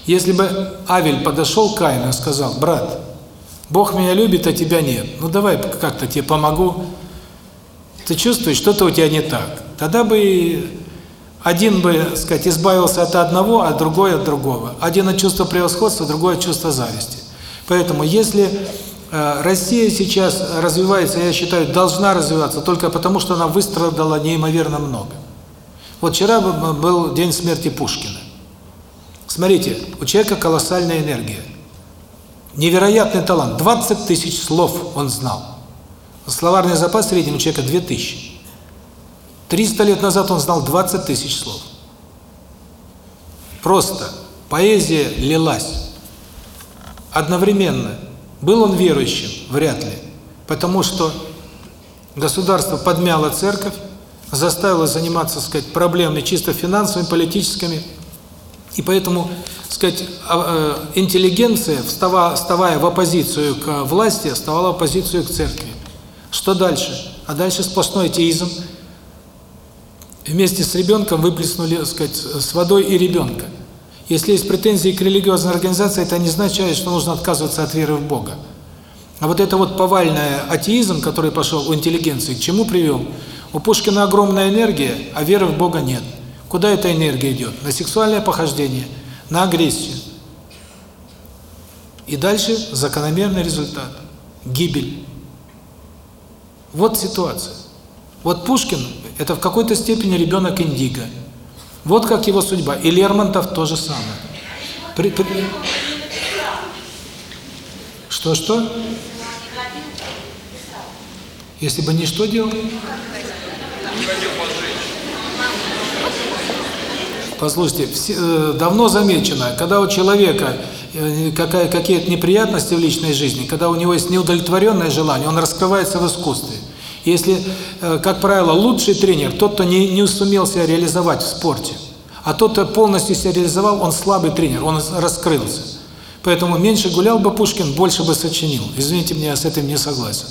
Если бы Авель подошел к Каину и сказал, брат, Бог меня любит, а тебя нет, ну давай как-то тебе помогу, ты чувствуешь, что-то у тебя не так. Тогда бы один бы, сказать, избавился от одного, а другой от другого. Один от чувства превосходства, другой от чувства зависти. Поэтому если э, Россия сейчас развивается, я считаю, должна развиваться только потому, что она выстрадала неимоверно много. Вот вчера был день смерти Пушкина. Смотрите, у человека колоссальная энергия. Невероятный талант. 20 тысяч слов он знал. Словарный запас среднего человека 2000. 300 лет назад он знал 20 тысяч слов. Просто поэзия лилась. Одновременно. Был он верующим? Вряд ли. Потому что государство подмяло церковь, заставило заниматься, сказать, проблемами чисто финансовыми, политическими. И поэтому, сказать, а, э, интеллигенция, вставая в оппозицию к власти, вставала в оппозицию к церкви. Что дальше? А дальше сплошной теизм. Вместе с ребенком выплеснули, так сказать, с водой и ребенка. Если есть претензии к религиозной организации, это не означает, что нужно отказываться от веры в Бога. А вот это вот повальный атеизм, который пошел у интеллигенции, к чему привел? У Пушкина огромная энергия, а веры в Бога нет. Куда эта энергия идет? На сексуальное похождение, на агрессию. И дальше закономерный результат – гибель. Вот ситуация. Вот Пушкин – это в какой-то степени ребенок Индиго. Вот как его судьба. И Лермонтов то же самое. При, при... Что-что? Если бы не что делал? Послушайте, все, э, давно замечено, когда у человека э, какие-то неприятности в личной жизни, когда у него есть неудовлетворенное желание, он раскрывается в искусстве. Если, э, как правило, лучший тренер, тот, кто не, не сумел себя реализовать в спорте, а тот, кто полностью себя реализовал, он слабый тренер, он раскрылся. Поэтому меньше гулял бы Пушкин, больше бы сочинил. Извините меня, я с этим не согласен.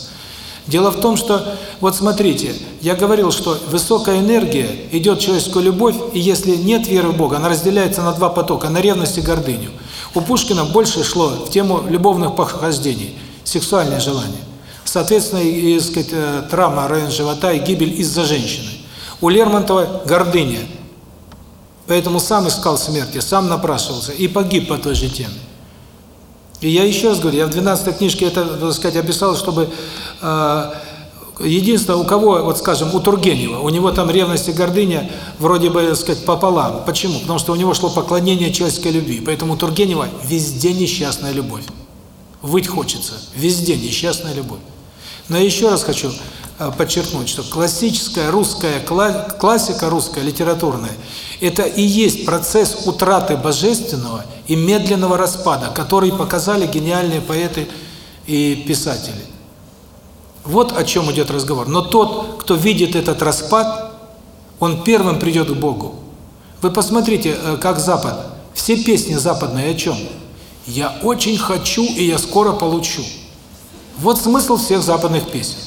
Дело в том, что, вот смотрите, я говорил, что высокая энергия идет человеческую любовь, и если нет веры в Бога, она разделяется на два потока, на ревность и гордыню. У Пушкина больше шло в тему любовных похождений, сексуальное желание. Соответственно, и, сказать, э, травма район живота и гибель из-за женщины. У Лермонтова гордыня. Поэтому сам искал смерти, сам напрашивался и погиб по той же теме. И я еще раз говорю, я в 12 книжке это, так сказать, описал, чтобы э, единственное, у кого, вот скажем, у Тургенева, у него там ревность и гордыня вроде бы, так сказать, пополам. Почему? Потому что у него шло поклонение человеческой любви. Поэтому у Тургенева везде несчастная любовь. Выть хочется, везде несчастная любовь. Но еще раз хочу подчеркнуть, что классическая русская классика русская литературная это и есть процесс утраты божественного и медленного распада, который показали гениальные поэты и писатели. Вот о чем идет разговор. Но тот, кто видит этот распад, он первым придет к Богу. Вы посмотрите, э, как Запад. Все песни западные о чем? Я очень хочу, и я скоро получу. Вот смысл всех западных песен.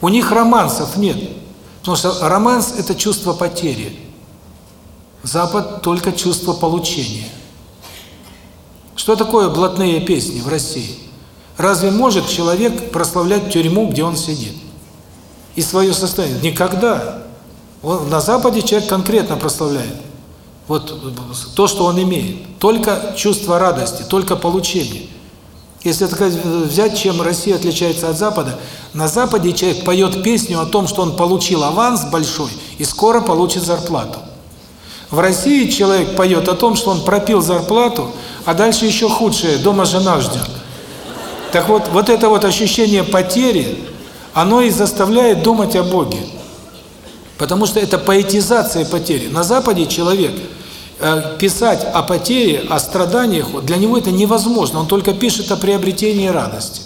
У них романсов нет. Потому что романс – это чувство потери. Запад – только чувство получения. Что такое блатные песни в России? Разве может человек прославлять тюрьму, где он сидит? И свое состояние? Никогда. Он, на Западе человек конкретно прославляет. Вот то, что он имеет. Только чувство радости, только получение. Если так взять, чем Россия отличается от Запада, на Западе человек поет песню о том, что он получил аванс большой и скоро получит зарплату. В России человек поет о том, что он пропил зарплату, а дальше еще худшее, дома жена ждет. Так вот, вот это вот ощущение потери, оно и заставляет думать о Боге. Потому что это поэтизация потери. На Западе человек э, писать о потере, о страданиях, для него это невозможно. Он только пишет о приобретении радости.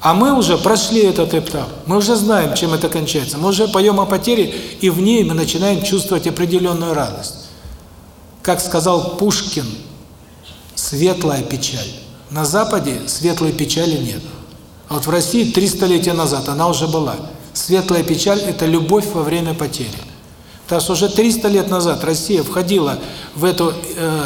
А мы уже прошли этот этап. Мы уже знаем, чем это кончается. Мы уже поем о потере, и в ней мы начинаем чувствовать определенную радость. Как сказал Пушкин, светлая печаль. На Западе светлой печали нет. А вот в России три столетия назад она уже была. Светлая печаль – это любовь во время потери. Так что уже 300 лет назад Россия входила в эту э,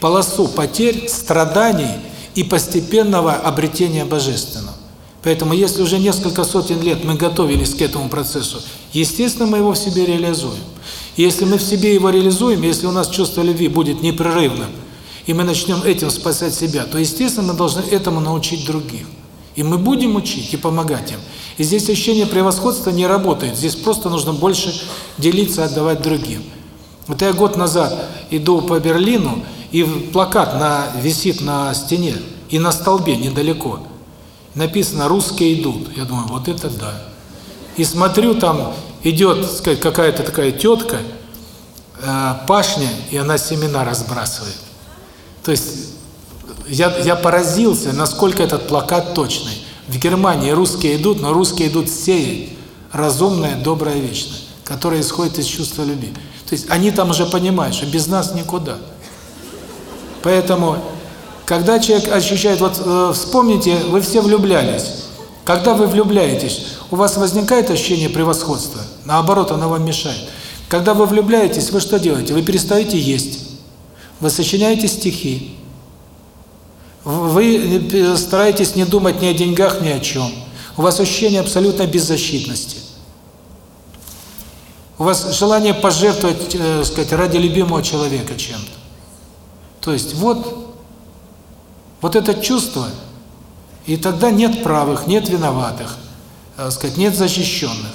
полосу потерь, страданий и постепенного обретения Божественного. Поэтому если уже несколько сотен лет мы готовились к этому процессу, естественно, мы его в себе реализуем. И если мы в себе его реализуем, если у нас чувство любви будет непрерывным, и мы начнем этим спасать себя, то, естественно, мы должны этому научить других. И мы будем учить и помогать им. И здесь ощущение превосходства не работает. Здесь просто нужно больше делиться, отдавать другим. Вот я год назад иду по Берлину, и плакат на висит на стене, и на столбе недалеко. Написано «Русские идут». Я думаю, вот это да. И смотрю, там идет, какая-то такая тетка, э, пашня, и она семена разбрасывает. То есть я, я поразился, насколько этот плакат точный. В Германии русские идут, но русские идут сеять разумное, доброе, вечное, которое исходит из чувства любви. То есть они там уже понимают, что без нас никуда. Поэтому, когда человек ощущает, вот э, вспомните, вы все влюблялись. Когда вы влюбляетесь, у вас возникает ощущение превосходства, наоборот, оно вам мешает. Когда вы влюбляетесь, вы что делаете? Вы перестаете есть, вы сочиняете стихи, вы стараетесь не думать ни о деньгах, ни о чем. У вас ощущение абсолютной беззащитности. У вас желание пожертвовать, э, сказать, ради любимого человека чем-то. То есть вот, вот это чувство, и тогда нет правых, нет виноватых, э, сказать, нет защищенных.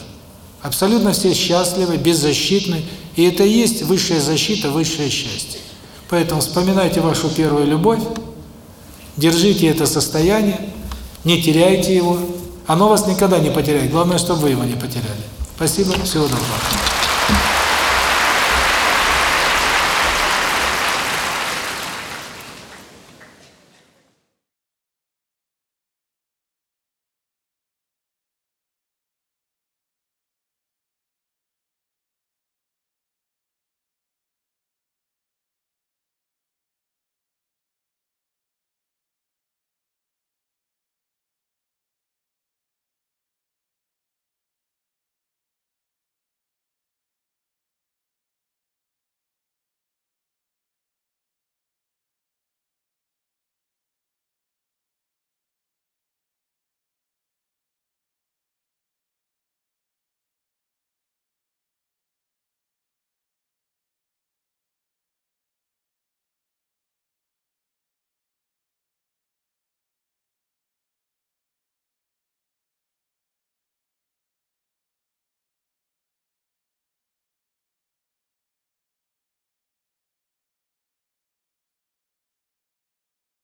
Абсолютно все счастливы, беззащитны, и это и есть высшая защита, высшее счастье. Поэтому вспоминайте вашу первую любовь, Держите это состояние, не теряйте его. Оно вас никогда не потеряет. Главное, чтобы вы его не потеряли. Спасибо. Всего доброго.